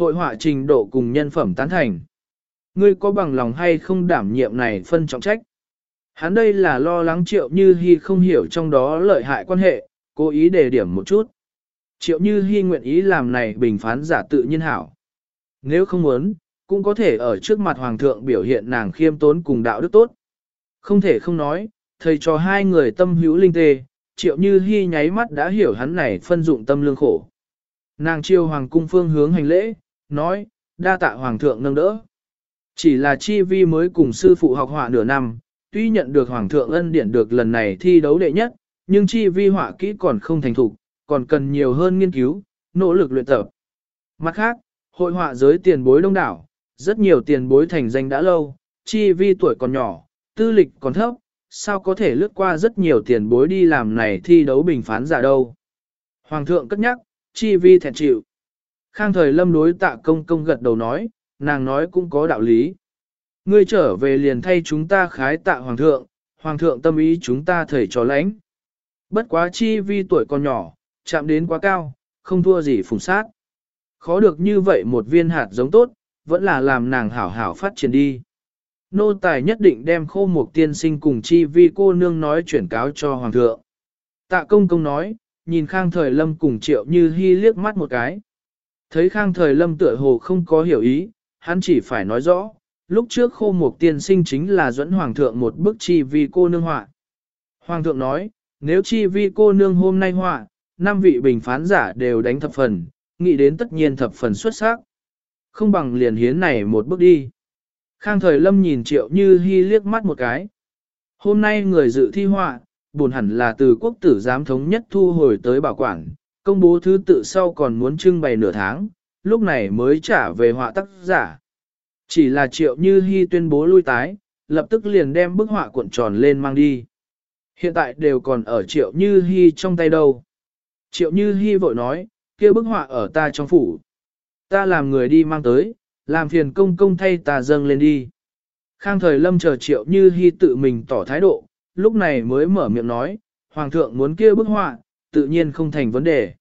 hội họa trình độ cùng nhân phẩm tán thành. Ngươi có bằng lòng hay không đảm nhiệm này phân trọng trách? Hắn đây là lo lắng triệu như hy không hiểu trong đó lợi hại quan hệ, cố ý đề điểm một chút. Triệu như hy nguyện ý làm này bình phán giả tự nhiên hảo. Nếu không muốn, cũng có thể ở trước mặt hoàng thượng biểu hiện nàng khiêm tốn cùng đạo đức tốt. Không thể không nói, thầy cho hai người tâm hữu linh tê, triệu như hy nháy mắt đã hiểu hắn này phân dụng tâm lương khổ. Nàng chiêu hoàng cung phương hướng hành lễ, nói, đa tạ hoàng thượng nâng đỡ. Chỉ là chi vi mới cùng sư phụ học họa nửa năm, tuy nhận được hoàng thượng ân điển được lần này thi đấu đệ nhất, nhưng chi vi họa kỹ còn không thành thục, còn cần nhiều hơn nghiên cứu, nỗ lực luyện tập. Mặt khác, hội họa giới tiền bối đông đảo, rất nhiều tiền bối thành danh đã lâu, chi vi tuổi còn nhỏ, tư lịch còn thấp, sao có thể lướt qua rất nhiều tiền bối đi làm này thi đấu bình phán giả đâu. Hoàng thượng cất nhắc, chi vi thẹn chịu. Khang thời lâm đối tạ công công gật đầu nói, nàng nói cũng có đạo lý. Ngươi trở về liền thay chúng ta khái tạ hoàng thượng, hoàng thượng tâm ý chúng ta thầy trò lãnh. Bất quá chi vi tuổi còn nhỏ, chạm đến quá cao, không thua gì phùng sát. Khó được như vậy một viên hạt giống tốt, vẫn là làm nàng hảo hảo phát triển đi. Nô tài nhất định đem khô một tiên sinh cùng chi vi cô nương nói chuyển cáo cho hoàng thượng. Tạ công công nói, nhìn khang thời lâm cùng triệu như hy liếc mắt một cái. Thấy khang thời lâm tựa hồ không có hiểu ý, hắn chỉ phải nói rõ, lúc trước khô một tiên sinh chính là dẫn hoàng thượng một bức chi vi cô nương họa. Hoàng thượng nói, nếu chi vi cô nương hôm nay họa, năm vị bình phán giả đều đánh thập phần, nghĩ đến tất nhiên thập phần xuất sắc. Không bằng liền hiến này một bước đi. Khang thời lâm nhìn triệu như hy liếc mắt một cái. Hôm nay người dự thi họa, buồn hẳn là từ quốc tử giám thống nhất thu hồi tới bảo quản, công bố thứ tự sau còn muốn trưng bày nửa tháng, lúc này mới trả về họa tác giả. Chỉ là triệu như hy tuyên bố lui tái, lập tức liền đem bức họa cuộn tròn lên mang đi. Hiện tại đều còn ở triệu như hy trong tay đâu. Triệu như hy vội nói, kia bức họa ở ta trong phủ. Ta làm người đi mang tới, làm phiền công công thay ta dâng lên đi. Khang thời lâm chờ triệu như hy tự mình tỏ thái độ, lúc này mới mở miệng nói, Hoàng thượng muốn kia bức họa, tự nhiên không thành vấn đề.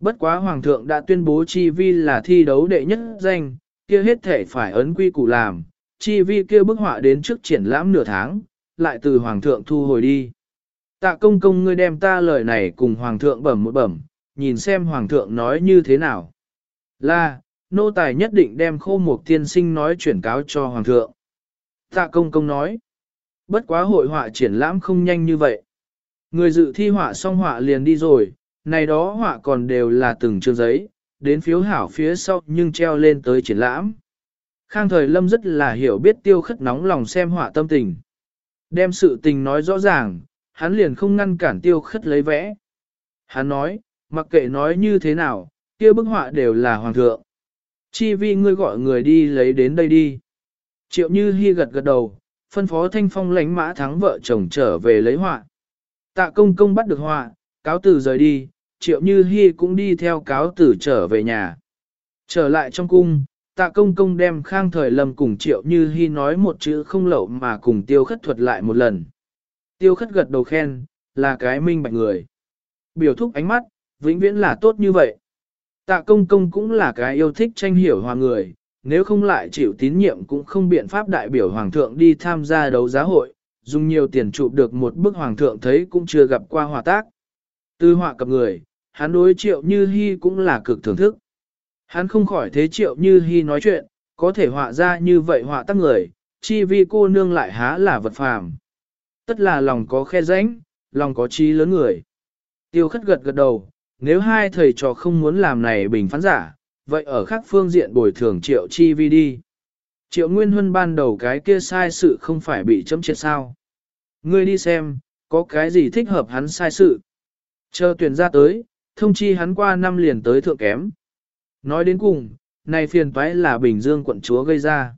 Bất quá Hoàng thượng đã tuyên bố chi vi là thi đấu đệ nhất danh, kia hết thể phải ấn quy củ làm, chi vi kia bức họa đến trước triển lãm nửa tháng, lại từ Hoàng thượng thu hồi đi. Tạ công công ngươi đem ta lời này cùng Hoàng thượng bẩm một bẩm, nhìn xem Hoàng thượng nói như thế nào. Là, nô tài nhất định đem khô mục tiên sinh nói chuyển cáo cho Hoàng thượng. Tạ công công nói, bất quá hội họa triển lãm không nhanh như vậy. Người dự thi họa xong họa liền đi rồi, này đó họa còn đều là từng chương giấy, đến phiếu hảo phía sau nhưng treo lên tới triển lãm. Khang thời lâm rất là hiểu biết tiêu khất nóng lòng xem họa tâm tình. Đem sự tình nói rõ ràng, hắn liền không ngăn cản tiêu khất lấy vẽ. Hắn nói, mặc kệ nói như thế nào, kia bức họa đều là hoàng thượng. Chi vi ngươi gọi người đi lấy đến đây đi. Triệu như hy gật gật đầu, phân phó thanh phong lánh mã thắng vợ chồng trở về lấy họa. Tạ công công bắt được họa, cáo tử rời đi, triệu như hy cũng đi theo cáo tử trở về nhà. Trở lại trong cung, tạ công công đem khang thời lâm cùng triệu như hy nói một chữ không lậu mà cùng tiêu khất thuật lại một lần. Tiêu khất gật đầu khen, là cái minh bạch người. Biểu thúc ánh mắt, vĩnh viễn là tốt như vậy. Tạ công công cũng là cái yêu thích tranh hiểu hòa người, nếu không lại chịu tín nhiệm cũng không biện pháp đại biểu hoàng thượng đi tham gia đấu giá hội, dùng nhiều tiền chụp được một bức hoàng thượng thấy cũng chưa gặp qua hòa tác. Từ họa cập người, hắn đối triệu như hy cũng là cực thưởng thức. Hắn không khỏi thế triệu như hy nói chuyện, có thể họa ra như vậy họa tác người, chi vi cô nương lại há là vật phàm. Tất là lòng có khe rãnh, lòng có trí lớn người. Tiêu khất gật gật đầu, nếu hai thầy trò không muốn làm này bình phán giả, vậy ở khác phương diện bồi thường triệu chi vi đi. Triệu Nguyên Huân ban đầu cái kia sai sự không phải bị chấm chết sao. Ngươi đi xem, có cái gì thích hợp hắn sai sự. Chờ tuyển ra tới, thông chi hắn qua năm liền tới thượng kém. Nói đến cùng, này phiền toái là Bình Dương quận chúa gây ra.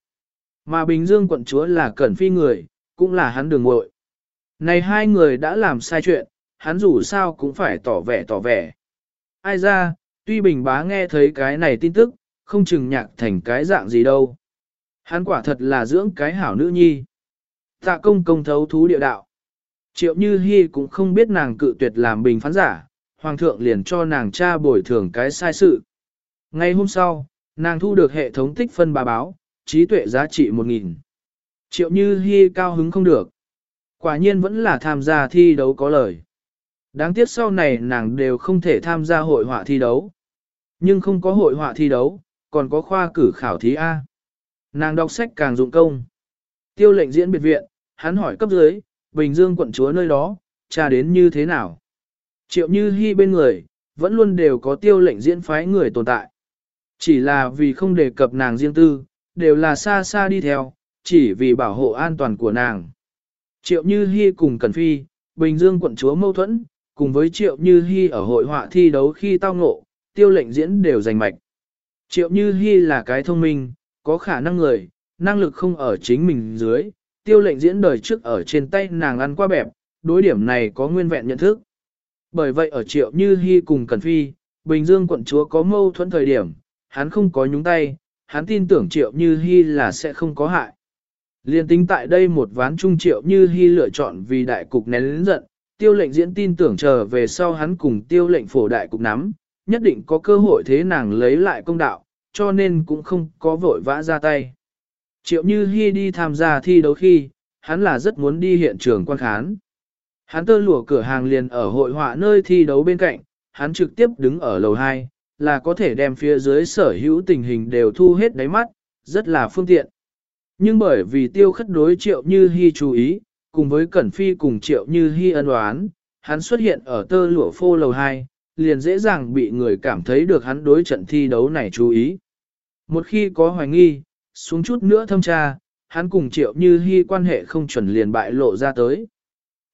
Mà Bình Dương quận chúa là cẩn phi người, cũng là hắn đường muội. Này hai người đã làm sai chuyện, hắn dù sao cũng phải tỏ vẻ tỏ vẻ. Ai ra, tuy Bình bá nghe thấy cái này tin tức, không chừng nhạc thành cái dạng gì đâu. Hắn quả thật là dưỡng cái hảo nữ nhi. Tạ công công thấu thú địa đạo. Triệu Như Hi cũng không biết nàng cự tuyệt làm bình phán giả, hoàng thượng liền cho nàng cha bồi thường cái sai sự. Ngay hôm sau, Nàng thu được hệ thống tích phân bà báo, trí tuệ giá trị 1.000. Triệu Như Hi cao hứng không được. Quả nhiên vẫn là tham gia thi đấu có lời. Đáng tiếc sau này nàng đều không thể tham gia hội họa thi đấu. Nhưng không có hội họa thi đấu, còn có khoa cử khảo thí A. Nàng đọc sách càng dụng công. Tiêu lệnh diễn biệt viện, hắn hỏi cấp dưới, Bình Dương quận chúa nơi đó, tra đến như thế nào. Triệu như Hi bên người, vẫn luôn đều có tiêu lệnh diễn phái người tồn tại. Chỉ là vì không đề cập nàng riêng tư, đều là xa xa đi theo, chỉ vì bảo hộ an toàn của nàng. Triệu Như Hi cùng Cần Phi, Bình Dương quận chúa mâu thuẫn, cùng với Triệu Như Hi ở hội họa thi đấu khi tao ngộ, tiêu lệnh diễn đều giành mạch. Triệu Như Hi là cái thông minh, có khả năng người, năng lực không ở chính mình dưới, tiêu lệnh diễn đời trước ở trên tay nàng ăn qua bẹp, đối điểm này có nguyên vẹn nhận thức. Bởi vậy ở Triệu Như hy cùng Cần Phi, Bình Dương quận chúa có mâu thuẫn thời điểm, hắn không có nhúng tay, hắn tin tưởng Triệu Như hy là sẽ không có hại. Liên tính tại đây một ván trung Triệu Như hy lựa chọn vì đại cục nén lĩnh giận, tiêu lệnh diễn tin tưởng chờ về sau hắn cùng tiêu lệnh phổ đại cục nắm, nhất định có cơ hội thế nàng lấy lại công đạo, cho nên cũng không có vội vã ra tay. Triệu Như Hi đi tham gia thi đấu khi, hắn là rất muốn đi hiện trường quan khán. Hắn tơ lụa cửa hàng liền ở hội họa nơi thi đấu bên cạnh, hắn trực tiếp đứng ở lầu 2, là có thể đem phía dưới sở hữu tình hình đều thu hết đáy mắt, rất là phương tiện. Nhưng bởi vì tiêu khất đối triệu như Hi chú ý, cùng với cẩn phi cùng triệu như Hi ân oán, hắn xuất hiện ở tơ lụa phô lầu 2, liền dễ dàng bị người cảm thấy được hắn đối trận thi đấu này chú ý. Một khi có hoài nghi, xuống chút nữa thâm tra, hắn cùng triệu như hy quan hệ không chuẩn liền bại lộ ra tới.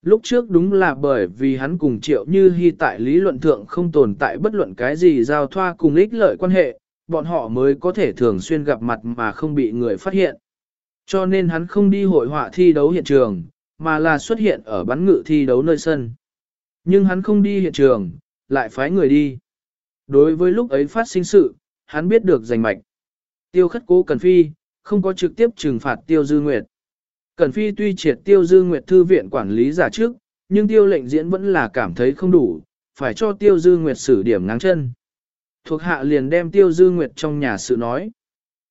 Lúc trước đúng là bởi vì hắn cùng triệu như hy tại lý luận thượng không tồn tại bất luận cái gì giao thoa cùng ích lợi quan hệ, bọn họ mới có thể thường xuyên gặp mặt mà không bị người phát hiện. Cho nên hắn không đi hội họa thi đấu hiện trường, mà là xuất hiện ở bắn ngự thi đấu nơi sân. Nhưng hắn không đi hiện trường, lại phái người đi. Đối với lúc ấy phát sinh sự, hắn biết được giành mạch. Tiêu khất cố Cần Phi, không có trực tiếp trừng phạt Tiêu Dư Nguyệt. Cần Phi tuy triệt Tiêu Dư Nguyệt Thư viện quản lý giả trước, nhưng Tiêu lệnh diễn vẫn là cảm thấy không đủ, phải cho Tiêu Dư Nguyệt xử điểm ngáng chân. Thuộc hạ liền đem Tiêu Dư Nguyệt trong nhà sự nói.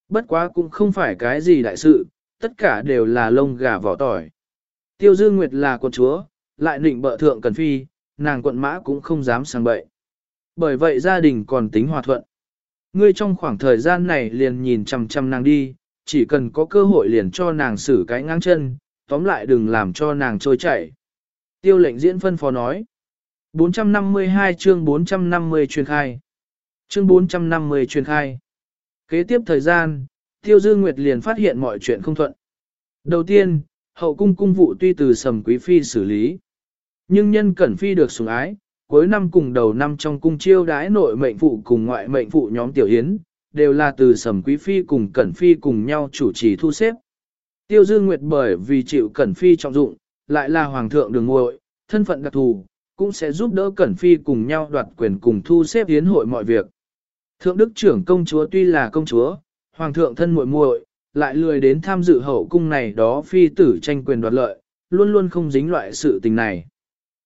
Bất quá cũng không phải cái gì đại sự, tất cả đều là lông gà vỏ tỏi. Tiêu Dư Nguyệt là quận chúa, lại định bợ thượng Cần Phi, nàng quận mã cũng không dám sang bậy. Bởi vậy gia đình còn tính hòa thuận. Ngươi trong khoảng thời gian này liền nhìn chằm chằm nàng đi, chỉ cần có cơ hội liền cho nàng xử cái ngang chân, tóm lại đừng làm cho nàng trôi chảy. Tiêu lệnh diễn phân phó nói. 452 chương 450 truyền khai. Chương 450 truyền khai. Kế tiếp thời gian, Tiêu Dư Nguyệt liền phát hiện mọi chuyện không thuận. Đầu tiên, hậu cung cung vụ tuy từ sầm quý phi xử lý. Nhưng nhân cẩn phi được sủng ái, cuối năm cùng đầu năm trong cung chiêu đãi nội mệnh phụ cùng ngoại mệnh phụ nhóm tiểu hiến, đều là từ sầm quý phi cùng cẩn phi cùng nhau chủ trì thu xếp. Tiêu Dương Nguyệt bởi vì chịu cẩn phi trọng dụng, lại là hoàng thượng đường ngội, thân phận đặc thù, cũng sẽ giúp đỡ cẩn phi cùng nhau đoạt quyền cùng thu xếp hiến hội mọi việc. Thượng đức trưởng công chúa tuy là công chúa, hoàng thượng thân muội muội, lại lười đến tham dự hậu cung này đó phi tử tranh quyền đoạt lợi, luôn luôn không dính loại sự tình này.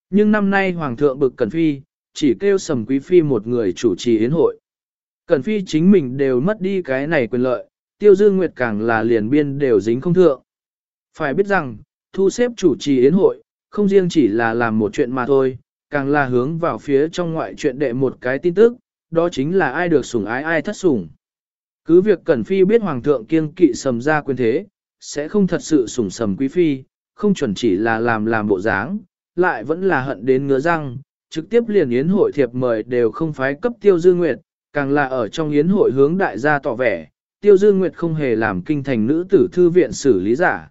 Nhưng năm nay Hoàng thượng bực Cẩn Phi, chỉ kêu sầm quý phi một người chủ trì yến hội. Cẩn Phi chính mình đều mất đi cái này quyền lợi, tiêu dương nguyệt càng là liền biên đều dính không thượng. Phải biết rằng, thu xếp chủ trì yến hội, không riêng chỉ là làm một chuyện mà thôi, càng là hướng vào phía trong ngoại chuyện đệ một cái tin tức, đó chính là ai được sủng ái ai thất sủng. Cứ việc Cẩn Phi biết Hoàng thượng kiêng kỵ sầm ra quyền thế, sẽ không thật sự sủng sầm quý phi, không chuẩn chỉ là làm làm bộ dáng, lại vẫn là hận đến ngứa răng, trực tiếp liền yến hội thiệp mời đều không phái cấp tiêu dư nguyệt, càng là ở trong yến hội hướng đại gia tỏ vẻ, tiêu dư nguyệt không hề làm kinh thành nữ tử thư viện xử lý giả.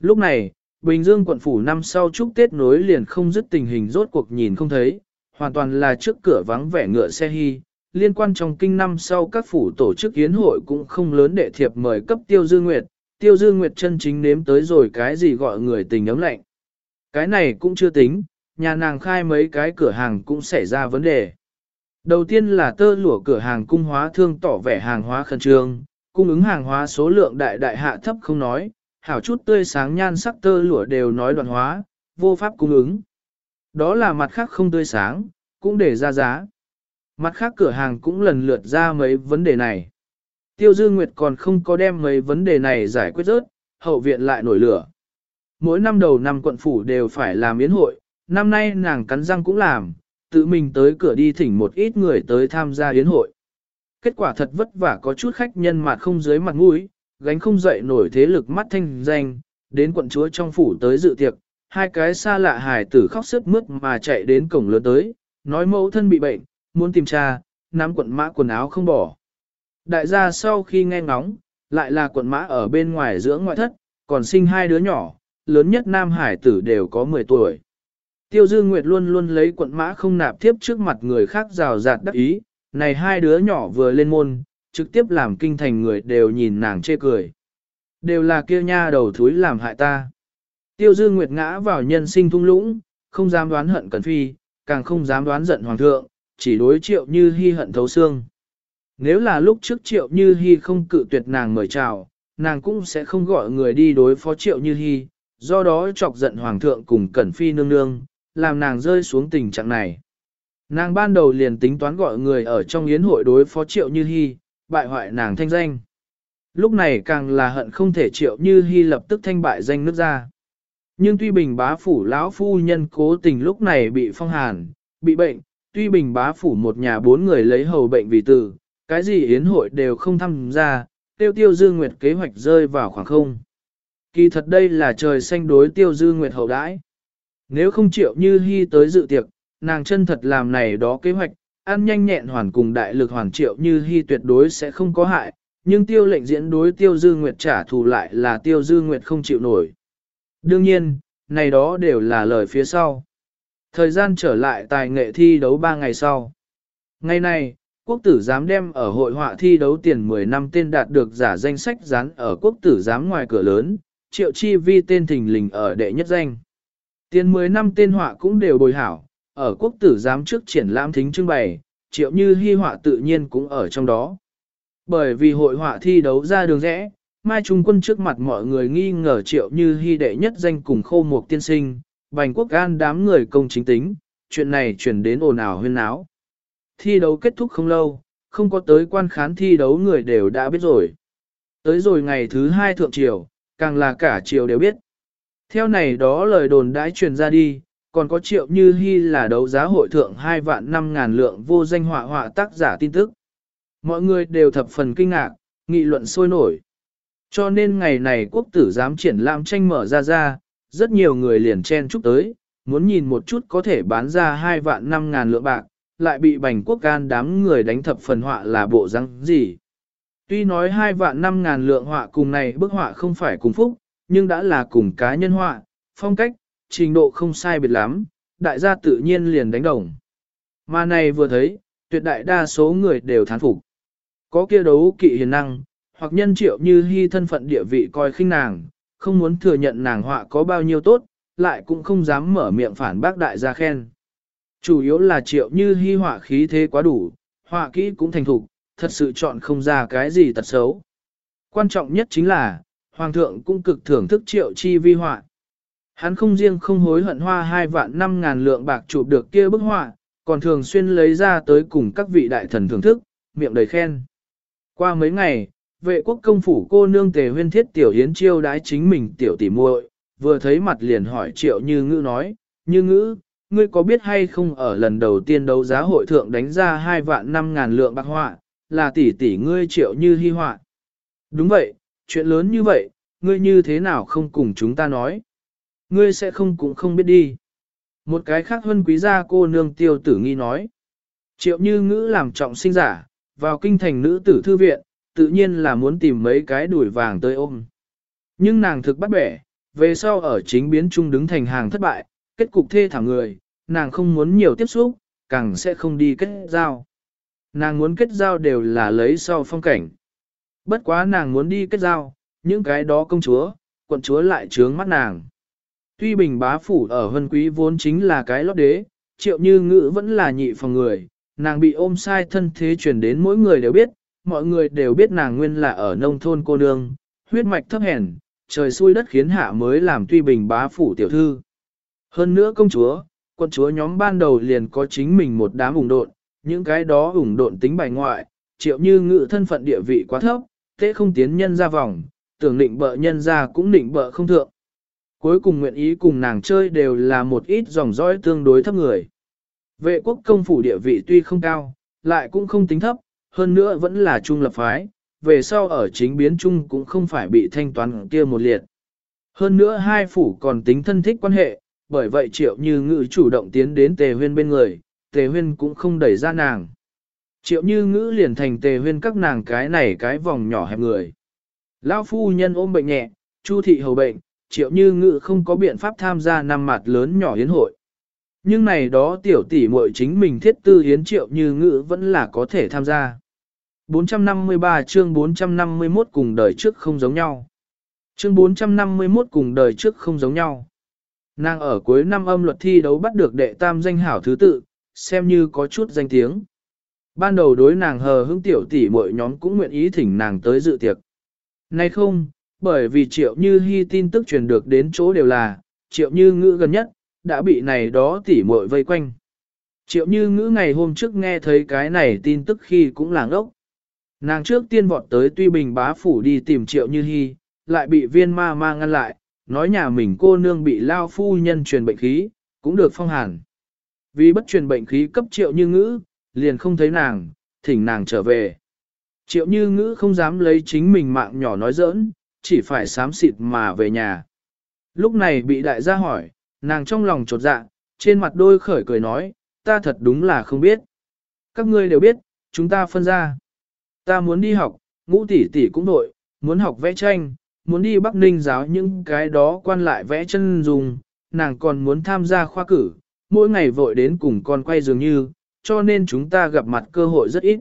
Lúc này, Bình Dương quận phủ năm sau chúc Tết nối liền không dứt tình hình rốt cuộc nhìn không thấy, hoàn toàn là trước cửa vắng vẻ ngựa xe hy, liên quan trong kinh năm sau các phủ tổ chức yến hội cũng không lớn để thiệp mời cấp tiêu dư nguyệt, tiêu dư nguyệt chân chính nếm tới rồi cái gì gọi người tình ấm lạnh. Cái này cũng chưa tính, nhà nàng khai mấy cái cửa hàng cũng xảy ra vấn đề. Đầu tiên là tơ lụa cửa hàng cung hóa thương tỏ vẻ hàng hóa khẩn trương, cung ứng hàng hóa số lượng đại đại hạ thấp không nói, hảo chút tươi sáng nhan sắc tơ lụa đều nói đoạn hóa, vô pháp cung ứng. Đó là mặt khác không tươi sáng, cũng để ra giá. Mặt khác cửa hàng cũng lần lượt ra mấy vấn đề này. Tiêu Dư Nguyệt còn không có đem mấy vấn đề này giải quyết rớt, hậu viện lại nổi lửa. Mỗi năm đầu năm quận phủ đều phải làm yến hội, năm nay nàng cắn răng cũng làm, tự mình tới cửa đi thỉnh một ít người tới tham gia yến hội. Kết quả thật vất vả có chút khách nhân mà không dưới mặt mũi, gánh không dậy nổi thế lực mắt thanh danh, đến quận chúa trong phủ tới dự tiệc, hai cái xa lạ hài tử khóc sướt mướt mà chạy đến cổng lớn tới, nói mẫu thân bị bệnh, muốn tìm cha, nắm quận mã quần áo không bỏ. Đại gia sau khi nghe ngóng, lại là quận mã ở bên ngoài dưỡng ngoại thất, còn sinh hai đứa nhỏ, lớn nhất nam hải tử đều có 10 tuổi. Tiêu Dư Nguyệt luôn luôn lấy quận mã không nạp tiếp trước mặt người khác rào rạt đắc ý, này hai đứa nhỏ vừa lên môn, trực tiếp làm kinh thành người đều nhìn nàng chê cười. Đều là kia nha đầu thúi làm hại ta. Tiêu Dư Nguyệt ngã vào nhân sinh thung lũng, không dám đoán hận Cẩn Phi, càng không dám đoán giận Hoàng thượng, chỉ đối triệu như hy hận thấu xương. Nếu là lúc trước triệu như hy không cự tuyệt nàng mời chào, nàng cũng sẽ không gọi người đi đối phó triệu như hy, do đó chọc giận Hoàng thượng cùng Cẩn Phi nương nương, làm nàng rơi xuống tình trạng này. Nàng ban đầu liền tính toán gọi người ở trong yến hội đối phó triệu như hy, bại hoại nàng thanh danh. Lúc này càng là hận không thể triệu như hy lập tức thanh bại danh nước ra. Nhưng tuy bình bá phủ lão phu nhân cố tình lúc này bị phong hàn, bị bệnh, tuy bình bá phủ một nhà bốn người lấy hầu bệnh vì tử, cái gì yến hội đều không tham gia, tiêu tiêu dương nguyệt kế hoạch rơi vào khoảng không. Kỳ thật đây là trời xanh đối tiêu dư nguyệt hậu đãi. Nếu không chịu như hy tới dự tiệc, nàng chân thật làm này đó kế hoạch, ăn nhanh nhẹn hoàn cùng đại lực hoàn triệu như hy tuyệt đối sẽ không có hại, nhưng tiêu lệnh diễn đối tiêu dư nguyệt trả thù lại là tiêu dư nguyệt không chịu nổi. Đương nhiên, này đó đều là lời phía sau. Thời gian trở lại tài nghệ thi đấu 3 ngày sau. Ngày này, quốc tử giám đem ở hội họa thi đấu tiền 10 năm tên đạt được giả danh sách dán ở quốc tử giám ngoài cửa lớn, triệu chi vi tên thình lình ở đệ nhất danh. Tiền 10 năm tên họa cũng đều bồi hảo, ở quốc tử giám trước triển lãm thính trưng bày, triệu như hy họa tự nhiên cũng ở trong đó. Bởi vì hội họa thi đấu ra đường rẽ, Mai Trung Quân trước mặt mọi người nghi ngờ triệu như hy đệ nhất danh cùng khô mục tiên sinh, bành quốc gan đám người công chính tính, chuyện này chuyển đến ồn ào huyên áo. Thi đấu kết thúc không lâu, không có tới quan khán thi đấu người đều đã biết rồi. Tới rồi ngày thứ hai thượng triều, càng là cả triều đều biết. Theo này đó lời đồn đãi truyền ra đi, còn có triệu như hy là đấu giá hội thượng 2 vạn 5 ngàn lượng vô danh họa họa tác giả tin tức. Mọi người đều thập phần kinh ngạc, nghị luận sôi nổi. Cho nên ngày này quốc tử giám triển lãm tranh mở ra ra, rất nhiều người liền chen chúc tới, muốn nhìn một chút có thể bán ra 2 vạn 5 ngàn lượng bạc, lại bị bành quốc can đám người đánh thập phần họa là bộ răng gì. Tuy nói hai vạn năm ngàn lượng họa cùng này bức họa không phải cùng phúc, nhưng đã là cùng cá nhân họa, phong cách, trình độ không sai biệt lắm, đại gia tự nhiên liền đánh đồng. Mà này vừa thấy, tuyệt đại đa số người đều thán phục. Có kia đấu kỵ hiền năng, hoặc nhân triệu như hy thân phận địa vị coi khinh nàng, không muốn thừa nhận nàng họa có bao nhiêu tốt, lại cũng không dám mở miệng phản bác đại gia khen. Chủ yếu là triệu như hy họa khí thế quá đủ, họa kỹ cũng thành thục, thật sự chọn không ra cái gì tật xấu. Quan trọng nhất chính là, Hoàng thượng cũng cực thưởng thức triệu chi vi họa. Hắn không riêng không hối hận hoa hai vạn năm ngàn lượng bạc chụp được kia bức họa, còn thường xuyên lấy ra tới cùng các vị đại thần thưởng thức, miệng đầy khen. Qua mấy ngày, vệ quốc công phủ cô nương tề huyên thiết tiểu hiến chiêu đái chính mình tiểu tỉ muội, vừa thấy mặt liền hỏi triệu như ngữ nói, như ngữ, ngươi có biết hay không ở lần đầu tiên đấu giá hội thượng đánh ra hai vạn năm ngàn lượng bạc họa, là tỷ tỷ ngươi triệu như hy họa. Đúng vậy, chuyện lớn như vậy, ngươi như thế nào không cùng chúng ta nói. Ngươi sẽ không cũng không biết đi. Một cái khác hơn quý gia cô nương tiêu tử nghi nói. Triệu như ngữ làm trọng sinh giả, vào kinh thành nữ tử thư viện, tự nhiên là muốn tìm mấy cái đuổi vàng tới ôm. Nhưng nàng thực bắt bẻ, về sau ở chính biến trung đứng thành hàng thất bại, kết cục thê thảm người, nàng không muốn nhiều tiếp xúc, càng sẽ không đi kết giao. Nàng muốn kết giao đều là lấy sau phong cảnh. Bất quá nàng muốn đi kết giao, những cái đó công chúa, quận chúa lại trướng mắt nàng. Tuy bình bá phủ ở hân quý vốn chính là cái lót đế, triệu như ngữ vẫn là nhị phòng người, nàng bị ôm sai thân thế truyền đến mỗi người đều biết, mọi người đều biết nàng nguyên là ở nông thôn cô nương, huyết mạch thấp hèn, trời xui đất khiến hạ mới làm tuy bình bá phủ tiểu thư. Hơn nữa công chúa, quận chúa nhóm ban đầu liền có chính mình một đám ủng độn, những cái đó ủng độn tính bài ngoại, triệu như ngự thân phận địa vị quá thấp, thế không tiến nhân ra vòng, tưởng định bợ nhân ra cũng định bợ không thượng. Cuối cùng nguyện ý cùng nàng chơi đều là một ít dòng dõi tương đối thấp người. Vệ quốc công phủ địa vị tuy không cao, lại cũng không tính thấp, hơn nữa vẫn là trung lập phái, về sau ở chính biến trung cũng không phải bị thanh toán kia một liệt. Hơn nữa hai phủ còn tính thân thích quan hệ, bởi vậy triệu như ngự chủ động tiến đến tề huyên bên người, tề huyên cũng không đẩy ra nàng. Triệu như ngữ liền thành tề huyên các nàng cái này cái vòng nhỏ hẹp người. Lão phu nhân ôm bệnh nhẹ, chu thị hầu bệnh, triệu như ngữ không có biện pháp tham gia năm mặt lớn nhỏ hiến hội. Nhưng này đó tiểu tỷ muội chính mình thiết tư hiến triệu như ngữ vẫn là có thể tham gia. 453 chương 451 cùng đời trước không giống nhau. Chương 451 cùng đời trước không giống nhau. Nàng ở cuối năm âm luật thi đấu bắt được đệ tam danh hảo thứ tự, xem như có chút danh tiếng. Ban đầu đối nàng hờ hững tiểu tỷ mọi nhóm cũng nguyện ý thỉnh nàng tới dự tiệc. Nay không, bởi vì triệu như hy tin tức truyền được đến chỗ đều là, triệu như ngữ gần nhất, đã bị này đó tỷ muội vây quanh. Triệu như ngữ ngày hôm trước nghe thấy cái này tin tức khi cũng làng ốc. Nàng trước tiên vọt tới tuy bình bá phủ đi tìm triệu như hy, lại bị viên ma ma ngăn lại, nói nhà mình cô nương bị lao phu nhân truyền bệnh khí, cũng được phong hàn. Vì bất truyền bệnh khí cấp triệu như ngữ, liền không thấy nàng, thỉnh nàng trở về. Triệu như ngữ không dám lấy chính mình mạng nhỏ nói giỡn, chỉ phải sám xịt mà về nhà. Lúc này bị đại gia hỏi, nàng trong lòng trột dạ, trên mặt đôi khởi cười nói, ta thật đúng là không biết. Các ngươi đều biết, chúng ta phân ra. Ta muốn đi học, ngũ tỷ tỷ cũng đội, muốn học vẽ tranh, muốn đi Bắc Ninh giáo những cái đó quan lại vẽ chân dùng, nàng còn muốn tham gia khoa cử, mỗi ngày vội đến cùng con quay dường như, cho nên chúng ta gặp mặt cơ hội rất ít.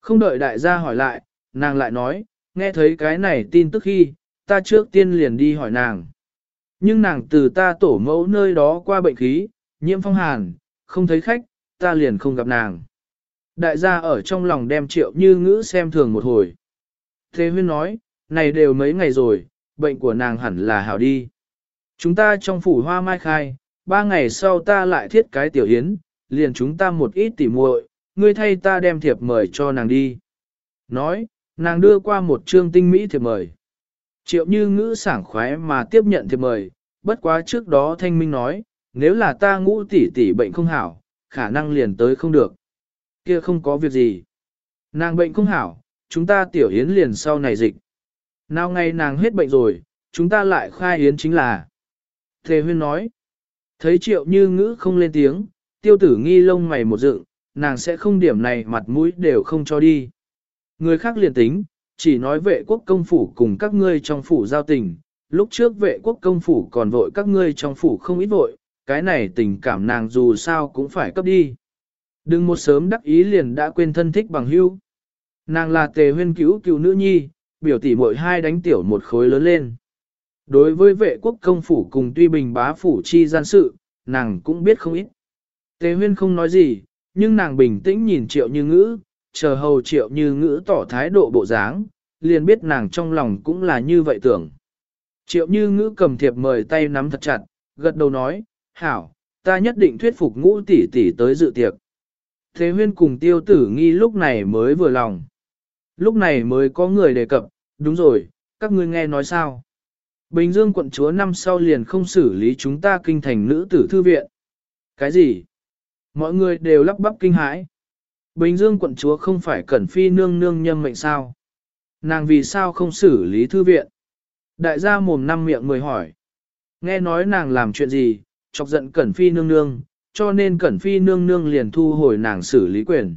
Không đợi đại gia hỏi lại, nàng lại nói, nghe thấy cái này tin tức khi, ta trước tiên liền đi hỏi nàng. Nhưng nàng từ ta tổ mẫu nơi đó qua bệnh khí, nhiễm phong hàn, không thấy khách, ta liền không gặp nàng. Đại gia ở trong lòng đem triệu như ngữ xem thường một hồi. Thế huyên nói, này đều mấy ngày rồi, bệnh của nàng hẳn là hảo đi. Chúng ta trong phủ hoa mai khai, ba ngày sau ta lại thiết cái tiểu yến, liền chúng ta một ít tỉ muội, ngươi thay ta đem thiệp mời cho nàng đi. Nói, nàng đưa qua một trương tinh mỹ thiệp mời. Triệu như ngữ sảng khoái mà tiếp nhận thiệp mời, bất quá trước đó thanh minh nói, nếu là ta ngũ tỷ tỷ bệnh không hảo, khả năng liền tới không được. Kia không có việc gì. Nàng bệnh không hảo, chúng ta tiểu yến liền sau này dịch. Nào ngày nàng hết bệnh rồi, chúng ta lại khai yến chính là. Thề huyên nói, thấy triệu như ngữ không lên tiếng, tiêu tử nghi lông mày một dựng, nàng sẽ không điểm này mặt mũi đều không cho đi. Người khác liền tính, chỉ nói vệ quốc công phủ cùng các ngươi trong phủ giao tình, lúc trước vệ quốc công phủ còn vội các ngươi trong phủ không ít vội, cái này tình cảm nàng dù sao cũng phải cấp đi. Đừng một sớm đắc ý liền đã quên thân thích bằng hưu. Nàng là tề huyên cứu cứu nữ nhi, biểu tỷ muội hai đánh tiểu một khối lớn lên. Đối với vệ quốc công phủ cùng tuy bình bá phủ chi gian sự, nàng cũng biết không ít. Tề huyên không nói gì, nhưng nàng bình tĩnh nhìn triệu như ngữ, chờ hầu triệu như ngữ tỏ thái độ bộ dáng, liền biết nàng trong lòng cũng là như vậy tưởng. Triệu như ngữ cầm thiệp mời tay nắm thật chặt, gật đầu nói, hảo, ta nhất định thuyết phục ngũ tỷ tỷ tới dự tiệc. Thế huyên cùng tiêu tử nghi lúc này mới vừa lòng. Lúc này mới có người đề cập, đúng rồi, các ngươi nghe nói sao? Bình Dương quận chúa năm sau liền không xử lý chúng ta kinh thành nữ tử thư viện. Cái gì? Mọi người đều lắp bắp kinh hãi. Bình Dương quận chúa không phải cẩn phi nương nương nhâm mệnh sao? Nàng vì sao không xử lý thư viện? Đại gia mồm năm miệng mười hỏi. Nghe nói nàng làm chuyện gì, chọc giận cẩn phi nương nương, cho nên cẩn phi nương nương liền thu hồi nàng xử lý quyền.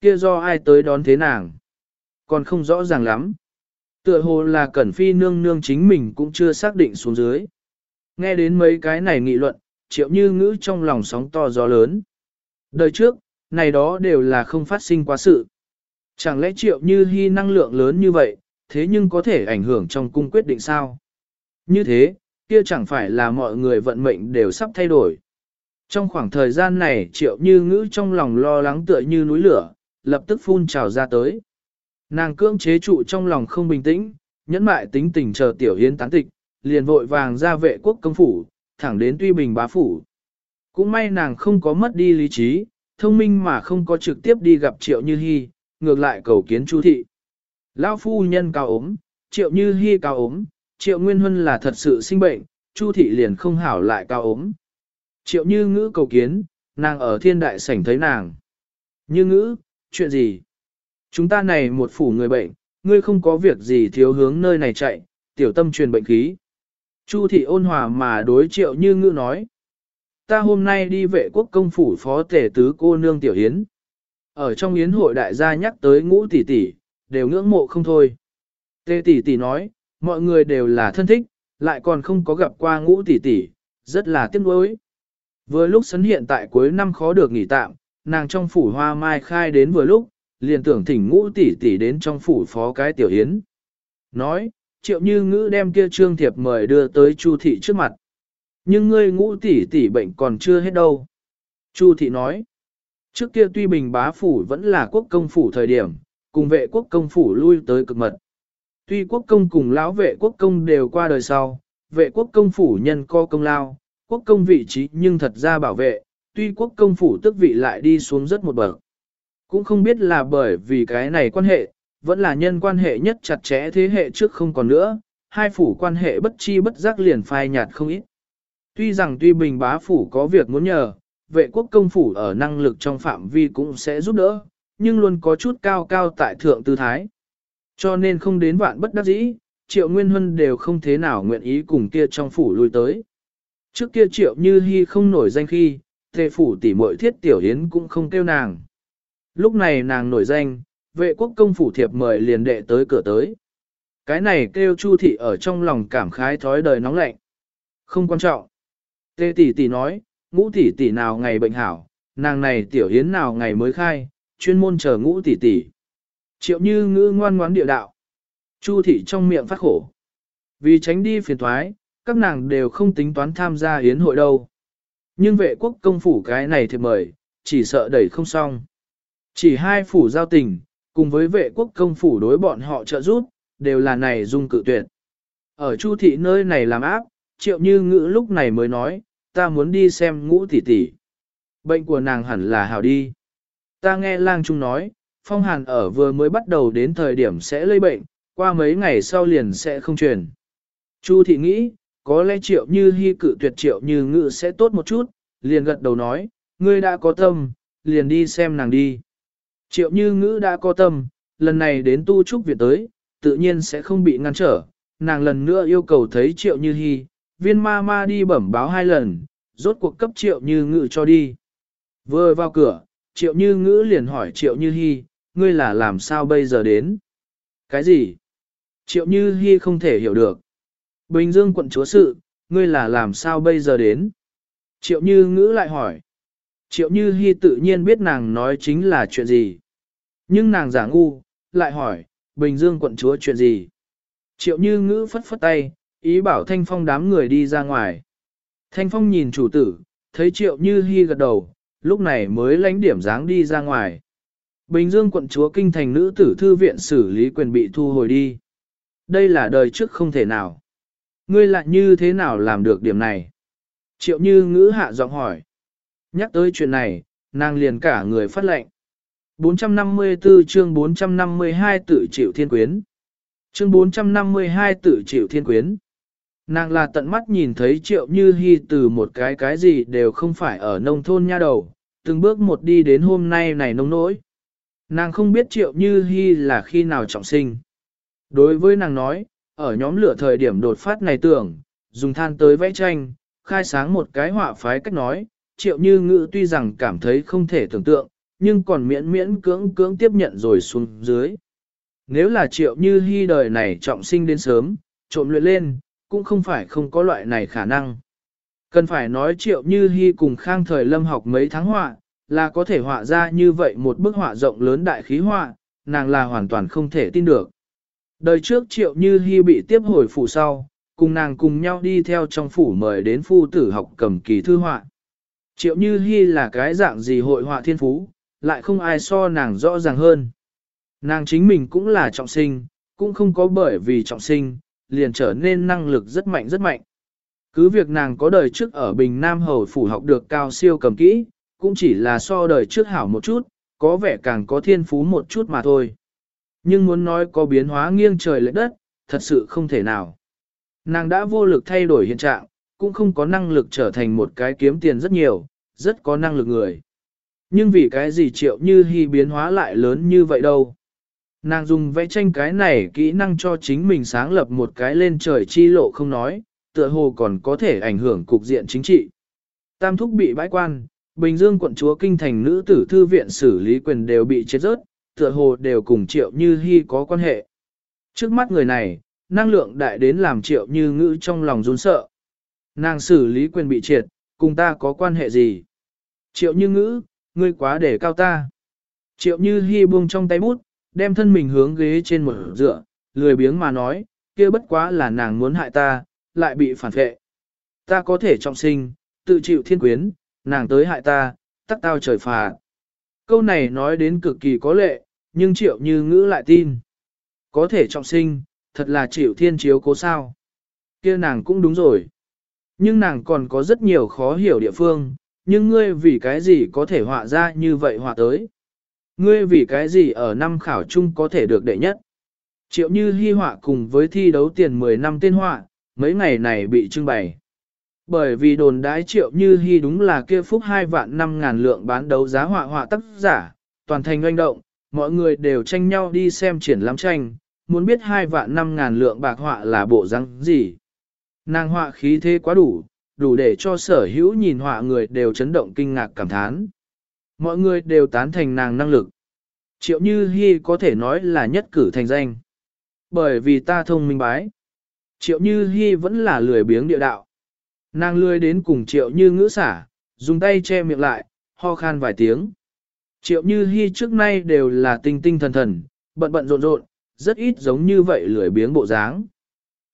Kia do ai tới đón thế nàng? Còn không rõ ràng lắm. Tựa hồ là Cẩn Phi nương nương chính mình cũng chưa xác định xuống dưới. Nghe đến mấy cái này nghị luận, triệu như ngữ trong lòng sóng to gió lớn. Đời trước, này đó đều là không phát sinh quá sự. Chẳng lẽ triệu như hy năng lượng lớn như vậy, thế nhưng có thể ảnh hưởng trong cung quyết định sao? Như thế, kia chẳng phải là mọi người vận mệnh đều sắp thay đổi. Trong khoảng thời gian này triệu như ngữ trong lòng lo lắng tựa như núi lửa, lập tức phun trào ra tới. Nàng cưỡng chế trụ trong lòng không bình tĩnh, nhẫn mại tính tình chờ tiểu hiến tán tịch, liền vội vàng ra vệ quốc công phủ, thẳng đến tuy bình bá phủ. Cũng may nàng không có mất đi lý trí, thông minh mà không có trực tiếp đi gặp triệu như hy, ngược lại cầu kiến Chu thị. Lão phu nhân cao ốm, triệu như hy cao ốm, triệu nguyên huân là thật sự sinh bệnh, Chu thị liền không hảo lại cao ốm. Triệu như ngữ cầu kiến, nàng ở thiên đại sảnh thấy nàng. Như ngữ, chuyện gì? Chúng ta này một phủ người bệnh, ngươi không có việc gì thiếu hướng nơi này chạy, tiểu tâm truyền bệnh khí. Chu thị ôn hòa mà đối triệu như ngữ nói. Ta hôm nay đi vệ quốc công phủ phó tể tứ cô nương tiểu hiến. Ở trong yến hội đại gia nhắc tới ngũ tỷ tỷ, đều ngưỡng mộ không thôi. Tê tỷ tỷ nói, mọi người đều là thân thích, lại còn không có gặp qua ngũ tỷ tỷ, rất là tiếc nuối. Vừa lúc sấn hiện tại cuối năm khó được nghỉ tạm, nàng trong phủ hoa mai khai đến vừa lúc, liền tưởng thỉnh ngũ tỷ tỷ đến trong phủ phó cái tiểu hiến. Nói, triệu như ngữ đem kia trương thiệp mời đưa tới Chu thị trước mặt. Nhưng ngươi ngũ tỷ tỷ bệnh còn chưa hết đâu. Chu thị nói, trước kia tuy bình bá phủ vẫn là quốc công phủ thời điểm, cùng vệ quốc công phủ lui tới cực mật. Tuy quốc công cùng lão vệ quốc công đều qua đời sau, vệ quốc công phủ nhân co công lao, quốc công vị trí nhưng thật ra bảo vệ, tuy quốc công phủ tức vị lại đi xuống rất một bậc. Cũng không biết là bởi vì cái này quan hệ, vẫn là nhân quan hệ nhất chặt chẽ thế hệ trước không còn nữa, hai phủ quan hệ bất chi bất giác liền phai nhạt không ít. Tuy rằng tuy bình bá phủ có việc muốn nhờ, vệ quốc công phủ ở năng lực trong phạm vi cũng sẽ giúp đỡ, nhưng luôn có chút cao cao tại thượng tư thái. Cho nên không đến vạn bất đắc dĩ, triệu nguyên huân đều không thế nào nguyện ý cùng kia trong phủ lui tới. Trước kia triệu như hy không nổi danh khi, thề phủ tỷ mội thiết tiểu hiến cũng không kêu nàng. Lúc này nàng nổi danh, vệ quốc công phủ thiệp mời liền đệ tới cửa tới. Cái này kêu chu thị ở trong lòng cảm khái thói đời nóng lạnh. Không quan trọng. Tê tỷ tỷ nói, ngũ tỷ tỷ nào ngày bệnh hảo, nàng này tiểu hiến nào ngày mới khai, chuyên môn chờ ngũ tỷ tỷ. Triệu như ngữ ngoan ngoãn địa đạo. Chu thị trong miệng phát khổ. Vì tránh đi phiền thoái, các nàng đều không tính toán tham gia hiến hội đâu. Nhưng vệ quốc công phủ cái này thì mời, chỉ sợ đẩy không xong. Chỉ hai phủ giao tình, cùng với vệ quốc công phủ đối bọn họ trợ giúp, đều là này dung cự tuyệt. Ở chu thị nơi này làm áp, triệu như ngữ lúc này mới nói, ta muốn đi xem ngũ tỷ tỷ. Bệnh của nàng hẳn là hào đi. Ta nghe lang trung nói, phong hàn ở vừa mới bắt đầu đến thời điểm sẽ lây bệnh, qua mấy ngày sau liền sẽ không truyền. Chu thị nghĩ, có lẽ triệu như hy cự tuyệt triệu như ngự sẽ tốt một chút, liền gật đầu nói, ngươi đã có tâm, liền đi xem nàng đi. Triệu như ngữ đã có tâm, lần này đến tu trúc viện tới, tự nhiên sẽ không bị ngăn trở, nàng lần nữa yêu cầu thấy triệu như hy, viên ma ma đi bẩm báo hai lần, rốt cuộc cấp triệu như ngữ cho đi. Vừa vào cửa, triệu như ngữ liền hỏi triệu như hy, ngươi là làm sao bây giờ đến? Cái gì? Triệu như hy không thể hiểu được. Bình Dương quận chúa sự, ngươi là làm sao bây giờ đến? Triệu Như ngữ lại hỏi. Triệu Như Hi tự nhiên biết nàng nói chính là chuyện gì. Nhưng nàng giả ngu, lại hỏi, Bình Dương quận chúa chuyện gì? Triệu Như ngữ phất phất tay, ý bảo Thanh Phong đám người đi ra ngoài. Thanh Phong nhìn chủ tử, thấy Triệu Như Hi gật đầu, lúc này mới lánh điểm dáng đi ra ngoài. Bình Dương quận chúa kinh thành nữ tử thư viện xử lý quyền bị thu hồi đi. Đây là đời trước không thể nào. Ngươi lại như thế nào làm được điểm này? Triệu như ngữ hạ giọng hỏi. Nhắc tới chuyện này, nàng liền cả người phát lệnh. 454 chương 452 tự chịu thiên quyến. Chương 452 tự chịu thiên quyến. Nàng là tận mắt nhìn thấy triệu như hy từ một cái cái gì đều không phải ở nông thôn nha đầu, từng bước một đi đến hôm nay này nông nỗi. Nàng không biết triệu như hy là khi nào trọng sinh. Đối với nàng nói, ở nhóm lửa thời điểm đột phát này tưởng, dùng than tới vẽ tranh, khai sáng một cái họa phái cách nói, triệu như ngữ tuy rằng cảm thấy không thể tưởng tượng, nhưng còn miễn miễn cưỡng cưỡng tiếp nhận rồi xuống dưới. Nếu là triệu như hy đời này trọng sinh đến sớm, trộm luyện lên, cũng không phải không có loại này khả năng. Cần phải nói triệu như hy cùng khang thời lâm học mấy tháng họa, là có thể họa ra như vậy một bức họa rộng lớn đại khí họa, nàng là hoàn toàn không thể tin được. Đời trước triệu như hy bị tiếp hồi phủ sau, cùng nàng cùng nhau đi theo trong phủ mời đến phu tử học cầm kỳ thư họa. Triệu như Hi là cái dạng gì hội họa thiên phú, lại không ai so nàng rõ ràng hơn. Nàng chính mình cũng là trọng sinh, cũng không có bởi vì trọng sinh, liền trở nên năng lực rất mạnh rất mạnh. Cứ việc nàng có đời trước ở Bình Nam Hầu Phủ học được cao siêu cầm kỹ, cũng chỉ là so đời trước hảo một chút, có vẻ càng có thiên phú một chút mà thôi. Nhưng muốn nói có biến hóa nghiêng trời lệch đất, thật sự không thể nào. Nàng đã vô lực thay đổi hiện trạng, cũng không có năng lực trở thành một cái kiếm tiền rất nhiều, rất có năng lực người. Nhưng vì cái gì triệu như hy biến hóa lại lớn như vậy đâu. Nàng dùng vẽ tranh cái này kỹ năng cho chính mình sáng lập một cái lên trời chi lộ không nói, tựa hồ còn có thể ảnh hưởng cục diện chính trị. Tam thúc bị bãi quan, Bình Dương quận chúa kinh thành nữ tử thư viện xử lý quyền đều bị chết rớt, tựa hồ đều cùng triệu như hy có quan hệ. Trước mắt người này, năng lượng đại đến làm triệu như ngữ trong lòng run sợ. Nàng xử lý quyền bị triệt, cùng ta có quan hệ gì? Triệu như ngữ, ngươi quá để cao ta. Triệu như hy buông trong tay bút, đem thân mình hướng ghế trên một dựa, lười biếng mà nói, kia bất quá là nàng muốn hại ta, lại bị phản vệ. Ta có thể trọng sinh, tự chịu thiên quyến, nàng tới hại ta, tắc tao trời phà. Câu này nói đến cực kỳ có lệ, nhưng triệu như ngữ lại tin. Có thể trọng sinh, thật là chịu thiên chiếu cố sao. kia nàng cũng đúng rồi. Nhưng nàng còn có rất nhiều khó hiểu địa phương, nhưng ngươi vì cái gì có thể họa ra như vậy họa tới. Ngươi vì cái gì ở năm khảo chung có thể được đệ nhất. Triệu như hy họa cùng với thi đấu tiền 10 năm tên họa, mấy ngày này bị trưng bày. Bởi vì đồn đái triệu như hy đúng là kia phúc hai vạn năm ngàn lượng bán đấu giá họa họa tác giả, toàn thành doanh động, mọi người đều tranh nhau đi xem triển lãm tranh, muốn biết hai vạn năm ngàn lượng bạc họa là bộ răng gì. Nàng họa khí thế quá đủ, đủ để cho sở hữu nhìn họa người đều chấn động kinh ngạc cảm thán. Mọi người đều tán thành nàng năng lực. Triệu Như Hi có thể nói là nhất cử thành danh. Bởi vì ta thông minh bái. Triệu Như Hi vẫn là lười biếng địa đạo. Nàng lười đến cùng Triệu Như ngữ xả, dùng tay che miệng lại, ho khan vài tiếng. Triệu Như Hi trước nay đều là tinh tinh thần thần, bận bận rộn rộn, rất ít giống như vậy lười biếng bộ dáng.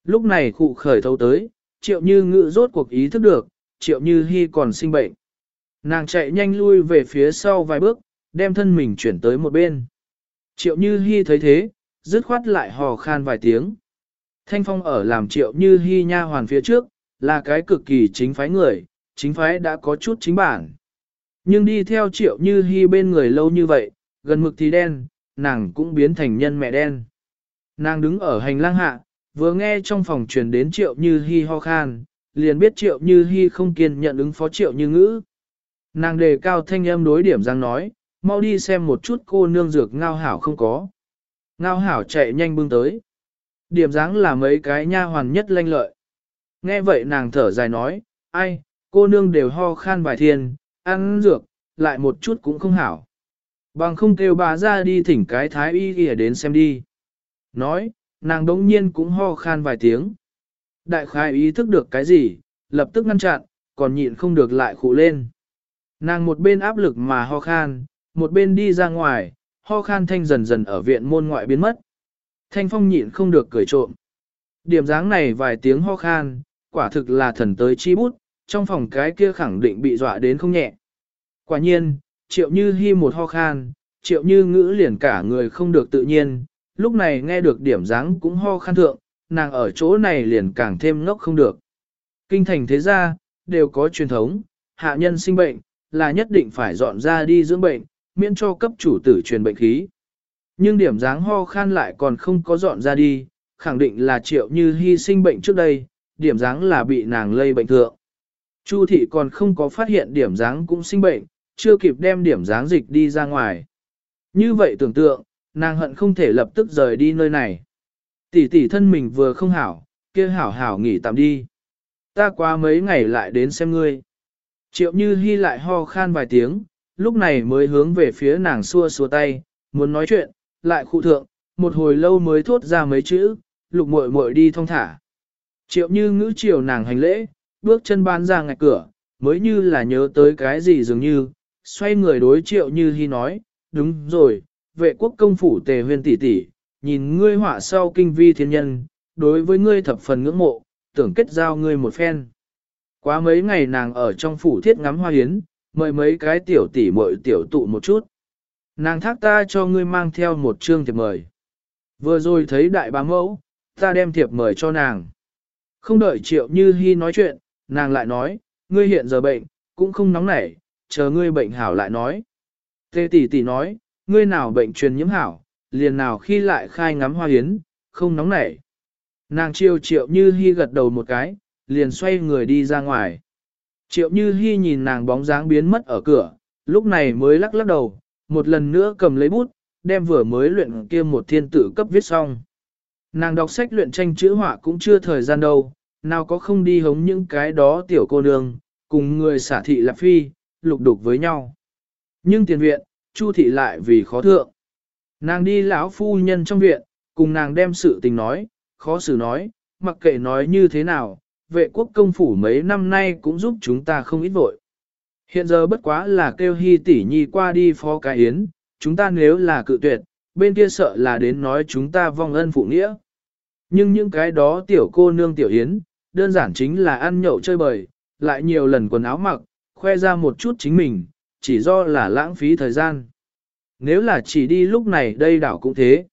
Lúc này cụ khởi thâu tới, Triệu Như ngữ rốt cuộc ý thức được, Triệu Như hy còn sinh bệnh. Nàng chạy nhanh lui về phía sau vài bước, đem thân mình chuyển tới một bên. Triệu Như hy thấy thế, dứt khoát lại hò khan vài tiếng. Thanh Phong ở làm Triệu Như hy nha hoàn phía trước, là cái cực kỳ chính phái người, chính phái đã có chút chính bản. Nhưng đi theo Triệu Như hy bên người lâu như vậy, gần mực thì đen, nàng cũng biến thành nhân mẹ đen. Nàng đứng ở hành lang hạ, vừa nghe trong phòng truyền đến Triệu Như Hi ho khan, liền biết Triệu Như Hi không kiên nhận ứng phó Triệu Như ngữ. Nàng đề cao thanh âm đối điểm giang nói, mau đi xem một chút cô nương dược ngao hảo không có. Ngao hảo chạy nhanh bưng tới. Điểm dáng là mấy cái nha hoàn nhất lanh lợi. Nghe vậy nàng thở dài nói, ai, cô nương đều ho khan bài thiên, ăn dược, lại một chút cũng không hảo. Bằng không kêu bà ra đi thỉnh cái thái y kìa đến xem đi. Nói, nàng đống nhiên cũng ho khan vài tiếng. Đại khai ý thức được cái gì, lập tức ngăn chặn, còn nhịn không được lại khụ lên. Nàng một bên áp lực mà ho khan, một bên đi ra ngoài, ho khan thanh dần dần ở viện môn ngoại biến mất. Thanh phong nhịn không được cười trộm. Điểm dáng này vài tiếng ho khan, quả thực là thần tới chi bút, trong phòng cái kia khẳng định bị dọa đến không nhẹ. Quả nhiên, triệu như hy một ho khan, triệu như ngữ liền cả người không được tự nhiên, lúc này nghe được điểm dáng cũng ho khan thượng, nàng ở chỗ này liền càng thêm ngốc không được. Kinh thành thế gia, đều có truyền thống, hạ nhân sinh bệnh, là nhất định phải dọn ra đi dưỡng bệnh, miễn cho cấp chủ tử truyền bệnh khí. Nhưng điểm dáng ho khan lại còn không có dọn ra đi, khẳng định là triệu như hy sinh bệnh trước đây, điểm dáng là bị nàng lây bệnh thượng. Chu thị còn không có phát hiện điểm dáng cũng sinh bệnh, chưa kịp đem điểm dáng dịch đi ra ngoài. Như vậy tưởng tượng, nàng hận không thể lập tức rời đi nơi này. Tỷ tỷ thân mình vừa không hảo, kia hảo hảo nghỉ tạm đi. Ta qua mấy ngày lại đến xem ngươi. Triệu Như Hi lại ho khan vài tiếng, lúc này mới hướng về phía nàng xua xua tay, muốn nói chuyện, lại khu thượng, một hồi lâu mới thốt ra mấy chữ, lục muội muội đi thong thả. Triệu Như ngữ chiều nàng hành lễ, bước chân ban ra ngạch cửa, mới như là nhớ tới cái gì dường như, xoay người đối Triệu Như Hi nói, đúng rồi, vệ quốc công phủ tề huyên tỷ tỷ, nhìn ngươi họa sau kinh vi thiên nhân, đối với ngươi thập phần ngưỡng mộ, tưởng kết giao ngươi một phen. Quá mấy ngày nàng ở trong phủ thiết ngắm hoa hiến, mời mấy cái tiểu tỷ muội tiểu tụ một chút. Nàng thác ta cho ngươi mang theo một chương thiệp mời. Vừa rồi thấy đại bá mẫu, ta đem thiệp mời cho nàng. Không đợi triệu như hy nói chuyện, nàng lại nói, ngươi hiện giờ bệnh, cũng không nóng nảy, chờ ngươi bệnh hảo lại nói. Tê tỷ tỷ nói, ngươi nào bệnh truyền nhiễm hảo, liền nào khi lại khai ngắm hoa hiến, không nóng nảy. Nàng chiêu triệu như hy gật đầu một cái, liền xoay người đi ra ngoài. Triệu như hy nhìn nàng bóng dáng biến mất ở cửa, lúc này mới lắc lắc đầu, một lần nữa cầm lấy bút, đem vừa mới luyện kia một thiên tử cấp viết xong. Nàng đọc sách luyện tranh chữ họa cũng chưa thời gian đâu, nào có không đi hống những cái đó tiểu cô nương, cùng người xả thị lạp phi, lục đục với nhau. Nhưng tiền viện, Chu thị lại vì khó thượng. Nàng đi lão phu nhân trong viện, cùng nàng đem sự tình nói, khó xử nói, mặc kệ nói như thế nào, vệ quốc công phủ mấy năm nay cũng giúp chúng ta không ít vội. Hiện giờ bất quá là kêu hy tỷ nhi qua đi phó cái yến, chúng ta nếu là cự tuyệt, bên kia sợ là đến nói chúng ta vong ân phụ nghĩa. Nhưng những cái đó tiểu cô nương tiểu yến, đơn giản chính là ăn nhậu chơi bời, lại nhiều lần quần áo mặc, khoe ra một chút chính mình, chỉ do là lãng phí thời gian. Nếu là chỉ đi lúc này đây đảo cũng thế.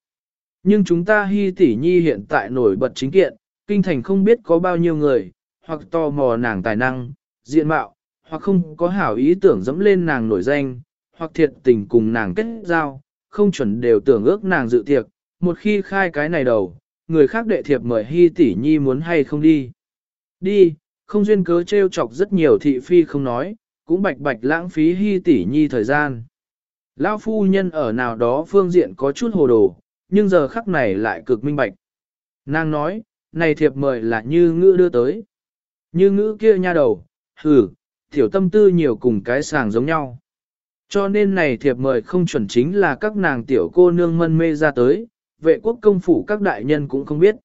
Nhưng chúng ta hy tỷ nhi hiện tại nổi bật chính kiện, kinh thành không biết có bao nhiêu người, hoặc tò mò nàng tài năng, diện mạo, hoặc không có hảo ý tưởng dẫm lên nàng nổi danh, hoặc thiệt tình cùng nàng kết giao, không chuẩn đều tưởng ước nàng dự tiệc, một khi khai cái này đầu, người khác đệ thiệp mời hy tỷ nhi muốn hay không đi. Đi, không duyên cớ trêu chọc rất nhiều thị phi không nói, cũng bạch bạch lãng phí hy tỷ nhi thời gian. Lão phu nhân ở nào đó phương diện có chút hồ đồ, nhưng giờ khắc này lại cực minh bạch. Nàng nói, này thiệp mời là như ngữ đưa tới. Như ngữ kia nha đầu, hừ, tiểu tâm tư nhiều cùng cái sàng giống nhau. Cho nên này thiệp mời không chuẩn chính là các nàng tiểu cô nương mân mê ra tới, vệ quốc công phủ các đại nhân cũng không biết.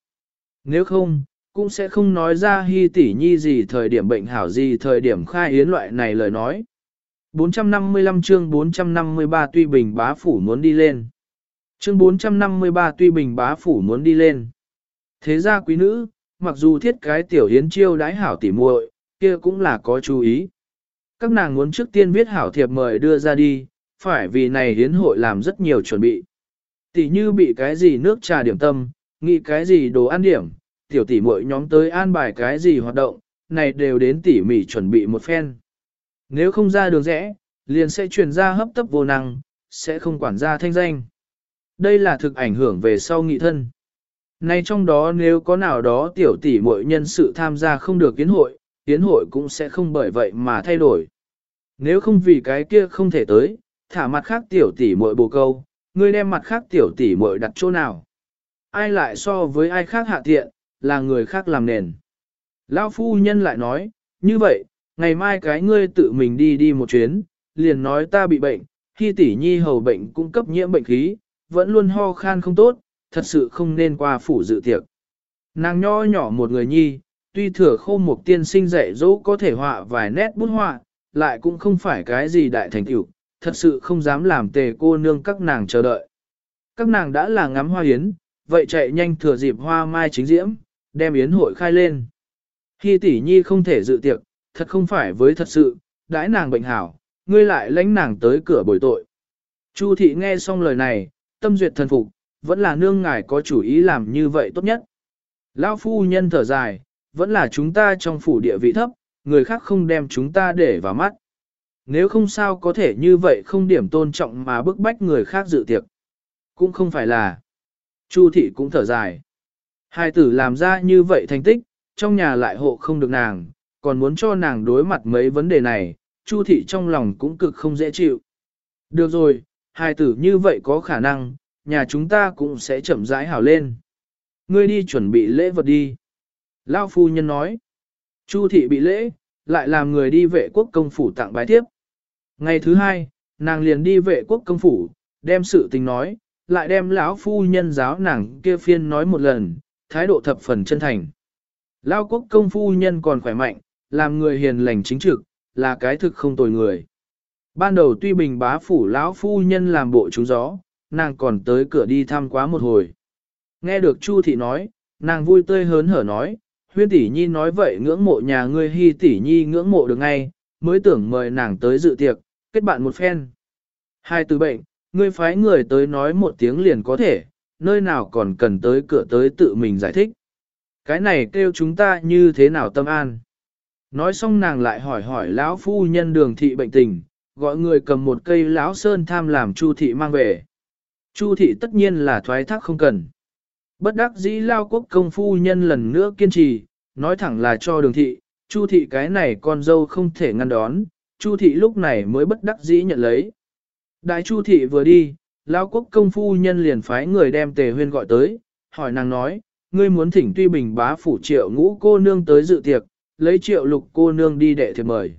Nếu không, cũng sẽ không nói ra hy tỷ nhi gì thời điểm bệnh hảo gì thời điểm khai yến loại này lời nói. 455 chương 453 tuy bình bá phủ muốn đi lên. Chương 453 tuy bình bá phủ muốn đi lên. Thế ra quý nữ, mặc dù thiết cái tiểu hiến chiêu đái hảo tỉ muội, kia cũng là có chú ý. Các nàng muốn trước tiên viết hảo thiệp mời đưa ra đi, phải vì này hiến hội làm rất nhiều chuẩn bị. Tỷ như bị cái gì nước trà điểm tâm, nghĩ cái gì đồ ăn điểm, tiểu tỷ muội nhóm tới an bài cái gì hoạt động, này đều đến tỉ mỉ chuẩn bị một phen. Nếu không ra đường rẽ, liền sẽ truyền ra hấp tấp vô năng, sẽ không quản gia thanh danh. Đây là thực ảnh hưởng về sau nghị thân. Nay trong đó nếu có nào đó tiểu tỷ muội nhân sự tham gia không được kiến hội, kiến hội cũng sẽ không bởi vậy mà thay đổi. Nếu không vì cái kia không thể tới, thả mặt khác tiểu tỷ muội bồ câu, ngươi đem mặt khác tiểu tỷ muội đặt chỗ nào. Ai lại so với ai khác hạ tiện, là người khác làm nền. Lão phu nhân lại nói, như vậy, ngày mai cái ngươi tự mình đi đi một chuyến, liền nói ta bị bệnh, khi tỷ nhi hầu bệnh cung cấp nhiễm bệnh khí, vẫn luôn ho khan không tốt, thật sự không nên qua phủ dự tiệc. Nàng nho nhỏ một người nhi, tuy thừa khô một tiên sinh dạy dỗ có thể họa vài nét bút họa, lại cũng không phải cái gì đại thành tựu, thật sự không dám làm tề cô nương các nàng chờ đợi. Các nàng đã là ngắm hoa yến, vậy chạy nhanh thừa dịp hoa mai chính diễm, đem yến hội khai lên. Khi tỷ nhi không thể dự tiệc, thật không phải với thật sự, đãi nàng bệnh hảo, ngươi lại lãnh nàng tới cửa bồi tội. Chu thị nghe xong lời này, tâm duyệt thần phục, vẫn là nương ngài có chủ ý làm như vậy tốt nhất. Lão phu nhân thở dài, vẫn là chúng ta trong phủ địa vị thấp, người khác không đem chúng ta để vào mắt. Nếu không sao có thể như vậy không điểm tôn trọng mà bức bách người khác dự tiệc. Cũng không phải là. Chu thị cũng thở dài. Hai tử làm ra như vậy thành tích, trong nhà lại hộ không được nàng, còn muốn cho nàng đối mặt mấy vấn đề này, Chu thị trong lòng cũng cực không dễ chịu. Được rồi, hai tử như vậy có khả năng, nhà chúng ta cũng sẽ chậm rãi hảo lên. Ngươi đi chuẩn bị lễ vật đi. Lao phu nhân nói. Chu thị bị lễ, lại làm người đi vệ quốc công phủ tặng bái tiếp. Ngày thứ hai, nàng liền đi vệ quốc công phủ, đem sự tình nói, lại đem lão phu nhân giáo nàng kia phiên nói một lần, thái độ thập phần chân thành. Lao quốc công phu nhân còn khỏe mạnh, làm người hiền lành chính trực, là cái thực không tồi người. Ban đầu tuy bình bá phủ lão phu nhân làm bộ trúng gió, nàng còn tới cửa đi thăm quá một hồi. Nghe được Chu thị nói, nàng vui tươi hớn hở nói, huyên tỷ nhi nói vậy ngưỡng mộ nhà ngươi hy tỷ nhi ngưỡng mộ được ngay, mới tưởng mời nàng tới dự tiệc, kết bạn một phen. Hai từ bệnh, ngươi phái người tới nói một tiếng liền có thể, nơi nào còn cần tới cửa tới tự mình giải thích. Cái này kêu chúng ta như thế nào tâm an. Nói xong nàng lại hỏi hỏi lão phu nhân đường thị bệnh tình, gọi người cầm một cây lão sơn tham làm Chu thị mang về. Chu thị tất nhiên là thoái thác không cần. Bất đắc dĩ lao quốc công phu nhân lần nữa kiên trì, nói thẳng là cho đường thị, Chu thị cái này con dâu không thể ngăn đón, Chu thị lúc này mới bất đắc dĩ nhận lấy. Đại Chu thị vừa đi, Lão quốc công phu nhân liền phái người đem tề huyên gọi tới, hỏi nàng nói, ngươi muốn thỉnh tuy bình bá phủ triệu ngũ cô nương tới dự tiệc, lấy triệu lục cô nương đi đệ thiệp mời.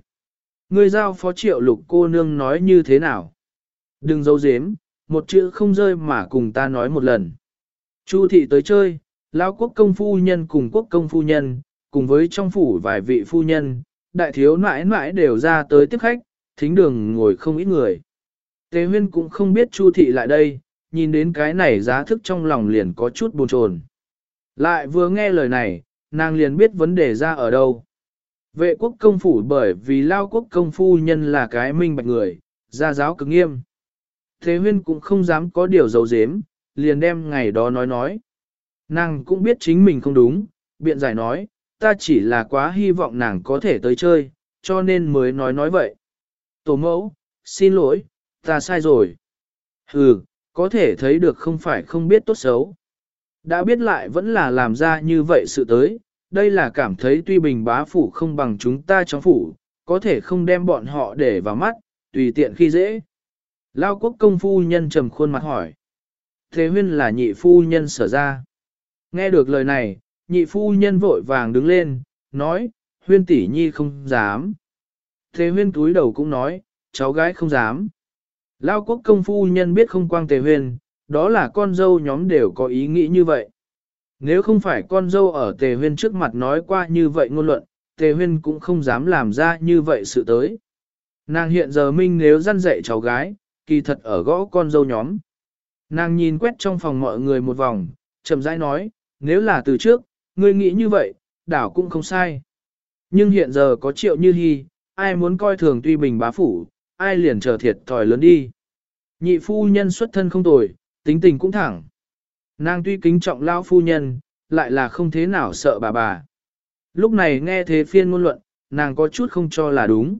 Ngươi giao phó triệu lục cô nương nói như thế nào? Đừng giấu giếm, một chữ không rơi mà cùng ta nói một lần. Chu thị tới chơi, lão quốc công phu nhân cùng quốc công phu nhân, cùng với trong phủ vài vị phu nhân, đại thiếu nãi nãi đều ra tới tiếp khách, thính đường ngồi không ít người. Tế huyên cũng không biết Chu thị lại đây, nhìn đến cái này giá thức trong lòng liền có chút buồn chồn. Lại vừa nghe lời này, nàng liền biết vấn đề ra ở đâu. Vệ quốc công phủ bởi vì lao quốc công phu nhân là cái minh bạch người, gia giáo cực nghiêm. Thế huyên cũng không dám có điều giấu giếm, liền đem ngày đó nói nói. Nàng cũng biết chính mình không đúng, biện giải nói, ta chỉ là quá hy vọng nàng có thể tới chơi, cho nên mới nói nói vậy. Tổ mẫu, xin lỗi, ta sai rồi. Ừ, có thể thấy được không phải không biết tốt xấu. Đã biết lại vẫn là làm ra như vậy sự tới, đây là cảm thấy tuy bình bá phủ không bằng chúng ta trong phủ, có thể không đem bọn họ để vào mắt, tùy tiện khi dễ. Lao quốc công phu nhân trầm khuôn mặt hỏi. Thế huyên là nhị phu nhân sở ra. Nghe được lời này, nhị phu nhân vội vàng đứng lên, nói, huyên tỷ nhi không dám. Thế huyên túi đầu cũng nói, cháu gái không dám. Lao quốc công phu nhân biết không quang tề huyền, đó là con dâu nhóm đều có ý nghĩ như vậy. Nếu không phải con dâu ở tề huyên trước mặt nói qua như vậy ngôn luận, tề huyên cũng không dám làm ra như vậy sự tới. Nàng hiện giờ minh nếu răn dạy cháu gái, kỳ thật ở gõ con dâu nhóm. Nàng nhìn quét trong phòng mọi người một vòng, chậm rãi nói, nếu là từ trước, ngươi nghĩ như vậy, đảo cũng không sai. Nhưng hiện giờ có triệu như hy, ai muốn coi thường tuy bình bá phủ, ai liền trở thiệt thòi lớn đi. Nhị phu nhân xuất thân không tồi, tính tình cũng thẳng. Nàng tuy kính trọng lao phu nhân, lại là không thế nào sợ bà bà. Lúc này nghe thế phiên ngôn luận, nàng có chút không cho là đúng.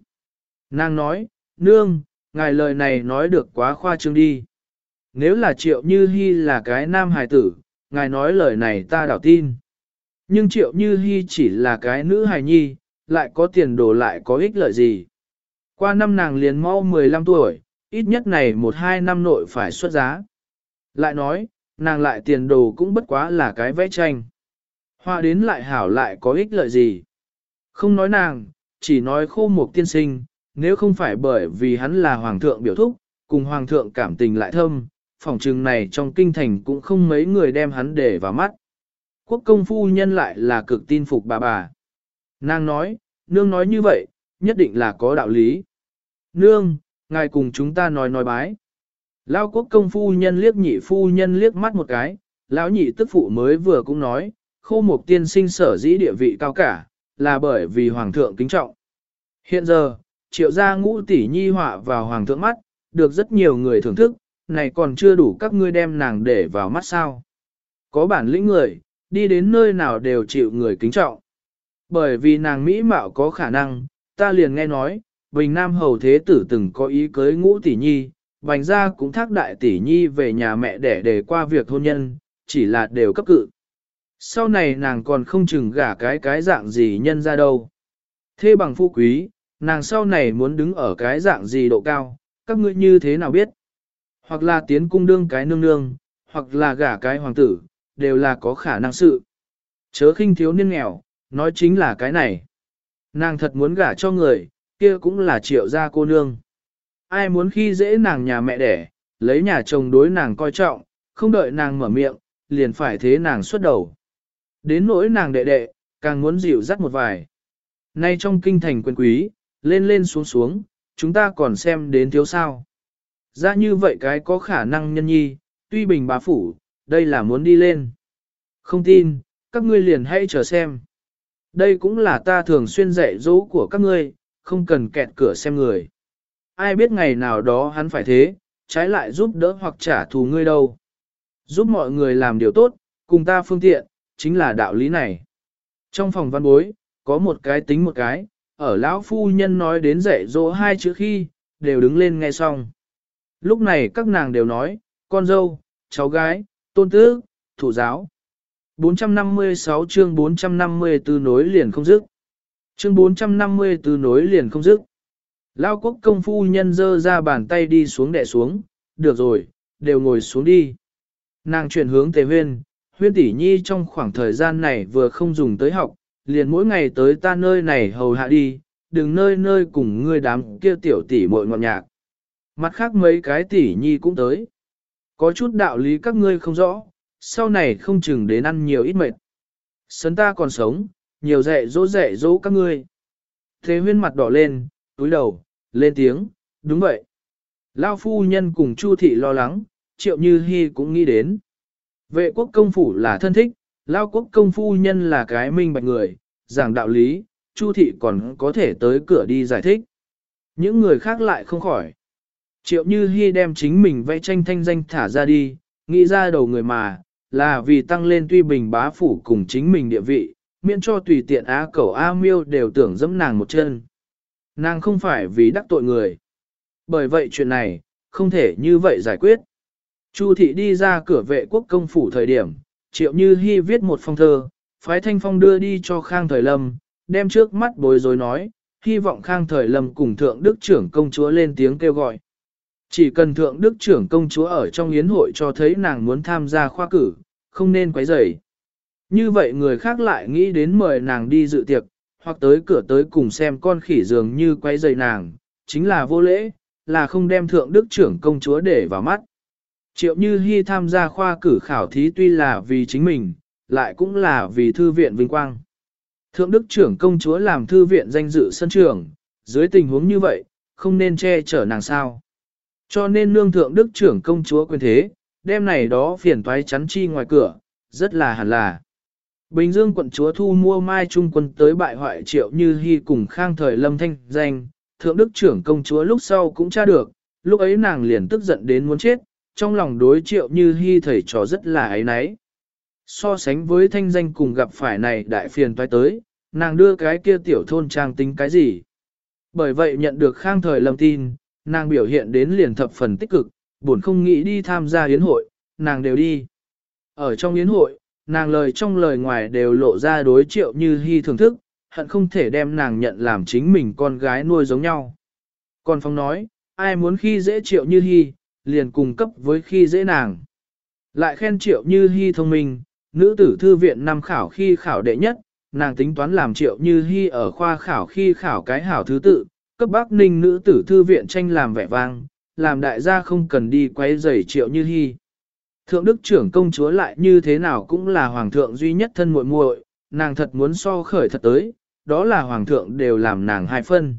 Nàng nói, nương, ngài lời này nói được quá khoa trương đi. Nếu là triệu như hy là cái nam hài tử, ngài nói lời này ta đảo tin. Nhưng triệu như hy chỉ là cái nữ hài nhi, lại có tiền đồ lại có ích lợi gì. Qua năm nàng liền mau 15 tuổi, ít nhất này một hai năm nội phải xuất giá. Lại nói, nàng lại tiền đồ cũng bất quá là cái vẽ tranh. Hoa đến lại hảo lại có ích lợi gì. Không nói nàng, chỉ nói khô một tiên sinh, nếu không phải bởi vì hắn là hoàng thượng biểu thúc, cùng hoàng thượng cảm tình lại thâm, phòng trừng này trong kinh thành cũng không mấy người đem hắn để vào mắt. Quốc công phu nhân lại là cực tin phục bà bà. Nàng nói, nương nói như vậy, nhất định là có đạo lý. Nương, ngài cùng chúng ta nói nói bái. Lao quốc công phu nhân liếc nhị phu nhân liếc mắt một cái, lão nhị tức phụ mới vừa cũng nói, khô một tiên sinh sở dĩ địa vị cao cả, là bởi vì hoàng thượng kính trọng. Hiện giờ, triệu gia ngũ tỷ nhi họa vào hoàng thượng mắt, được rất nhiều người thưởng thức, này còn chưa đủ các ngươi đem nàng để vào mắt sao. Có bản lĩnh người, đi đến nơi nào đều chịu người kính trọng. Bởi vì nàng Mỹ mạo có khả năng, ta liền nghe nói, Bình Nam Hầu Thế Tử từng có ý cưới ngũ tỷ nhi, Bành gia cũng thác đại tỷ nhi về nhà mẹ để để qua việc hôn nhân, chỉ là đều cấp cự. Sau này nàng còn không chừng gả cái cái dạng gì nhân ra đâu. Thế bằng phu quý, nàng sau này muốn đứng ở cái dạng gì độ cao, các ngươi như thế nào biết? Hoặc là tiến cung đương cái nương nương, hoặc là gả cái hoàng tử, đều là có khả năng sự. Chớ khinh thiếu niên nghèo, nói chính là cái này. Nàng thật muốn gả cho người, kia cũng là triệu gia cô nương. Ai muốn khi dễ nàng nhà mẹ đẻ, lấy nhà chồng đối nàng coi trọng, không đợi nàng mở miệng, liền phải thế nàng xuất đầu. Đến nỗi nàng đệ đệ, càng muốn dịu dắt một vài. Nay trong kinh thành quyền quý, lên lên xuống xuống, chúng ta còn xem đến thiếu sao. Ra như vậy cái có khả năng nhân nhi, tuy bình bá phủ, đây là muốn đi lên. Không tin, các ngươi liền hãy chờ xem. Đây cũng là ta thường xuyên dạy dỗ của các ngươi, không cần kẹt cửa xem người. Ai biết ngày nào đó hắn phải thế, trái lại giúp đỡ hoặc trả thù ngươi đâu. Giúp mọi người làm điều tốt, cùng ta phương tiện, chính là đạo lý này. Trong phòng văn bối, có một cái tính một cái, ở lão phu nhân nói đến dạy dỗ hai chữ khi, đều đứng lên nghe xong. Lúc này các nàng đều nói, con dâu, cháu gái, tôn tứ, thủ giáo. 456 chương 454 nối liền không dứt. Chương 454 nối liền không dứt. Lao quốc công phu nhân dơ ra bàn tay đi xuống đè xuống, được rồi, đều ngồi xuống đi. Nàng chuyển hướng tề huyên, huyên tỷ nhi trong khoảng thời gian này vừa không dùng tới học, liền mỗi ngày tới ta nơi này hầu hạ đi, đừng nơi nơi cùng ngươi đám kia tiểu tỷ muội ngọt nhạc. Mặt khác mấy cái tỷ nhi cũng tới. Có chút đạo lý các ngươi không rõ, sau này không chừng đến ăn nhiều ít mệt. Sấn ta còn sống, nhiều dạy dỗ dạy dỗ các ngươi. Thế huyên mặt đỏ lên, túi đầu, lên tiếng, đúng vậy. Lao phu nhân cùng Chu thị lo lắng, triệu như hy cũng nghĩ đến. Vệ quốc công phủ là thân thích, Lao quốc công phu nhân là cái minh bạch người, giảng đạo lý, Chu thị còn có thể tới cửa đi giải thích. Những người khác lại không khỏi. Triệu Như hy đem chính mình vẽ tranh thanh danh thả ra đi, nghĩ ra đầu người mà, là vì tăng lên tuy bình bá phủ cùng chính mình địa vị, miễn cho tùy tiện á cẩu A miêu đều tưởng dẫm nàng một chân. Nàng không phải vì đắc tội người. Bởi vậy chuyện này, không thể như vậy giải quyết. Chu thị đi ra cửa vệ quốc công phủ thời điểm, triệu như hy viết một phong thơ, phái thanh phong đưa đi cho Khang Thời Lâm, đem trước mắt bối rối nói, hy vọng Khang Thời Lâm cùng Thượng Đức trưởng công chúa lên tiếng kêu gọi. Chỉ cần Thượng Đức trưởng công chúa ở trong yến hội cho thấy nàng muốn tham gia khoa cử, không nên quấy rầy. Như vậy người khác lại nghĩ đến mời nàng đi dự tiệc, hoặc tới cửa tới cùng xem con khỉ dường như quấy rầy nàng, chính là vô lễ, là không đem Thượng Đức trưởng công chúa để vào mắt. Triệu Như Hi tham gia khoa cử khảo thí tuy là vì chính mình, lại cũng là vì thư viện vinh quang. Thượng Đức trưởng công chúa làm thư viện danh dự sân trưởng, dưới tình huống như vậy, không nên che chở nàng sao. Cho nên nương thượng Đức trưởng công chúa quyền thế, đêm này đó phiền toái chắn chi ngoài cửa, rất là hẳn là. Bình Dương quận chúa thu mua Mai Trung quân tới bại hoại triệu như hy cùng khang thời lâm thanh danh, thượng đức trưởng công chúa lúc sau cũng tra được, lúc ấy nàng liền tức giận đến muốn chết, trong lòng đối triệu như hy thầy trò rất là ấy náy. So sánh với thanh danh cùng gặp phải này đại phiền toái tới, nàng đưa cái kia tiểu thôn trang tính cái gì. Bởi vậy nhận được khang thời lâm tin, nàng biểu hiện đến liền thập phần tích cực, buồn không nghĩ đi tham gia yến hội, nàng đều đi. Ở trong yến hội, nàng lời trong lời ngoài đều lộ ra đối triệu như hy thưởng thức, hận không thể đem nàng nhận làm chính mình con gái nuôi giống nhau. Còn Phong nói, ai muốn khi dễ triệu như hy, liền cùng cấp với khi dễ nàng. Lại khen triệu như hy thông minh, nữ tử thư viện năm khảo khi khảo đệ nhất, nàng tính toán làm triệu như hy ở khoa khảo khi khảo cái hảo thứ tự, cấp bác ninh nữ tử thư viện tranh làm vẻ vang, làm đại gia không cần đi quay rầy triệu như hy. Thượng đức trưởng công chúa lại như thế nào cũng là hoàng thượng duy nhất thân muội muội, nàng thật muốn so khởi thật tới, đó là hoàng thượng đều làm nàng hai phân.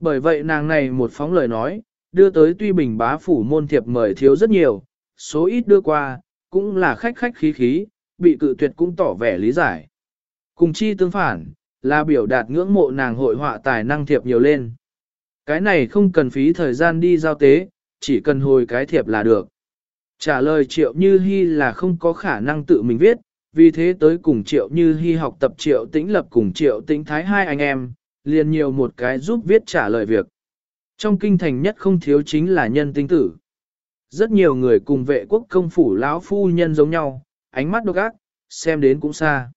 Bởi vậy nàng này một phóng lời nói, đưa tới tuy bình bá phủ môn thiệp mời thiếu rất nhiều, số ít đưa qua, cũng là khách khách khí khí, bị cự tuyệt cũng tỏ vẻ lý giải. Cùng chi tương phản, là biểu đạt ngưỡng mộ nàng hội họa tài năng thiệp nhiều lên. Cái này không cần phí thời gian đi giao tế, chỉ cần hồi cái thiệp là được. Trả lời Triệu Như Hi là không có khả năng tự mình viết, vì thế tới cùng Triệu Như Hi học tập Triệu Tĩnh Lập cùng Triệu Tĩnh Thái hai anh em, liền nhiều một cái giúp viết trả lời việc. Trong kinh thành nhất không thiếu chính là nhân tinh tử. Rất nhiều người cùng vệ quốc công phủ lão phu nhân giống nhau, ánh mắt độc ác, xem đến cũng xa.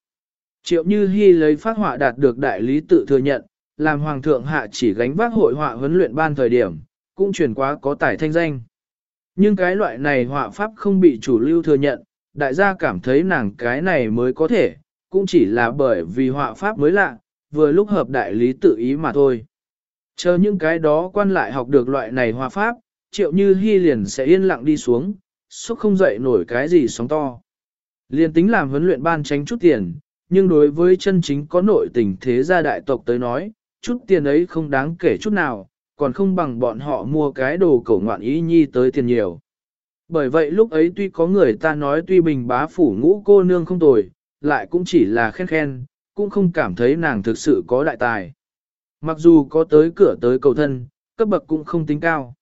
Triệu Như Hi lấy phát họa đạt được đại lý tự thừa nhận, làm hoàng thượng hạ chỉ gánh vác hội họa huấn luyện ban thời điểm, cũng truyền quá có tài thanh danh. Nhưng cái loại này họa pháp không bị chủ lưu thừa nhận, đại gia cảm thấy nàng cái này mới có thể, cũng chỉ là bởi vì họa pháp mới lạ, vừa lúc hợp đại lý tự ý mà thôi. Chờ những cái đó quan lại học được loại này họa pháp, triệu như hy liền sẽ yên lặng đi xuống, xúc không dậy nổi cái gì sóng to. Liền tính làm huấn luyện ban tránh chút tiền, nhưng đối với chân chính có nội tình thế gia đại tộc tới nói, chút tiền ấy không đáng kể chút nào, còn không bằng bọn họ mua cái đồ cổ ngoạn ý nhi tới tiền nhiều. Bởi vậy lúc ấy tuy có người ta nói tuy bình bá phủ ngũ cô nương không tồi, lại cũng chỉ là khen khen, cũng không cảm thấy nàng thực sự có đại tài. Mặc dù có tới cửa tới cầu thân, cấp bậc cũng không tính cao.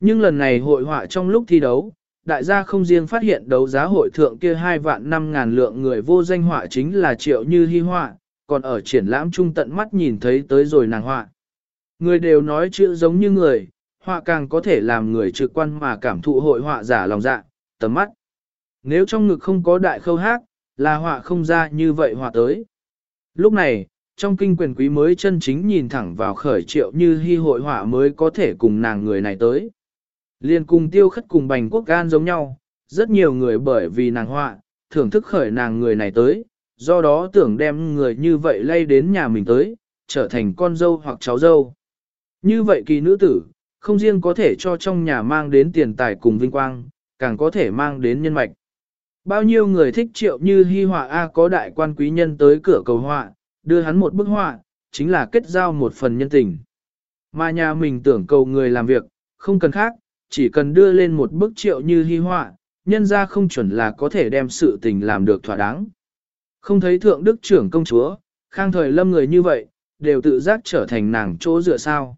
Nhưng lần này hội họa trong lúc thi đấu, đại gia không riêng phát hiện đấu giá hội thượng kia hai vạn năm ngàn lượng người vô danh họa chính là triệu như hy họa, còn ở triển lãm trung tận mắt nhìn thấy tới rồi nàng họa. Người đều nói chữ giống như người, Họa càng có thể làm người trực quan mà cảm thụ hội họa giả lòng dạ, tầm mắt. Nếu trong ngực không có đại khâu hát, là họa không ra như vậy họa tới. Lúc này, trong kinh quyền quý mới chân chính nhìn thẳng vào khởi triệu như hy hội họa mới có thể cùng nàng người này tới. Liên cùng tiêu khất cùng bành quốc gan giống nhau, rất nhiều người bởi vì nàng họa, thưởng thức khởi nàng người này tới, do đó tưởng đem người như vậy lay đến nhà mình tới, trở thành con dâu hoặc cháu dâu. Như vậy kỳ nữ tử, không riêng có thể cho trong nhà mang đến tiền tài cùng vinh quang, càng có thể mang đến nhân mạch. Bao nhiêu người thích triệu như hy họa A có đại quan quý nhân tới cửa cầu họa, đưa hắn một bức họa, chính là kết giao một phần nhân tình. Mà nhà mình tưởng cầu người làm việc, không cần khác, chỉ cần đưa lên một bức triệu như hy họa, nhân ra không chuẩn là có thể đem sự tình làm được thỏa đáng. Không thấy thượng đức trưởng công chúa, khang thời lâm người như vậy, đều tự giác trở thành nàng chỗ dựa sao.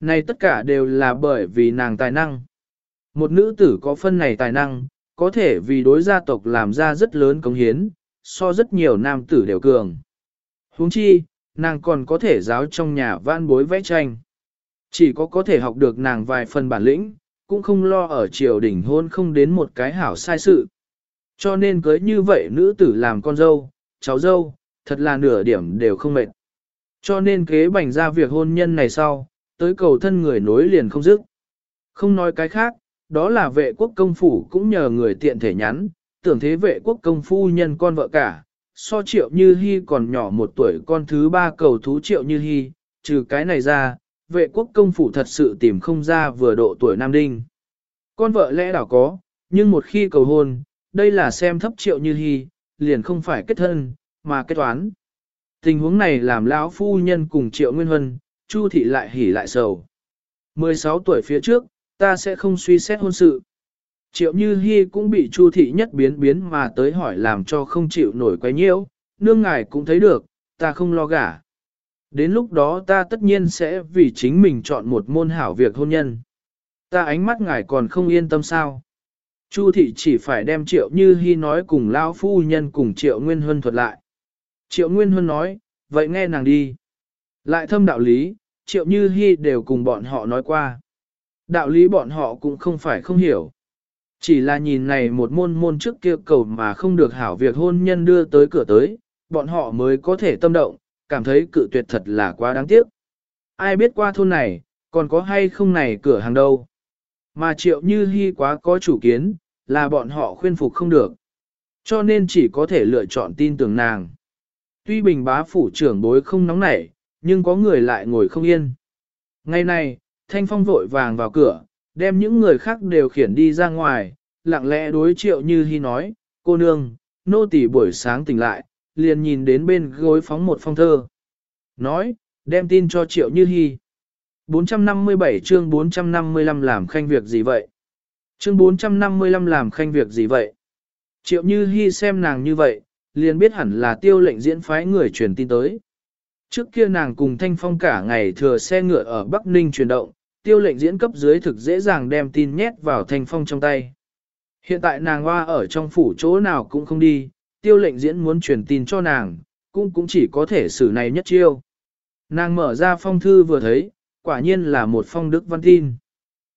Này tất cả đều là bởi vì nàng tài năng. Một nữ tử có phân này tài năng, có thể vì đối gia tộc làm ra rất lớn công hiến, so rất nhiều nam tử đều cường. huống chi, nàng còn có thể giáo trong nhà vãn bối vẽ tranh. Chỉ có có thể học được nàng vài phần bản lĩnh, cũng không lo ở triều đình hôn không đến một cái hảo sai sự. Cho nên cưới như vậy nữ tử làm con dâu, cháu dâu, thật là nửa điểm đều không mệt. Cho nên kế bành ra việc hôn nhân này sau, tới cầu thân người nối liền không dứt. Không nói cái khác, đó là vệ quốc công phủ cũng nhờ người tiện thể nhắn, tưởng thế vệ quốc công phu nhân con vợ cả, so triệu như hy còn nhỏ một tuổi con thứ ba cầu thú triệu như hy, trừ cái này ra, vệ quốc công phủ thật sự tìm không ra vừa độ tuổi nam đinh. Con vợ lẽ đảo có, nhưng một khi cầu hôn, đây là xem thấp triệu như hy, liền không phải kết thân, mà kết toán. Tình huống này làm lão phu nhân cùng triệu nguyên huân, chu thị lại hỉ lại sầu. 16 tuổi phía trước, ta sẽ không suy xét hôn sự. Triệu Như Hi cũng bị Chu thị nhất biến biến mà tới hỏi làm cho không chịu nổi quấy nhiễu, nương ngài cũng thấy được, ta không lo gả. Đến lúc đó ta tất nhiên sẽ vì chính mình chọn một môn hảo việc hôn nhân. Ta ánh mắt ngài còn không yên tâm sao. Chu thị chỉ phải đem Triệu Như Hi nói cùng Lao Phu Nhân cùng Triệu Nguyên Huân thuật lại. Triệu Nguyên Huân nói, vậy nghe nàng đi. Lại thâm đạo lý, Triệu Như Hi đều cùng bọn họ nói qua. Đạo lý bọn họ cũng không phải không hiểu. Chỉ là nhìn này một môn môn trước kia cầu mà không được hảo việc hôn nhân đưa tới cửa tới, bọn họ mới có thể tâm động, cảm thấy cự tuyệt thật là quá đáng tiếc. Ai biết qua thôn này, còn có hay không này cửa hàng đâu. Mà triệu như hy quá có chủ kiến, là bọn họ khuyên phục không được. Cho nên chỉ có thể lựa chọn tin tưởng nàng. Tuy bình bá phủ trưởng bối không nóng nảy, nhưng có người lại ngồi không yên. Ngày nay Thanh Phong vội vàng vào cửa, đem những người khác đều khiển đi ra ngoài, lặng lẽ đối triệu như hy nói, cô nương, nô tỳ buổi sáng tỉnh lại, liền nhìn đến bên gối phóng một phong thơ. Nói, đem tin cho triệu như hy. 457 chương 455 làm khanh việc gì vậy? Chương 455 làm khanh việc gì vậy? Triệu như Hi xem nàng như vậy, liền biết hẳn là tiêu lệnh diễn phái người truyền tin tới. Trước kia nàng cùng Thanh Phong cả ngày thừa xe ngựa ở Bắc Ninh chuyển động, tiêu lệnh diễn cấp dưới thực dễ dàng đem tin nhét vào Thanh Phong trong tay. Hiện tại nàng hoa ở trong phủ chỗ nào cũng không đi, tiêu lệnh diễn muốn truyền tin cho nàng, cũng cũng chỉ có thể xử này nhất chiêu. Nàng mở ra phong thư vừa thấy, quả nhiên là một phong đức văn tin.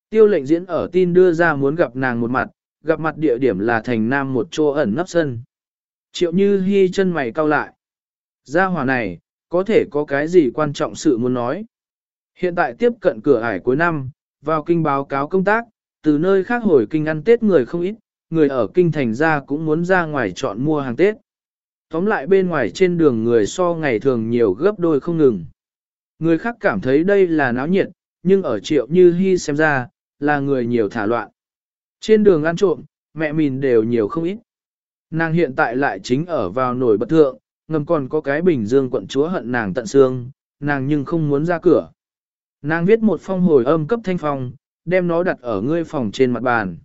Tiêu lệnh diễn ở tin đưa ra muốn gặp nàng một mặt, gặp mặt địa điểm là thành nam một chỗ ẩn nấp sân. Triệu như hy chân mày cau lại. Gia hỏa này, có thể có cái gì quan trọng sự muốn nói. Hiện tại tiếp cận cửa ải cuối năm, vào kinh báo cáo công tác, từ nơi khác hồi kinh ăn Tết người không ít, người ở kinh thành ra cũng muốn ra ngoài chọn mua hàng Tết. Tóm lại bên ngoài trên đường người so ngày thường nhiều gấp đôi không ngừng. Người khác cảm thấy đây là náo nhiệt, nhưng ở triệu như hy xem ra, là người nhiều thả loạn. Trên đường ăn trộm, mẹ mình đều nhiều không ít. Nàng hiện tại lại chính ở vào nổi bật thượng, ngầm còn có cái bình dương quận chúa hận nàng tận xương, nàng nhưng không muốn ra cửa. Nàng viết một phong hồi âm cấp thanh phong, đem nó đặt ở ngươi phòng trên mặt bàn.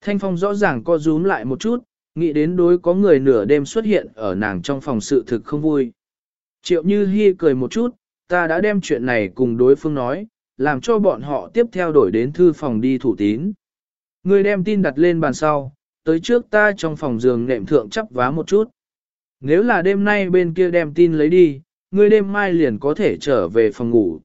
Thanh phong rõ ràng co rúm lại một chút, nghĩ đến đối có người nửa đêm xuất hiện ở nàng trong phòng sự thực không vui. Triệu Như Hi cười một chút, ta đã đem chuyện này cùng đối phương nói, làm cho bọn họ tiếp theo đổi đến thư phòng đi thủ tín. người đem tin đặt lên bàn sau, tới trước ta trong phòng giường nệm thượng chắp vá một chút. Nếu là đêm nay bên kia đem tin lấy đi, ngươi đêm mai liền có thể trở về phòng ngủ.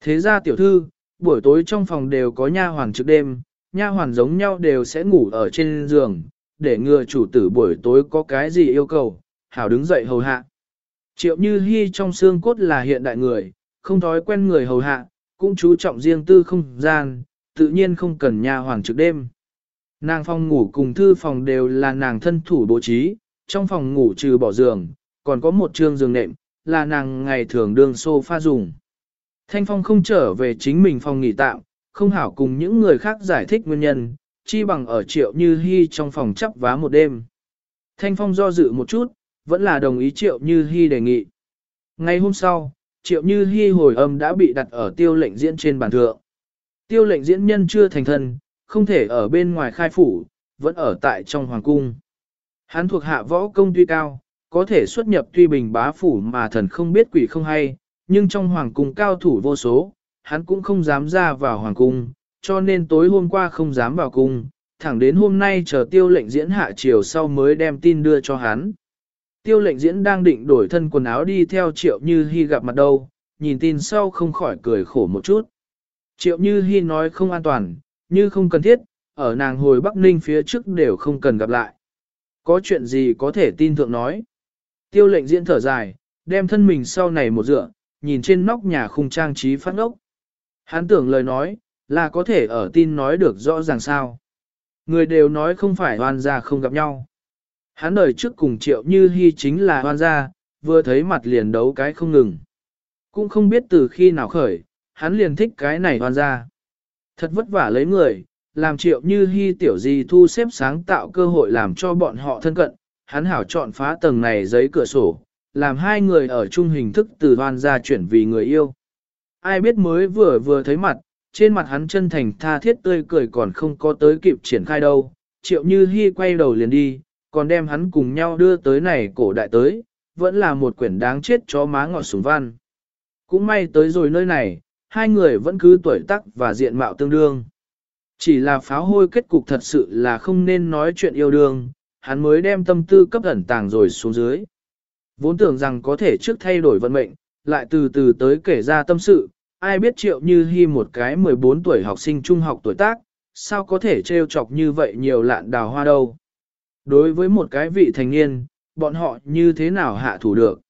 Thế ra tiểu thư, buổi tối trong phòng đều có nha hoàn trước đêm, nha hoàn giống nhau đều sẽ ngủ ở trên giường, để ngừa chủ tử buổi tối có cái gì yêu cầu, hảo đứng dậy hầu hạ. Triệu Như Hi trong xương cốt là hiện đại người, không thói quen người hầu hạ, cũng chú trọng riêng tư không gian, tự nhiên không cần nhà hoàng trực đêm. Nàng phòng ngủ cùng thư phòng đều là nàng thân thủ bố trí, trong phòng ngủ trừ bỏ giường, còn có một trường giường nệm, là nàng ngày thường đương sofa dùng. Thanh Phong không trở về chính mình phòng nghỉ tạm, không hảo cùng những người khác giải thích nguyên nhân, chi bằng ở triệu như hy trong phòng chắp vá một đêm. Thanh Phong do dự một chút, vẫn là đồng ý triệu như hy đề nghị. Ngày hôm sau, triệu như hy hồi âm đã bị đặt ở tiêu lệnh diễn trên bàn thượng. Tiêu lệnh diễn nhân chưa thành thân, không thể ở bên ngoài khai phủ, vẫn ở tại trong hoàng cung. Hắn thuộc hạ võ công tuy cao, có thể xuất nhập tuy bình bá phủ mà thần không biết quỷ không hay, nhưng trong hoàng cung cao thủ vô số, hắn cũng không dám ra vào hoàng cung, cho nên tối hôm qua không dám vào cung, thẳng đến hôm nay chờ tiêu lệnh diễn hạ chiều sau mới đem tin đưa cho hắn. Tiêu lệnh diễn đang định đổi thân quần áo đi theo triệu như hy gặp mặt đâu, nhìn tin sau không khỏi cười khổ một chút. Triệu như hy nói không an toàn, như không cần thiết, ở nàng hồi Bắc Ninh phía trước đều không cần gặp lại. Có chuyện gì có thể tin thượng nói. Tiêu lệnh diễn thở dài, đem thân mình sau này một dựa, nhìn trên nóc nhà khung trang trí phát ốc. Hắn tưởng lời nói, là có thể ở tin nói được rõ ràng sao. Người đều nói không phải hoàn ra không gặp nhau. Hắn đời trước cùng triệu như hy chính là hoan gia, vừa thấy mặt liền đấu cái không ngừng. Cũng không biết từ khi nào khởi, hắn liền thích cái này hoan gia. Thật vất vả lấy người, làm triệu như hy tiểu gì thu xếp sáng tạo cơ hội làm cho bọn họ thân cận, hắn hảo chọn phá tầng này giấy cửa sổ, làm hai người ở chung hình thức từ hoan gia chuyển vì người yêu. Ai biết mới vừa vừa thấy mặt, trên mặt hắn chân thành tha thiết tươi cười còn không có tới kịp triển khai đâu, triệu như hy quay đầu liền đi, còn đem hắn cùng nhau đưa tới này cổ đại tới, vẫn là một quyển đáng chết chó má ngọt súng văn. Cũng may tới rồi nơi này, hai người vẫn cứ tuổi tác và diện mạo tương đương. Chỉ là pháo hôi kết cục thật sự là không nên nói chuyện yêu đương, hắn mới đem tâm tư cấp ẩn tàng rồi xuống dưới. Vốn tưởng rằng có thể trước thay đổi vận mệnh, lại từ từ tới kể ra tâm sự, ai biết triệu như hy một cái 14 tuổi học sinh trung học tuổi tác, sao có thể trêu chọc như vậy nhiều lạn đào hoa đâu. Đối với một cái vị thành niên, bọn họ như thế nào hạ thủ được.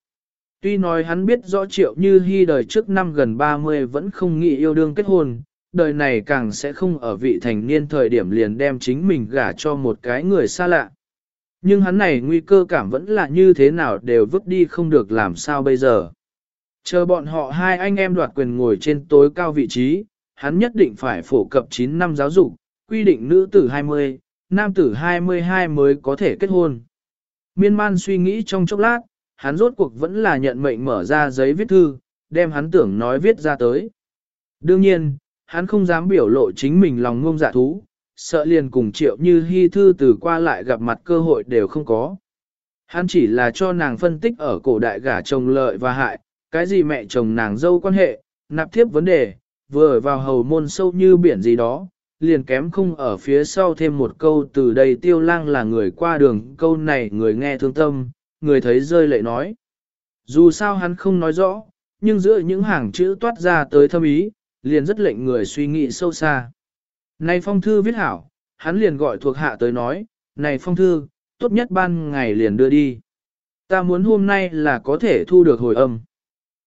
Tuy nói hắn biết rõ triệu như hy đời trước năm gần 30 vẫn không nghĩ yêu đương kết hôn, đời này càng sẽ không ở vị thành niên thời điểm liền đem chính mình gả cho một cái người xa lạ. Nhưng hắn này nguy cơ cảm vẫn là như thế nào đều vứt đi không được làm sao bây giờ. Chờ bọn họ hai anh em đoạt quyền ngồi trên tối cao vị trí, hắn nhất định phải phổ cập 9 năm giáo dục, quy định nữ tử 20, nam tử 22 mới có thể kết hôn. Miên man suy nghĩ trong chốc lát, hắn rốt cuộc vẫn là nhận mệnh mở ra giấy viết thư, đem hắn tưởng nói viết ra tới. Đương nhiên, hắn không dám biểu lộ chính mình lòng ngông dạ thú, sợ liền cùng triệu như hy thư từ qua lại gặp mặt cơ hội đều không có. Hắn chỉ là cho nàng phân tích ở cổ đại gả chồng lợi và hại, cái gì mẹ chồng nàng dâu quan hệ, nạp thiếp vấn đề, vừa vào hầu môn sâu như biển gì đó, liền kém không ở phía sau thêm một câu từ đây tiêu lang là người qua đường, câu này người nghe thương tâm, người thấy rơi lệ nói. Dù sao hắn không nói rõ, nhưng giữa những hàng chữ toát ra tới thâm ý, liền rất lệnh người suy nghĩ sâu xa. Này phong thư viết hảo, hắn liền gọi thuộc hạ tới nói, này phong thư, tốt nhất ban ngày liền đưa đi. Ta muốn hôm nay là có thể thu được hồi âm.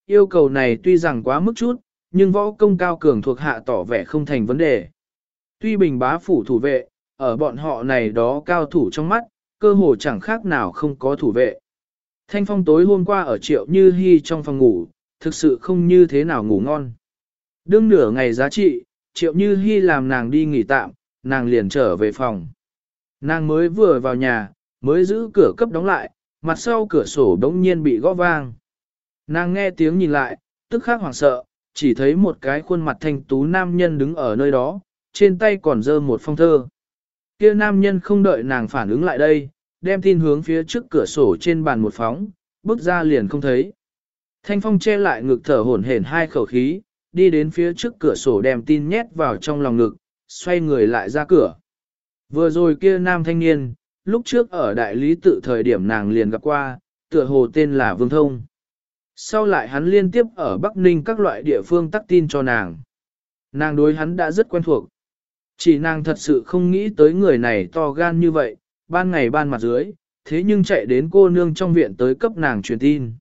Yêu cầu này tuy rằng quá mức chút, nhưng võ công cao cường thuộc hạ tỏ vẻ không thành vấn đề. Tuy bình bá phủ thủ vệ, ở bọn họ này đó cao thủ trong mắt, cơ hồ chẳng khác nào không có thủ vệ. Thanh phong tối hôm qua ở triệu như hy trong phòng ngủ, thực sự không như thế nào ngủ ngon. Đương nửa ngày giá trị, triệu như hy làm nàng đi nghỉ tạm, nàng liền trở về phòng. Nàng mới vừa vào nhà, mới giữ cửa cấp đóng lại, mặt sau cửa sổ đống nhiên bị gõ vang. Nàng nghe tiếng nhìn lại, tức khắc hoảng sợ, chỉ thấy một cái khuôn mặt thanh tú nam nhân đứng ở nơi đó, trên tay còn dơ một phong thơ. Kia nam nhân không đợi nàng phản ứng lại đây, đem tin hướng phía trước cửa sổ trên bàn một phóng, bước ra liền không thấy. Thanh phong che lại ngực thở hổn hển hai khẩu khí, đi đến phía trước cửa sổ đem tin nhét vào trong lòng ngực, xoay người lại ra cửa. Vừa rồi kia nam thanh niên, lúc trước ở đại lý tự thời điểm nàng liền gặp qua, tựa hồ tên là Vương Thông. Sau lại hắn liên tiếp ở Bắc Ninh các loại địa phương tắc tin cho nàng. Nàng đối hắn đã rất quen thuộc. Chỉ nàng thật sự không nghĩ tới người này to gan như vậy, ban ngày ban mặt dưới, thế nhưng chạy đến cô nương trong viện tới cấp nàng truyền tin.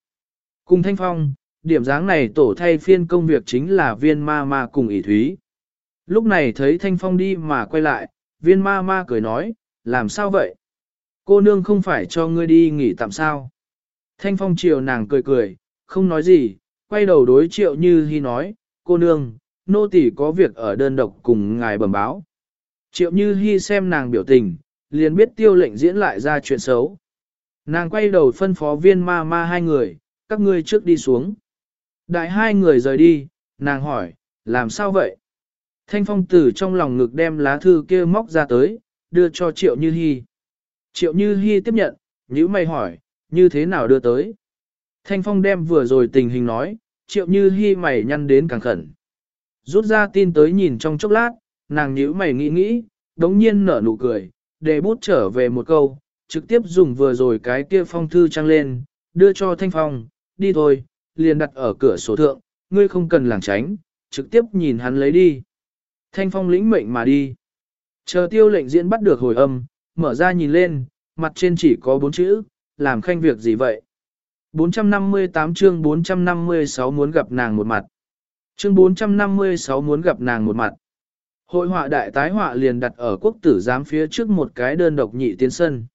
Cùng Thanh Phong, điểm dáng này tổ thay phiên công việc chính là viên ma ma cùng ỷ thúy. Lúc này thấy Thanh Phong đi mà quay lại, viên ma ma cười nói, làm sao vậy? Cô nương không phải cho ngươi đi nghỉ tạm sao? Thanh Phong chiều nàng cười cười, không nói gì, quay đầu đối triệu như hy nói, cô nương, nô tỳ có việc ở đơn độc cùng ngài bẩm báo. Triệu như Hi xem nàng biểu tình, liền biết tiêu lệnh diễn lại ra chuyện xấu. Nàng quay đầu phân phó viên ma ma hai người, các ngươi trước đi xuống. Đại hai người rời đi, nàng hỏi, làm sao vậy? Thanh phong tử trong lòng ngực đem lá thư kia móc ra tới, đưa cho triệu như Hi. Triệu như Hi tiếp nhận, nhữ mày hỏi, như thế nào đưa tới? Thanh phong đem vừa rồi tình hình nói, triệu như Hi mày nhăn đến càng khẩn. Rút ra tin tới nhìn trong chốc lát, nàng nhíu mày nghĩ nghĩ, đống nhiên nở nụ cười, để bút trở về một câu, trực tiếp dùng vừa rồi cái kia phong thư trang lên, đưa cho thanh phong, đi thôi, liền đặt ở cửa sổ thượng, ngươi không cần lảng tránh, trực tiếp nhìn hắn lấy đi. Thanh phong lĩnh mệnh mà đi. Chờ tiêu lệnh diễn bắt được hồi âm, mở ra nhìn lên, mặt trên chỉ có bốn chữ, làm khanh việc gì vậy? 458 chương 456 muốn gặp nàng một mặt. Chương 456 muốn gặp nàng một mặt. Hội họa đại tái họa liền đặt ở quốc tử giám phía trước một cái đơn độc nhị tiến sân.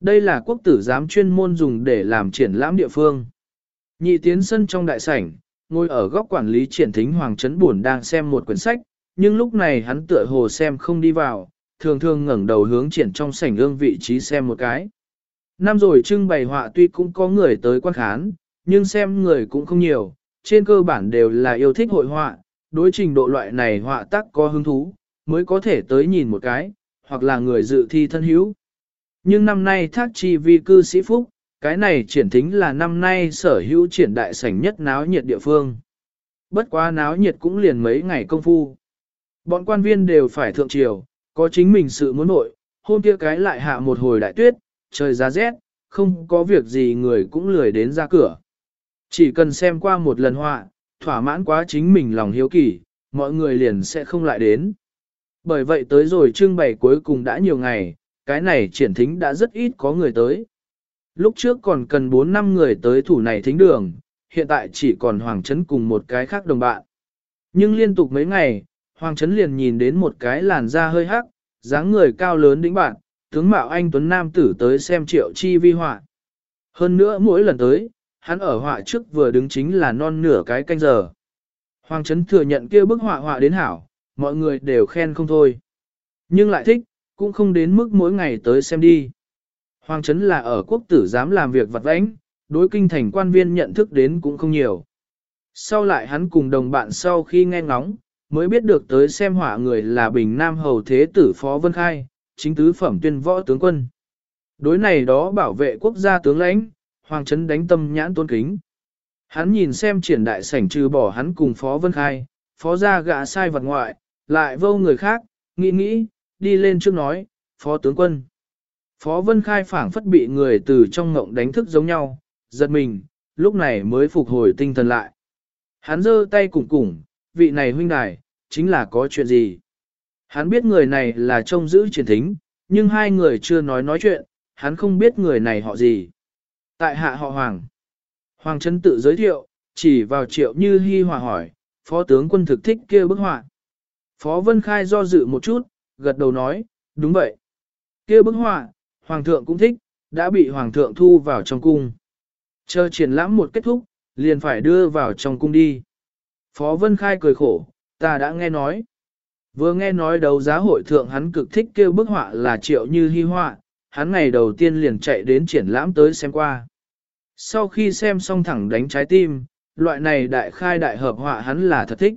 Đây là quốc tử giám chuyên môn dùng để làm triển lãm địa phương. Nhị tiến sân trong đại sảnh, ngồi ở góc quản lý triển thính Hoàng Trấn Buồn đang xem một quyển sách, nhưng lúc này hắn tựa hồ xem không đi vào, thường thường ngẩng đầu hướng triển trong sảnh ương vị trí xem một cái. Năm rồi trưng bày họa tuy cũng có người tới quan khán, nhưng xem người cũng không nhiều, trên cơ bản đều là yêu thích hội họa, đối trình độ loại này họa tác có hứng thú, mới có thể tới nhìn một cái, hoặc là người dự thi thân hữu. Nhưng năm nay thác chi vi cư sĩ phúc, cái này triển thính là năm nay sở hữu triển đại sảnh nhất náo nhiệt địa phương. Bất quá náo nhiệt cũng liền mấy ngày công phu. Bọn quan viên đều phải thượng triều, có chính mình sự muốn nội, hôm kia cái lại hạ một hồi đại tuyết, trời giá rét, không có việc gì người cũng lười đến ra cửa. Chỉ cần xem qua một lần họa, thỏa mãn quá chính mình lòng hiếu kỳ, mọi người liền sẽ không lại đến. Bởi vậy tới rồi trưng bày cuối cùng đã nhiều ngày, cái này triển thính đã rất ít có người tới. Lúc trước còn cần 4 năm người tới thủ này thính đường, hiện tại chỉ còn Hoàng Trấn cùng một cái khác đồng bạn. Nhưng liên tục mấy ngày, Hoàng Trấn liền nhìn đến một cái làn da hơi hắc, dáng người cao lớn đĩnh bạn, tướng mạo anh Tuấn Nam tử tới xem triệu chi vi họa. Hơn nữa mỗi lần tới, hắn ở họa trước vừa đứng chính là non nửa cái canh giờ. Hoàng Trấn thừa nhận kia bức họa họa đến hảo, mọi người đều khen không thôi. Nhưng lại thích, cũng không đến mức mỗi ngày tới xem đi. Hoàng Trấn là ở quốc tử dám làm việc vặt vãnh, đối kinh thành quan viên nhận thức đến cũng không nhiều. Sau lại hắn cùng đồng bạn sau khi nghe ngóng, mới biết được tới xem họa người là Bình Nam Hầu Thế Tử Phó Vân Khai, chính tứ phẩm tuyên võ tướng quân. Đối này đó bảo vệ quốc gia tướng lãnh, Hoàng Trấn đánh tâm nhãn tôn kính. Hắn nhìn xem triển đại sảnh trừ bỏ hắn cùng Phó Vân Khai, Phó gia gã sai vật ngoại, lại vô người khác, nghĩ nghĩ, đi lên trước nói, Phó tướng quân. Phó Vân Khai phảng phất bị người từ trong ngộng đánh thức giống nhau, giật mình, lúc này mới phục hồi tinh thần lại. Hắn giơ tay cùng cùng, vị này huynh đài, chính là có chuyện gì? Hắn biết người này là trông giữ triển thính, nhưng hai người chưa nói nói chuyện, hắn không biết người này họ gì. Tại hạ họ Hoàng. Hoàng Trấn tự giới thiệu, chỉ vào triệu như hy hòa hỏi, phó tướng quân thực thích kia bức họa. Phó Vân Khai do dự một chút, gật đầu nói, đúng vậy. kia bức họa, Hoàng thượng cũng thích, đã bị Hoàng thượng thu vào trong cung. Chờ triển lãm một kết thúc, liền phải đưa vào trong cung đi. Phó Vân Khai cười khổ, ta đã nghe nói. Vừa nghe nói đấu giá hội thượng hắn cực thích kêu bức họa là triệu như hy họa, hắn ngày đầu tiên liền chạy đến triển lãm tới xem qua. Sau khi xem xong thẳng đánh trái tim, loại này đại khai đại hợp họa hắn là thật thích.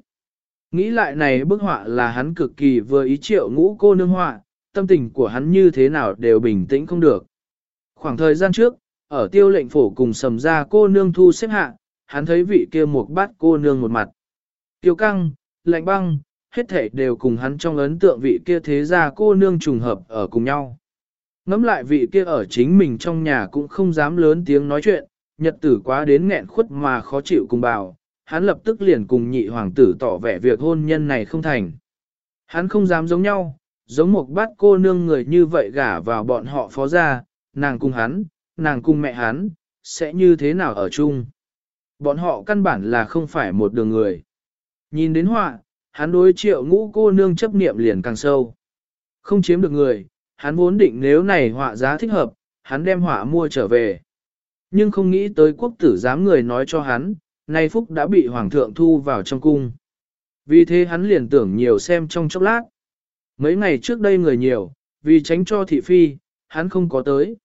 Nghĩ lại này bức họa là hắn cực kỳ vừa ý triệu ngũ cô nương họa, tâm tình của hắn như thế nào đều bình tĩnh không được. Khoảng thời gian trước, ở tiêu lệnh phổ cùng sầm ra cô nương thu xếp hạ, hắn thấy vị kia một bát cô nương một mặt. Tiêu căng, lạnh băng, hết thể đều cùng hắn trong ấn tượng vị kia thế gia cô nương trùng hợp ở cùng nhau. Ngắm lại vị kia ở chính mình trong nhà cũng không dám lớn tiếng nói chuyện, nhật tử quá đến nghẹn khuất mà khó chịu cùng bảo, hắn lập tức liền cùng nhị hoàng tử tỏ vẻ việc hôn nhân này không thành. Hắn không dám giống nhau, giống một bát cô nương người như vậy gả vào bọn họ phó gia, nàng cùng hắn, nàng cùng mẹ hắn, sẽ như thế nào ở chung. Bọn họ căn bản là không phải một đường người. Nhìn đến họa, hắn đối triệu ngũ cô nương chấp niệm liền càng sâu. Không chiếm được người, hắn vốn định nếu này họa giá thích hợp, hắn đem họa mua trở về. Nhưng không nghĩ tới quốc tử giám người nói cho hắn, nay phúc đã bị hoàng thượng thu vào trong cung. Vì thế hắn liền tưởng nhiều xem trong chốc lát. Mấy ngày trước đây người nhiều, vì tránh cho thị phi, hắn không có tới.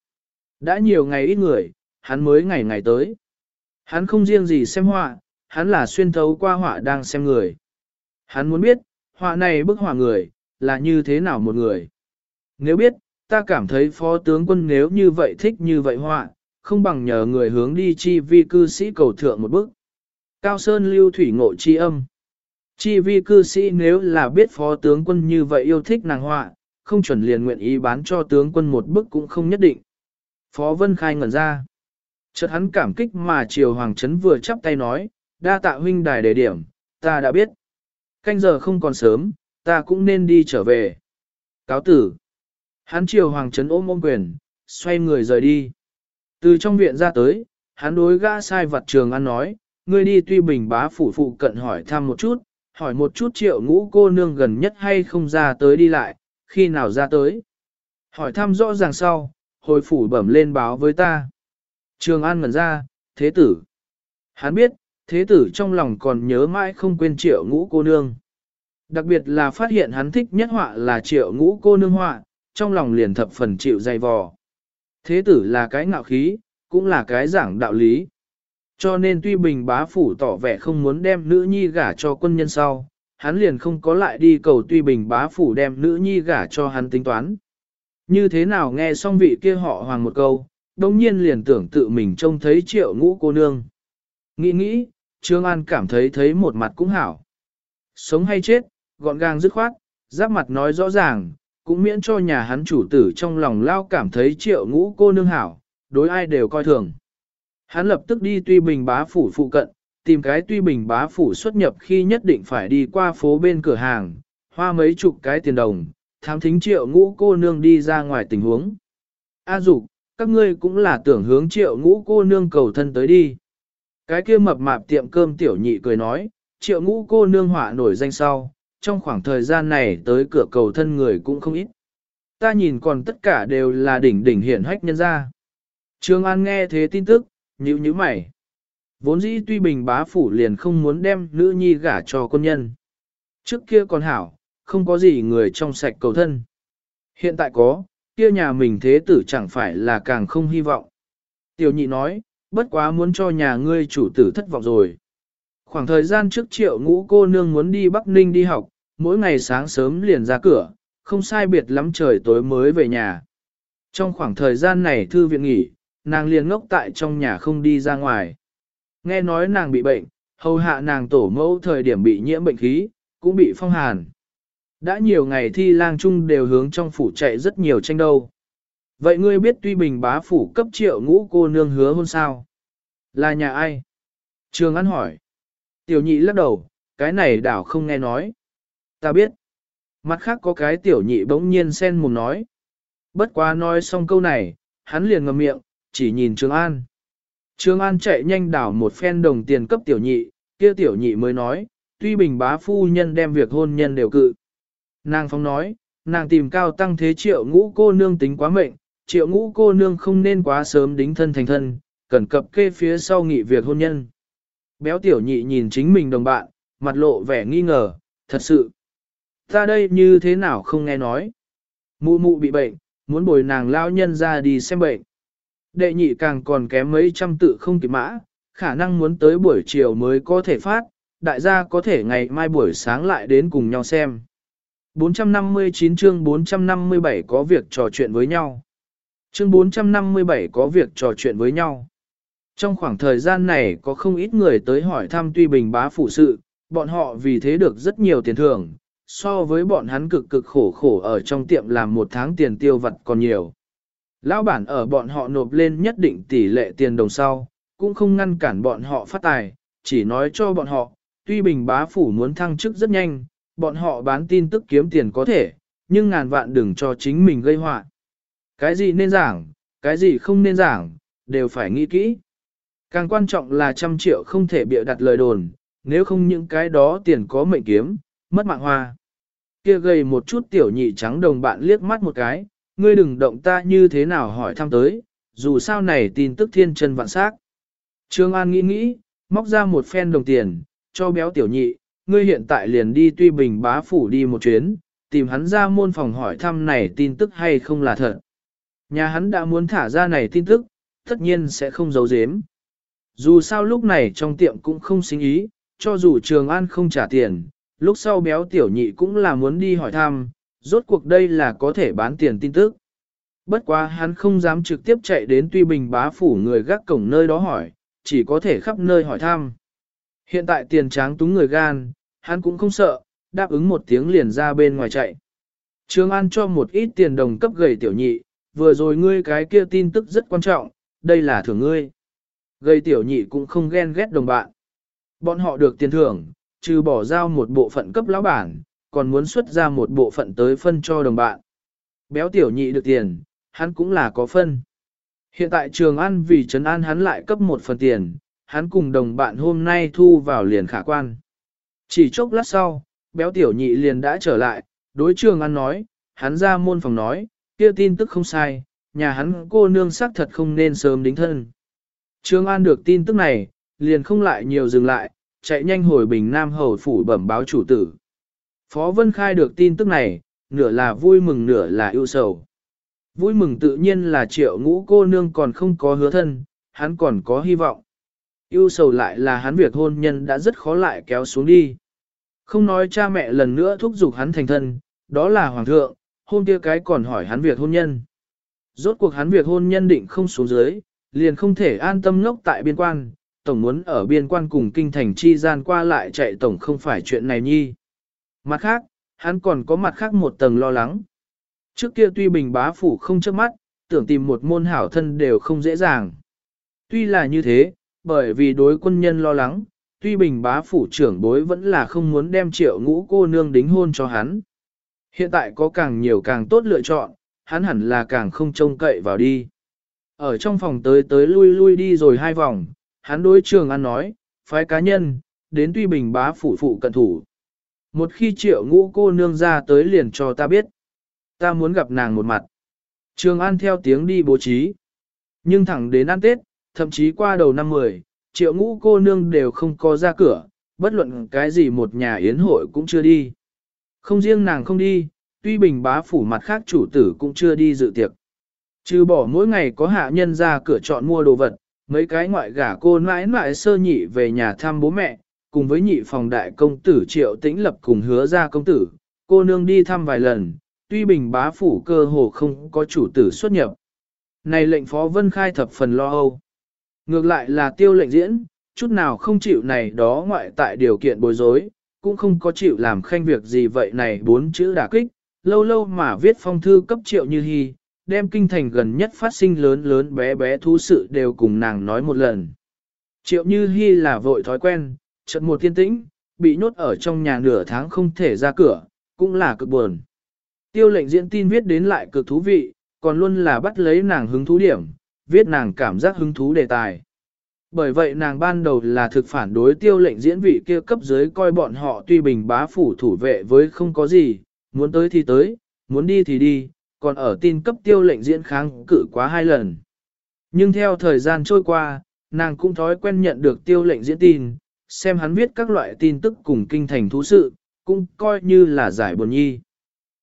Đã nhiều ngày ít người, hắn mới ngày ngày tới. Hắn không riêng gì xem họa, hắn là xuyên thấu qua họa đang xem người. Hắn muốn biết, họa này bức họa người, là như thế nào một người. Nếu biết, ta cảm thấy phó tướng quân nếu như vậy thích như vậy họa, không bằng nhờ người hướng đi chi vi cư sĩ cầu thượng một bước. Cao Sơn lưu thủy ngộ chi âm. Chi vi cư sĩ nếu là biết phó tướng quân như vậy yêu thích nàng họa, không chuẩn liền nguyện ý bán cho tướng quân một bức cũng không nhất định. Phó Vân Khai ngẩn ra. Chợt hắn cảm kích mà Triều Hoàng Trấn vừa chắp tay nói, đa tạ huynh đài đề điểm, ta đã biết. Canh giờ không còn sớm, ta cũng nên đi trở về. Cáo tử. Hắn Triều Hoàng Trấn ôm ôm quyền, xoay người rời đi. Từ trong viện ra tới, hắn đối gã sai vặt trường ăn nói, ngươi đi tuy bình bá phủ phụ cận hỏi thăm một chút, hỏi một chút triệu ngũ cô nương gần nhất hay không ra tới đi lại, khi nào ra tới. Hỏi thăm rõ ràng sau, hồi phủ bẩm lên báo với ta. Trường An ngẩn ra, thế tử. Hắn biết, thế tử trong lòng còn nhớ mãi không quên triệu ngũ cô nương. Đặc biệt là phát hiện hắn thích nhất họa là triệu ngũ cô nương họa, trong lòng liền thập phần chịu dày vò. Thế tử là cái ngạo khí, cũng là cái giảng đạo lý. Cho nên tuy bình bá phủ tỏ vẻ không muốn đem nữ nhi gả cho quân nhân sau, hắn liền không có lại đi cầu tuy bình bá phủ đem nữ nhi gả cho hắn tính toán. Như thế nào nghe xong vị kia họ hoàng một câu, đồng nhiên liền tưởng tự mình trông thấy triệu ngũ cô nương. Nghĩ nghĩ, Trương An cảm thấy thấy một mặt cũng hảo. Sống hay chết, gọn gàng dứt khoát, giáp mặt nói rõ ràng, cũng miễn cho nhà hắn chủ tử trong lòng lao cảm thấy triệu ngũ cô nương hảo, đối ai đều coi thường. Hắn lập tức đi tuy bình bá phủ phụ cận, tìm cái tuy bình bá phủ xuất nhập khi nhất định phải đi qua phố bên cửa hàng, hoa mấy chục cái tiền đồng, thám thính triệu ngũ cô nương đi ra ngoài tình huống. A dục, các ngươi cũng là tưởng hướng triệu ngũ cô nương cầu thân tới đi. Cái kia mập mạp tiệm cơm tiểu nhị cười nói, triệu ngũ cô nương họa nổi danh sau, trong khoảng thời gian này tới cửa cầu thân người cũng không ít. Ta nhìn còn tất cả đều là đỉnh đỉnh hiển hách nhân gia. Trương An nghe thế tin tức, nhíu nhíu mày. Vốn dĩ tuy bình bá phủ liền không muốn đem nữ nhi gả cho quân nhân. Trước kia còn hảo, không có gì người trong sạch cầu thân. Hiện tại có, kia nhà mình thế tử chẳng phải là càng không hy vọng. Tiểu nhị nói, bất quá muốn cho nhà ngươi chủ tử thất vọng rồi. Khoảng thời gian trước triệu ngũ cô nương muốn đi Bắc Ninh đi học, mỗi ngày sáng sớm liền ra cửa, không sai biệt lắm trời tối mới về nhà. Trong khoảng thời gian này thư viện nghỉ, nàng liền ngốc tại trong nhà không đi ra ngoài. Nghe nói nàng bị bệnh, hầu hạ nàng tổ mẫu thời điểm bị nhiễm bệnh khí, cũng bị phong hàn. Đã nhiều ngày thi lang trung đều hướng trong phủ chạy rất nhiều tranh đâu. Vậy ngươi biết tuy bình bá phủ cấp triệu ngũ cô nương hứa hôn sao? Là nhà ai? Trường An hỏi. Tiểu nhị lắc đầu, cái này đảo không nghe nói. Ta biết. Mặt khác có cái tiểu nhị bỗng nhiên sen mồm nói. Bất quá nói xong câu này, hắn liền ngậm miệng, chỉ nhìn trương An. trương An chạy nhanh đảo một phen đồng tiền cấp tiểu nhị, kia tiểu nhị mới nói, tuy bình bá phu nhân đem việc hôn nhân đều cự. Nàng phong nói, nàng tìm cao tăng thế triệu ngũ cô nương tính quá mệnh, triệu ngũ cô nương không nên quá sớm đính thân thành thân, cần cập kê phía sau nghị việc hôn nhân. Béo tiểu nhị nhìn chính mình đồng bạn, mặt lộ vẻ nghi ngờ, thật sự. Ta đây như thế nào không nghe nói. Mụ mụ bị bệnh, muốn bồi nàng lao nhân ra đi xem bệnh. Đệ nhị càng còn kém mấy trăm tự không kịp mã, khả năng muốn tới buổi chiều mới có thể phát, đại gia có thể ngày mai buổi sáng lại đến cùng nhau xem. 459 chương 457 có việc trò chuyện với nhau. Chương 457 có việc trò chuyện với nhau. Trong khoảng thời gian này có không ít người tới hỏi thăm tuy bình bá phụ sự, bọn họ vì thế được rất nhiều tiền thưởng, so với bọn hắn cực cực khổ khổ ở trong tiệm làm một tháng tiền tiêu vặt còn nhiều. Lão bản ở bọn họ nộp lên nhất định tỷ lệ tiền đồng sau, cũng không ngăn cản bọn họ phát tài, chỉ nói cho bọn họ, tuy bình bá phủ muốn thăng chức rất nhanh, bọn họ bán tin tức kiếm tiền có thể, nhưng ngàn vạn đừng cho chính mình gây họa. Cái gì nên giảng, cái gì không nên giảng, đều phải nghĩ kỹ. Càng quan trọng là trăm triệu không thể bịa đặt lời đồn, nếu không những cái đó tiền có mệnh kiếm, mất mạng hoa. Kia gầy một chút tiểu nhị trắng đồng bạn liếc mắt một cái, ngươi đừng động ta như thế nào hỏi thăm tới, dù sao này tin tức thiên chân vạn xác. Trương An nghĩ nghĩ, móc ra một phen đồng tiền, cho béo tiểu nhị, ngươi hiện tại liền đi tuy bình bá phủ đi một chuyến, tìm hắn ra môn phòng hỏi thăm này tin tức hay không là thật. Nhà hắn đã muốn thả ra này tin tức, tất nhiên sẽ không giấu giếm. Dù sao lúc này trong tiệm cũng không sinh ý, cho dù Trường An không trả tiền, lúc sau béo tiểu nhị cũng là muốn đi hỏi thăm, rốt cuộc đây là có thể bán tiền tin tức. Bất quá hắn không dám trực tiếp chạy đến tuy bình bá phủ người gác cổng nơi đó hỏi, chỉ có thể khắp nơi hỏi thăm. Hiện tại tiền tráng túng người gan, hắn cũng không sợ, đáp ứng một tiếng liền ra bên ngoài chạy. Trương An cho một ít tiền đồng cấp gầy tiểu nhị, vừa rồi ngươi cái kia tin tức rất quan trọng, đây là thưởng ngươi. Gầy tiểu nhị cũng không ghen ghét đồng bạn. Bọn họ được tiền thưởng, trừ bỏ giao một bộ phận cấp lão bản, còn muốn xuất ra một bộ phận tới phân cho đồng bạn. Béo tiểu nhị được tiền, hắn cũng là có phân. Hiện tại trường ăn vì trấn an hắn lại cấp một phần tiền, hắn cùng đồng bạn hôm nay thu vào liền khả quan. Chỉ chốc lát sau, béo tiểu nhị liền đã trở lại, đối trường ăn nói, hắn ra môn phòng nói, kia tin tức không sai, nhà hắn cô nương xác thật không nên sớm đính thân. Trường an được tin tức này, liền không lại nhiều dừng lại, chạy nhanh hồi bình Nam Hầu phủ bẩm báo chủ tử. Phó Vân Khai được tin tức này, nửa là vui mừng nửa là ưu sầu. Vui mừng tự nhiên là triệu ngũ cô nương còn không có hứa thân, hắn còn có hy vọng. Ưu sầu lại là hắn việc hôn nhân đã rất khó lại kéo xuống đi. Không nói cha mẹ lần nữa thúc giục hắn thành thân, đó là hoàng thượng, hôm kia cái còn hỏi hắn việc hôn nhân. Rốt cuộc hắn việc hôn nhân định không xuống dưới, liền không thể an tâm ngốc tại biên quan, tổng muốn ở biên quan cùng kinh thành chi gian qua lại chạy tổng không phải chuyện này nhi. Mặt khác, hắn còn có mặt khác một tầng lo lắng. Trước kia tuy bình bá phủ không trước mắt, tưởng tìm một môn hảo thân đều không dễ dàng. Tuy là như thế, bởi vì đối quân nhân lo lắng, tuy bình bá phủ trưởng bối vẫn là không muốn đem triệu ngũ cô nương đính hôn cho hắn. Hiện tại có càng nhiều càng tốt lựa chọn, hắn hẳn là càng không trông cậy vào đi. Ở trong phòng tới tới lui lui đi rồi hai vòng, hắn đối trường ăn nói, phái cá nhân, đến tuy bình bá phủ phụ cận thủ. Một khi triệu ngũ cô nương ra tới liền cho ta biết. Ta muốn gặp nàng một mặt. Trường An theo tiếng đi bố trí. Nhưng thẳng đến ăn Tết, thậm chí qua đầu năm 10, triệu ngũ cô nương đều không có ra cửa, bất luận cái gì một nhà yến hội cũng chưa đi. Không riêng nàng không đi, tuy bình bá phủ mặt khác chủ tử cũng chưa đi dự tiệc. Trừ bỏ mỗi ngày có hạ nhân ra cửa chọn mua đồ vật, mấy cái ngoại gả cô mãi mãi sơ nhị về nhà thăm bố mẹ, cùng với nhị phòng đại công tử triệu tĩnh lập cùng hứa ra công tử, cô nương đi thăm vài lần, tuy bình bá phủ cơ hồ không có chủ tử xuất nhập. Này lệnh phó vân khai thập phần lo âu. Ngược lại là tiêu lệnh diễn, chút nào không chịu này đó ngoại tại điều kiện bối rối, cũng không có chịu làm khanh việc gì vậy này bốn chữ đả kích, lâu lâu mà viết phong thư cấp triệu như hy, đem kinh thành gần nhất phát sinh lớn lớn bé bé thú sự đều cùng nàng nói một lần. Triệu như Hi là vội thói quen, chợt một tiên tĩnh, bị nhốt ở trong nhà nửa tháng không thể ra cửa, cũng là cực buồn. Tiêu lệnh diễn tin viết đến lại cực thú vị, còn luôn là bắt lấy nàng hứng thú điểm, viết nàng cảm giác hứng thú đề tài. Bởi vậy nàng ban đầu là thực phản đối tiêu lệnh diễn vị kia cấp dưới coi bọn họ tuy bình bá phủ thủ vệ với không có gì, muốn tới thì tới, muốn đi thì đi, còn ở tin cấp tiêu lệnh diễn kháng cự quá hai lần. Nhưng theo thời gian trôi qua, nàng cũng thói quen nhận được tiêu lệnh diễn tin, xem hắn viết các loại tin tức cùng kinh thành thú sự, cũng coi như là giải buồn nhi.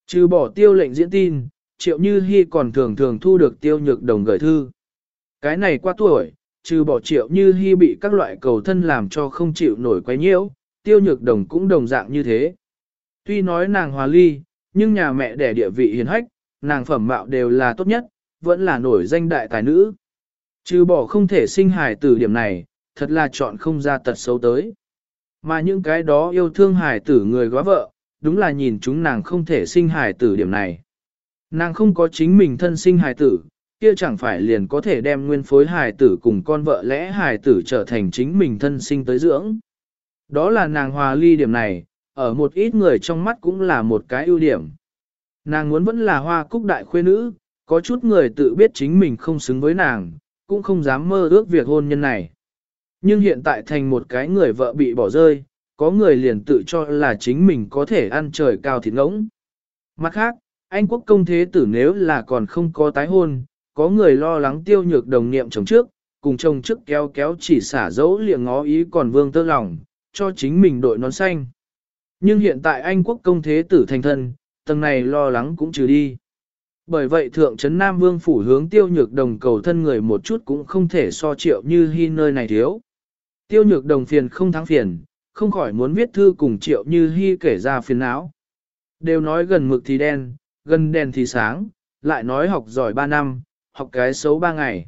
Trừ bỏ tiêu lệnh diễn tin, triệu như hy còn thường thường thu được tiêu nhược đồng gửi thư. Cái này qua tuổi, trừ bỏ triệu như hy bị các loại cầu thân làm cho không chịu nổi quấy nhiễu, tiêu nhược đồng cũng đồng dạng như thế. Tuy nói nàng hòa ly, nhưng nhà mẹ đẻ địa vị hiền hách, nàng phẩm mạo đều là tốt nhất, vẫn là nổi danh đại tài nữ. Trừ bỏ không thể sinh hài tử điểm này, thật là chọn không ra tật xấu tới. Mà những cái đó yêu thương hài tử người góa vợ, đúng là nhìn chúng nàng không thể sinh hài tử điểm này. Nàng không có chính mình thân sinh hài tử, kia chẳng phải liền có thể đem nguyên phối hài tử cùng con vợ lẽ hài tử trở thành chính mình thân sinh tới dưỡng. Đó là nàng hòa ly điểm này, ở một ít người trong mắt cũng là một cái ưu điểm. Nàng muốn vẫn là hoa cúc đại khuê nữ, có chút người tự biết chính mình không xứng với nàng, cũng không dám mơ ước việc hôn nhân này. Nhưng hiện tại thành một cái người vợ bị bỏ rơi, có người liền tự cho là chính mình có thể ăn trời cao thịt ngỗng. Mặt khác, Anh quốc công thế tử nếu là còn không có tái hôn, có người lo lắng tiêu nhược đồng niệm chồng trước, cùng chồng trước kéo kéo chỉ xả dấu liệng ngó ý còn vương tơ lòng, cho chính mình đội nón xanh. Nhưng hiện tại Anh quốc công thế tử thành thân, tầng này lo lắng cũng trừ đi. Bởi vậy thượng trấn Nam Vương phủ hướng tiêu nhược đồng cầu thân người một chút cũng không thể so triệu như hy nơi này thiếu. Tiêu nhược đồng phiền không thắng phiền, không khỏi muốn viết thư cùng triệu như hy kể ra phiền não. Đều nói gần mực thì đen, gần đèn thì sáng, lại nói học giỏi 3 năm, học cái xấu 3 ngày.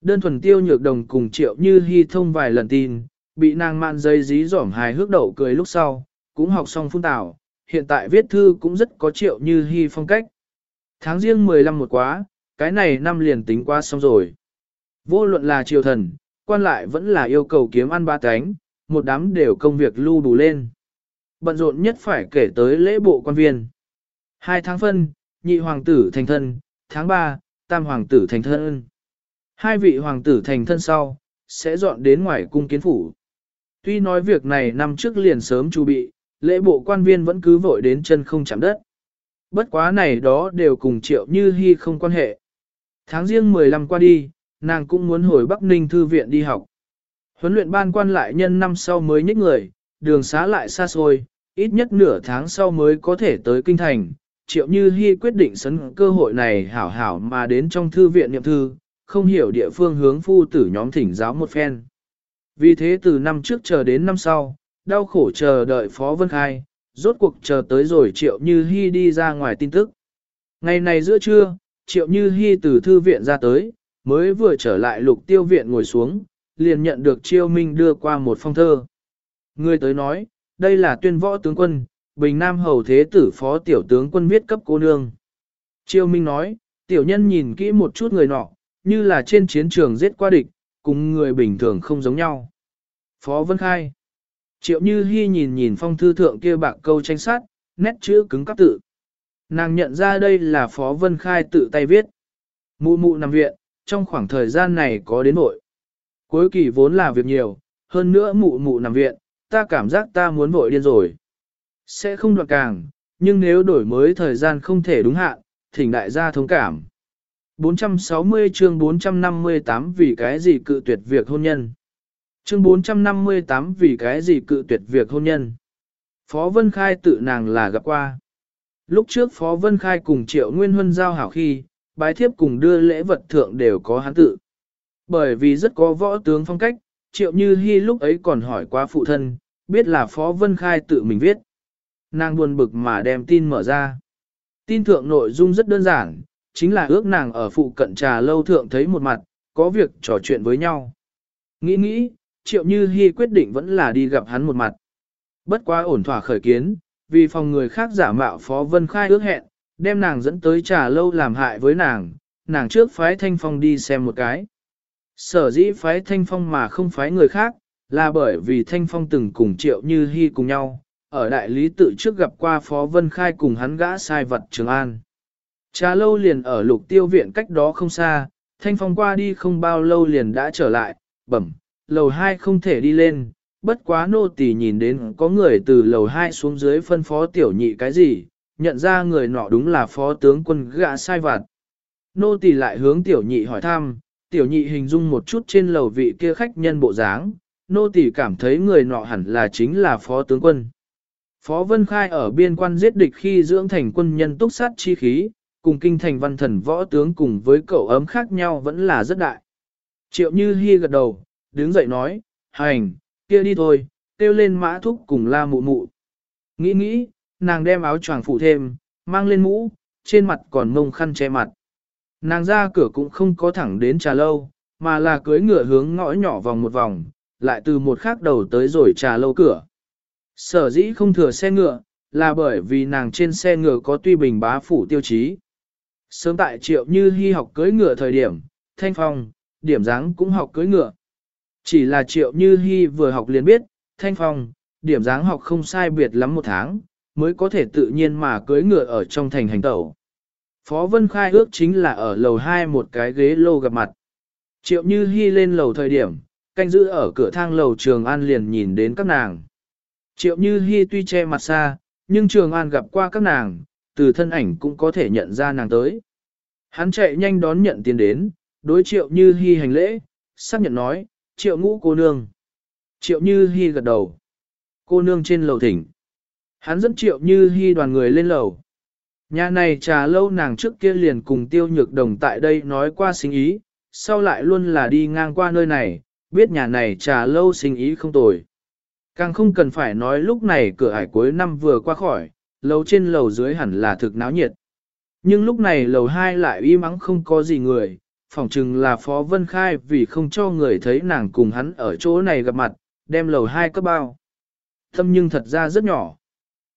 Đơn thuần tiêu nhược đồng cùng triệu như hy thông vài lần tin, bị nàng mạn dây dí dỏm hài hước đậu cười lúc sau, cũng học xong phun tảo, hiện tại viết thư cũng rất có triệu như hy phong cách. Tháng riêng 15 một quá, cái này năm liền tính qua xong rồi. Vô luận là triều thần, quan lại vẫn là yêu cầu kiếm ăn ba cánh, một đám đều công việc lưu đủ lên. Bận rộn nhất phải kể tới lễ bộ quan viên. Hai tháng phân, nhị hoàng tử thành thân, tháng 3, tam hoàng tử thành thân. Hai vị hoàng tử thành thân sau, sẽ dọn đến ngoài cung kiến phủ. Tuy nói việc này năm trước liền sớm chuẩn bị, lễ bộ quan viên vẫn cứ vội đến chân không chạm đất. Bất quá này đó đều cùng triệu như hy không quan hệ. Tháng riêng 15 qua đi, nàng cũng muốn hồi Bắc Ninh Thư viện đi học. Huấn luyện ban quan lại nhân năm sau mới nhích người, đường xá lại xa xôi, ít nhất nửa tháng sau mới có thể tới kinh thành. Triệu Như Hi quyết định sấn cơ hội này hảo hảo mà đến trong thư viện niệm thư, không hiểu địa phương hướng phu tử nhóm thỉnh giáo một phen. Vì thế từ năm trước chờ đến năm sau, đau khổ chờ đợi Phó Vân Khai, rốt cuộc chờ tới rồi Triệu Như Hi đi ra ngoài tin tức. Ngày này giữa trưa, Triệu Như Hi từ thư viện ra tới, mới vừa trở lại lục tiêu viện ngồi xuống, liền nhận được Triêu Minh đưa qua một phong thơ. Người tới nói, đây là tuyên võ tướng quân, Bình Nam Hầu Thế Tử Phó Tiểu tướng quân viết cấp cô nương. Triêu Minh nói, tiểu nhân nhìn kỹ một chút người nọ, như là trên chiến trường giết qua địch, cùng người bình thường không giống nhau. Phó Vân Khai Triệu Như Hi nhìn nhìn phong thư thượng kia bạc câu tranh sát, nét chữ cứng các tự. Nàng nhận ra đây là Phó Vân Khai tự tay viết. Mụ mụ nằm viện, trong khoảng thời gian này có đến nội. Cuối kỳ vốn là việc nhiều, hơn nữa mụ mụ nằm viện, ta cảm giác ta muốn vội điên rồi. Sẽ không đoạt càng, nhưng nếu đổi mới thời gian không thể đúng hạn, thỉnh đại gia thông cảm. 460 chương 458 vì cái gì cự tuyệt việc hôn nhân. Chương 458 vì cái gì cự tuyệt việc hôn nhân. Phó Vân Khai tự nàng là gặp qua. Lúc trước Phó Vân Khai cùng Triệu Nguyên Huân giao hảo khi, bái thiếp cùng đưa lễ vật thượng đều có hắn tự. Bởi vì rất có võ tướng phong cách, Triệu Như Hi lúc ấy còn hỏi qua phụ thân, biết là Phó Vân Khai tự mình viết. Nàng buồn bực mà đem tin mở ra. Tin thượng nội dung rất đơn giản, chính là ước nàng ở phụ cận trà lâu thượng thấy một mặt, có việc trò chuyện với nhau. Nghĩ nghĩ, Triệu Như Hi quyết định vẫn là đi gặp hắn một mặt. Bất quá ổn thỏa khởi kiến, vì phòng người khác giả mạo Phó Vân Khai ước hẹn, đem nàng dẫn tới trà lâu làm hại với nàng, nàng trước phái Thanh Phong đi xem một cái. Sở dĩ phái Thanh Phong mà không phái người khác, là bởi vì Thanh Phong từng cùng Triệu Như Hi cùng nhau, ở đại lý tự trước gặp qua Phó Vân Khai cùng hắn gã sai vật Trường An. Trà lâu liền ở lục tiêu viện cách đó không xa, Thanh Phong qua đi không bao lâu liền đã trở lại, bẩm, lầu 2 không thể đi lên, bất quá nô tỳ nhìn đến có người từ lầu 2 xuống dưới phân phó tiểu nhị cái gì, nhận ra người nọ đúng là phó tướng quân gã sai vặt. Nô tỳ lại hướng tiểu nhị hỏi thăm, tiểu nhị hình dung một chút trên lầu vị kia khách nhân bộ dáng, nô tỳ cảm thấy người nọ hẳn là chính là phó tướng quân. Phó Vân Khai ở biên quan giết địch khi dưỡng thành quân nhân túc sát chi khí, cùng kinh thành văn thần võ tướng cùng với cậu ấm khác nhau vẫn là rất đại. Triệu Như Hi gật đầu, đứng dậy nói, hành, kia đi thôi, kêu lên mã thúc cùng la mụ mụ. Nghĩ nghĩ, nàng đem áo choàng phủ thêm, mang lên mũ, trên mặt còn mông khăn che mặt. Nàng ra cửa cũng không có thẳng đến trà lâu, mà là cưới ngựa hướng ngõ nhỏ vòng một vòng, lại từ một khác đầu tới rồi trà lâu cửa. Sở dĩ không thừa xe ngựa, là bởi vì nàng trên xe ngựa có tuy bình bá phủ tiêu chí. Sớm tại triệu như hy học cưới ngựa thời điểm, thanh phong, điểm dáng cũng học cưới ngựa. Chỉ là triệu như hy vừa học liền biết, thanh phong, điểm dáng học không sai biệt lắm một tháng, mới có thể tự nhiên mà cưới ngựa ở trong thành hành tẩu. Phó Vân Khai ước chính là ở lầu 2 một cái ghế lô gặp mặt. Triệu Như Hi lên lầu thời điểm, canh giữ ở cửa thang lầu Trường An liền nhìn đến các nàng. Triệu Như Hi tuy che mặt xa, nhưng Trường An gặp qua các nàng, từ thân ảnh cũng có thể nhận ra nàng tới. Hắn chạy nhanh đón nhận tiền đến, đối Triệu Như Hi hành lễ, xác nhận nói, Triệu ngũ cô nương. Triệu Như Hi gật đầu. Cô nương trên lầu thỉnh. Hắn dẫn Triệu Như Hi đoàn người lên lầu. Nhà này trà lâu nàng trước kia liền cùng tiêu nhược đồng tại đây nói qua sinh ý, sau lại luôn là đi ngang qua nơi này, biết nhà này trà lâu sinh ý không tồi. Càng không cần phải nói lúc này cửa hải cuối năm vừa qua khỏi, lầu trên lầu dưới hẳn là thực náo nhiệt. Nhưng lúc này lầu 2 lại im mắng không có gì người, phỏng chừng là Phó Vân Khai vì không cho người thấy nàng cùng hắn ở chỗ này gặp mặt, đem lầu 2 cấp bao. Thâm nhưng thật ra rất nhỏ.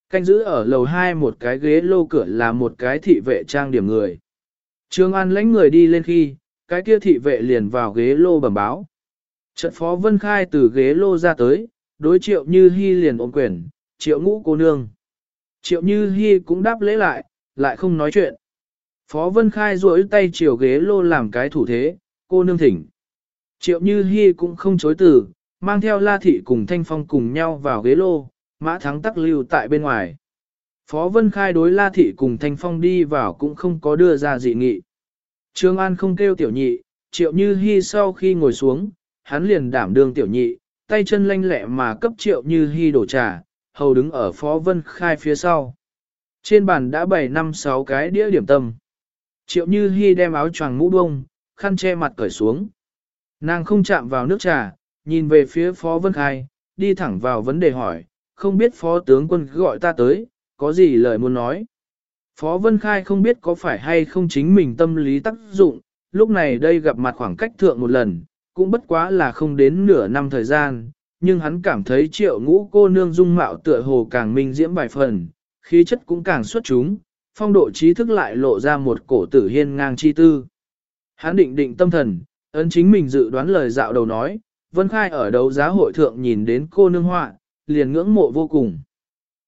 Canh giữ ở lầu 2 một cái ghế lô cửa là một cái thị vệ trang điểm người. Trương An lãnh người đi lên khi, cái kia thị vệ liền vào ghế lô bẩm báo. Trận phó Vân Khai từ ghế lô ra tới, đối triệu như hy liền ôm quyền, triệu ngũ cô nương. Triệu như hy cũng đáp lễ lại, lại không nói chuyện. Phó Vân Khai duỗi tay chiều ghế lô làm cái thủ thế, cô nương thỉnh. Triệu như Hi cũng không chối từ, mang theo la thị cùng thanh phong cùng nhau vào ghế lô, mã thắng tắc lưu tại bên ngoài. Phó Vân Khai đối La Thị cùng Thanh Phong đi vào cũng không có đưa ra dị nghị. Trương An không kêu tiểu nhị, triệu như Hi sau khi ngồi xuống, hắn liền đảm đương tiểu nhị, tay chân lanh lẹ mà cấp triệu như Hi đổ trà, hầu đứng ở Phó Vân Khai phía sau. Trên bàn đã bày năm sáu cái đĩa điểm tâm. Triệu như hy đem áo choàng mũ bông, khăn che mặt cởi xuống. Nàng không chạm vào nước trà, nhìn về phía Phó Vân Khai, đi thẳng vào vấn đề hỏi, không biết phó tướng quân gọi ta tới, có gì lời muốn nói. Phó Vân Khai không biết có phải hay không chính mình tâm lý tác dụng, lúc này đây gặp mặt khoảng cách thượng một lần, cũng bất quá là không đến nửa năm thời gian, nhưng hắn cảm thấy triệu ngũ cô nương dung mạo tựa hồ càng minh diễm bài phần, khí chất cũng càng xuất chúng, phong độ trí thức lại lộ ra một cổ tử hiên ngang chi tư. Hắn định định tâm thần, ấn chính mình dự đoán lời dạo đầu nói, Vân Khai ở đấu giá hội thượng nhìn đến cô nương họa, liền ngưỡng mộ vô cùng.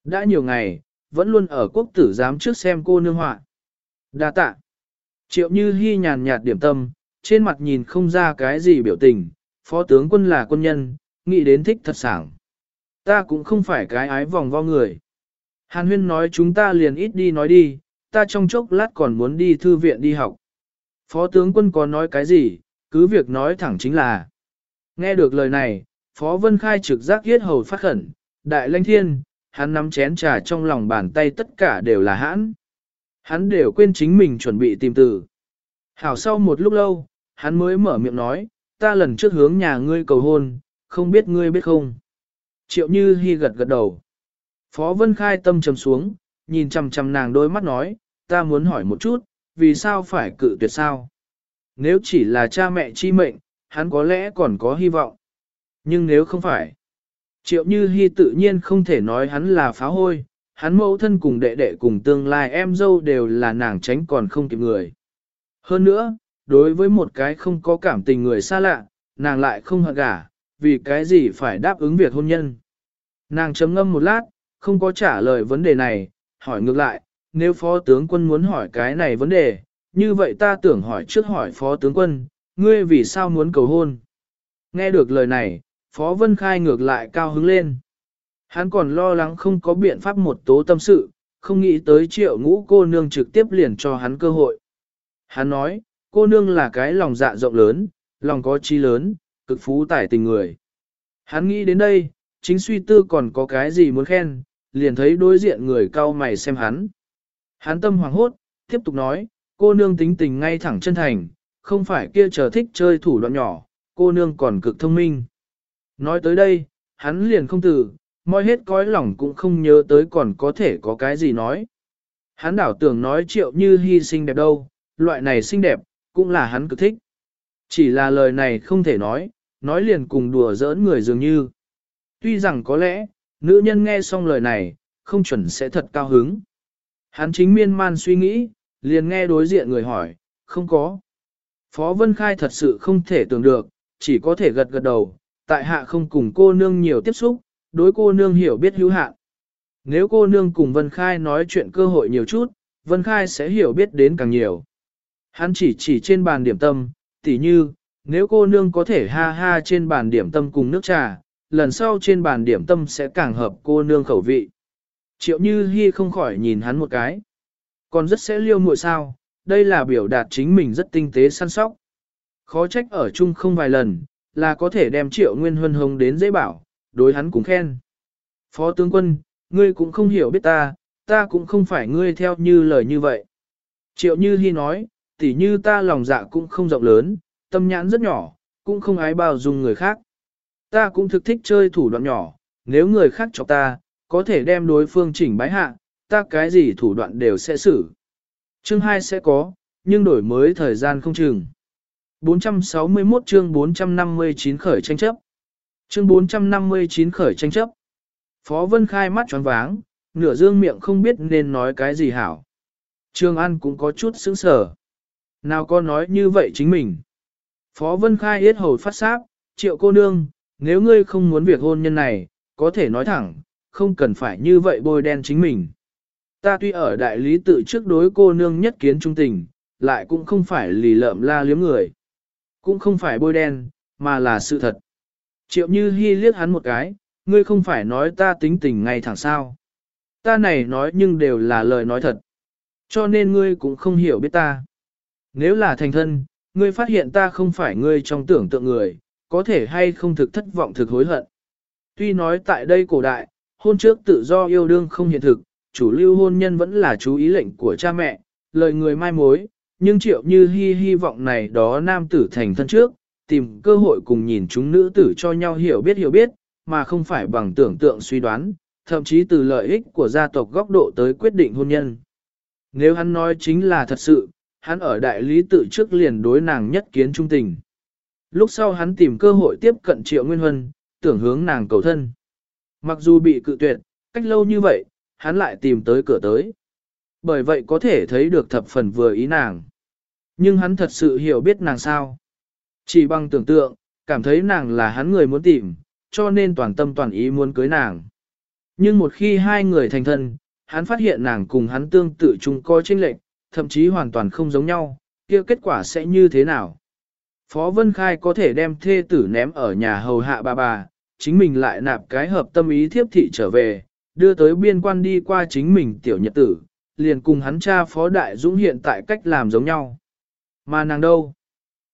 Đã nhiều ngày, vẫn luôn ở quốc tử giám trước xem cô nương họa. Đa tạ. Triệu như hy nhàn nhạt điểm tâm, trên mặt nhìn không ra cái gì biểu tình, phó tướng quân là quân nhân, nghĩ đến thích thật sảng. Ta cũng không phải cái ái vòng vo người. Hàn huyên nói chúng ta liền ít đi nói đi, ta trong chốc lát còn muốn đi thư viện đi học. Phó tướng quân có nói cái gì, cứ việc nói thẳng chính là. Nghe được lời này, Phó Vân Khai trực giác yết hầu phát khẩn, đại lãnh thiên, hắn nắm chén trà trong lòng bàn tay tất cả đều là hãn. Hắn đều quên chính mình chuẩn bị tìm từ. Hảo sau một lúc lâu, hắn mới mở miệng nói, ta lần trước hướng nhà ngươi cầu hôn, không biết ngươi biết không. Triệu Như Hi gật gật đầu. Phó Vân Khai tâm trầm xuống, nhìn chằm chằm nàng đôi mắt nói, ta muốn hỏi một chút, vì sao phải cự tuyệt sao? Nếu chỉ là cha mẹ chi mệnh, hắn có lẽ còn có hy vọng. Nhưng nếu không phải, triệu như hy tự nhiên không thể nói hắn là phá hôi, hắn mẫu thân cùng đệ đệ cùng tương lai em dâu đều là nàng tránh còn không kịp người. Hơn nữa, đối với một cái không có cảm tình người xa lạ, nàng lại không hận gả, vì cái gì phải đáp ứng việc hôn nhân. Nàng chấm ngâm một lát, không có trả lời vấn đề này, hỏi ngược lại, nếu phó tướng quân muốn hỏi cái này vấn đề, như vậy ta tưởng hỏi trước hỏi phó tướng quân, ngươi vì sao muốn cầu hôn? Nghe được lời này, Phó Vân Khai ngược lại cao hứng lên. Hắn còn lo lắng không có biện pháp một tố tâm sự, không nghĩ tới triệu ngũ cô nương trực tiếp liền cho hắn cơ hội. Hắn nói, cô nương là cái lòng dạ rộng lớn, lòng có chi lớn, cực phú tải tình người. Hắn nghĩ đến đây, chính suy tư còn có cái gì muốn khen, liền thấy đối diện người cao mày xem hắn. Hắn tâm hoàng hốt, tiếp tục nói, cô nương tính tình ngay thẳng chân thành, không phải kia chờ thích chơi thủ đoạn nhỏ, cô nương còn cực thông minh. Nói tới đây, hắn liền không từ, moi hết cõi lòng cũng không nhớ tới còn có thể có cái gì nói. Hắn đảo tưởng nói triệu như hy sinh đẹp đâu, loại này xinh đẹp, cũng là hắn cực thích. Chỉ là lời này không thể nói, nói liền cùng đùa giỡn người dường như. Tuy rằng có lẽ, nữ nhân nghe xong lời này, không chuẩn sẽ thật cao hứng. Hắn chính miên man suy nghĩ, liền nghe đối diện người hỏi, không có. Phó Vân Khai thật sự không thể tưởng được, chỉ có thể gật gật đầu, tại hạ không cùng cô nương nhiều tiếp xúc, đối cô nương hiểu biết hữu hạn. Nếu cô nương cùng Vân Khai nói chuyện cơ hội nhiều chút, Vân Khai sẽ hiểu biết đến càng nhiều. Hắn chỉ chỉ trên bàn điểm tâm, tỉ như, nếu cô nương có thể ha ha trên bàn điểm tâm cùng nước trà, lần sau trên bàn điểm tâm sẽ càng hợp cô nương khẩu vị. Triệu Như Hi không khỏi nhìn hắn một cái. Còn rất sẽ liêu muội sao, đây là biểu đạt chính mình rất tinh tế săn sóc. Khó trách ở chung không vài lần, là có thể đem Triệu Nguyên Huân hồng đến dễ bảo, đối hắn cũng khen. Phó tướng quân, ngươi cũng không hiểu biết ta, ta cũng không phải ngươi theo như lời như vậy. Triệu Như Hi nói, tỉ như ta lòng dạ cũng không rộng lớn, tâm nhãn rất nhỏ, cũng không ái bao dung người khác. Ta cũng thực thích chơi thủ đoạn nhỏ, nếu người khác chọc ta, có thể đem đối phương chỉnh bái hạ, ta cái gì thủ đoạn đều sẽ xử. Chương 2 sẽ có, nhưng đổi mới thời gian không chừng. 461 chương 459 khởi tranh chấp. Chương 459 khởi tranh chấp. Phó Vân khai mắt tròn váng, nửa dương miệng không biết nên nói cái gì hảo. Trương An cũng có chút sững sờ. Nào có nói như vậy chính mình. Phó Vân khai yết hầu phát sáp, triệu cô nương, nếu ngươi không muốn việc hôn nhân này, có thể nói thẳng, không cần phải như vậy bôi đen chính mình. Ta tuy ở đại lý tự trước đối cô nương nhất kiến trung tình, lại cũng không phải lì lợm la liếm người. Cũng không phải bôi đen, mà là sự thật. Triệu như hy liếc hắn một cái, ngươi không phải nói ta tính tình ngay thẳng sao. Ta này nói nhưng đều là lời nói thật. Cho nên ngươi cũng không hiểu biết ta. Nếu là thành thân, ngươi phát hiện ta không phải ngươi trong tưởng tượng người, có thể hay không thực thất vọng thực hối hận. Tuy nói tại đây cổ đại, hôn trước tự do yêu đương không hiện thực, chủ lưu hôn nhân vẫn là chú ý lệnh của cha mẹ, lời người mai mối, nhưng triệu như hy hy vọng này đó nam tử thành thân trước, tìm cơ hội cùng nhìn chúng nữ tử cho nhau hiểu biết hiểu biết, mà không phải bằng tưởng tượng suy đoán, thậm chí từ lợi ích của gia tộc góc độ tới quyết định hôn nhân. Nếu hắn nói chính là thật sự, hắn ở đại lý tự trước liền đối nàng nhất kiến trung tình. Lúc sau hắn tìm cơ hội tiếp cận triệu nguyên huân, tưởng hướng nàng cầu thân. Mặc dù bị cự tuyệt, cách lâu như vậy, hắn lại tìm tới cửa tới. Bởi vậy có thể thấy được thập phần vừa ý nàng. Nhưng hắn thật sự hiểu biết nàng sao. Chỉ bằng tưởng tượng, cảm thấy nàng là hắn người muốn tìm, cho nên toàn tâm toàn ý muốn cưới nàng. Nhưng một khi hai người thành thân, hắn phát hiện nàng cùng hắn tương tự chung coi chênh lệch, thậm chí hoàn toàn không giống nhau, kia kết quả sẽ như thế nào? Phó Vân Khai có thể đem thê tử ném ở nhà hầu hạ bà bà, chính mình lại nạp cái hợp tâm ý thiếp thị trở về, đưa tới biên quan đi qua chính mình tiểu nhật tử, liền cùng hắn cha Phó Đại Dũng hiện tại cách làm giống nhau. Mà nàng đâu?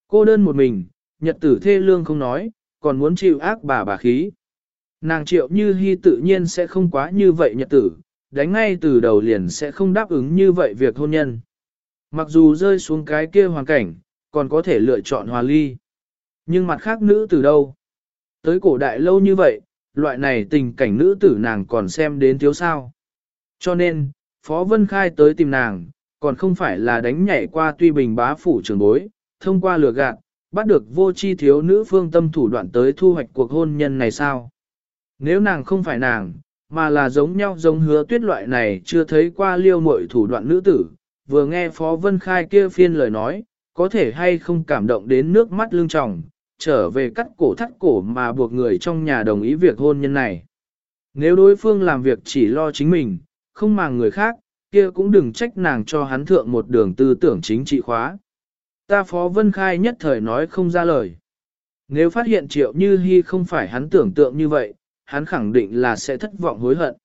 Cô đơn một mình, nhật tử thê lương không nói, còn muốn chịu ác bà bà khí. Nàng triệu như hy tự nhiên sẽ không quá như vậy nhật tử, đánh ngay từ đầu liền sẽ không đáp ứng như vậy việc hôn nhân. Mặc dù rơi xuống cái kia hoàn cảnh, còn có thể lựa chọn hòa ly. Nhưng mặt khác nữ từ đâu? Tới cổ đại lâu như vậy, loại này tình cảnh nữ tử nàng còn xem đến thiếu sao. Cho nên, Phó Vân Khai tới tìm nàng, còn không phải là đánh nhảy qua tuy bình bá phủ trường bối, thông qua lừa gạt, bắt được vô chi thiếu nữ phương tâm thủ đoạn tới thu hoạch cuộc hôn nhân này sao? Nếu nàng không phải nàng, mà là giống nhau giống hứa tuyết loại này chưa thấy qua liêu mội thủ đoạn nữ tử, vừa nghe Phó Vân Khai kia phiên lời nói, có thể hay không cảm động đến nước mắt lưng tròng, trở về cắt cổ thắt cổ mà buộc người trong nhà đồng ý việc hôn nhân này. Nếu đối phương làm việc chỉ lo chính mình, không màng người khác, kia cũng đừng trách nàng cho hắn thượng một đường tư tưởng chính trị khóa. Ta Phó Vân Khai nhất thời nói không ra lời. Nếu phát hiện triệu như hy không phải hắn tưởng tượng như vậy, hắn khẳng định là sẽ thất vọng hối hận.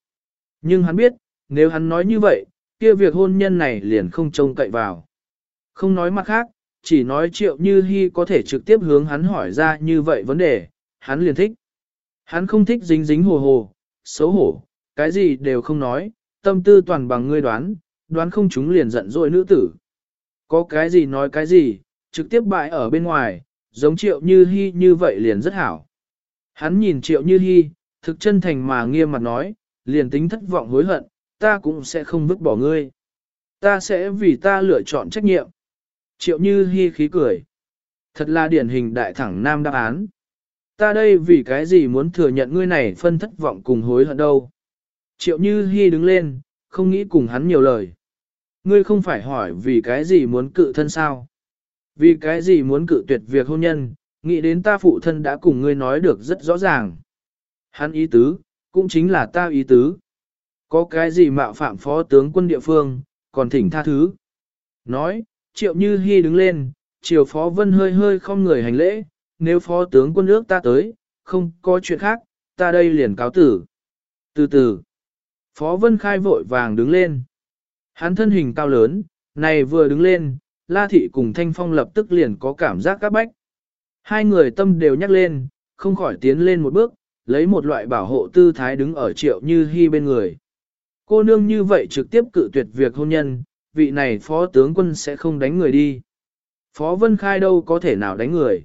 Nhưng hắn biết, nếu hắn nói như vậy, kia việc hôn nhân này liền không trông cậy vào. Không nói mặt khác, chỉ nói triệu như hy có thể trực tiếp hướng hắn hỏi ra như vậy vấn đề, hắn liền thích. Hắn không thích dính dính hồ hồ, xấu hổ, cái gì đều không nói, tâm tư toàn bằng ngươi đoán, đoán không chúng liền giận dỗi nữ tử. Có cái gì nói cái gì, trực tiếp bại ở bên ngoài, giống triệu như hy như vậy liền rất hảo. Hắn nhìn triệu như hy, thực chân thành mà nghiêm mặt nói, liền tính thất vọng hối hận, ta cũng sẽ không vứt bỏ ngươi. Ta sẽ vì ta lựa chọn trách nhiệm. Triệu như hi khí cười. Thật là điển hình đại thẳng nam đáp án. Ta đây vì cái gì muốn thừa nhận ngươi này phân thất vọng cùng hối hận đâu. Triệu như hy đứng lên, không nghĩ cùng hắn nhiều lời. ngươi không phải hỏi vì cái gì muốn cự thân sao? Vì cái gì muốn cự tuyệt việc hôn nhân, nghĩ đến ta phụ thân đã cùng ngươi nói được rất rõ ràng. Hắn ý tứ, cũng chính là ta ý tứ. Có cái gì mạo phạm phó tướng quân địa phương, còn thỉnh tha thứ. Nói, triệu như hy đứng lên, triều phó vân hơi hơi không người hành lễ, nếu phó tướng quân nước ta tới, không có chuyện khác, ta đây liền cáo tử. Từ từ, phó vân khai vội vàng đứng lên. Hắn thân hình cao lớn, này vừa đứng lên, La Thị cùng Thanh Phong lập tức liền có cảm giác các bách. Hai người tâm đều nhắc lên, không khỏi tiến lên một bước, lấy một loại bảo hộ tư thái đứng ở triệu như hy bên người. Cô nương như vậy trực tiếp cự tuyệt việc hôn nhân, vị này phó tướng quân sẽ không đánh người đi. Phó Vân Khai đâu có thể nào đánh người.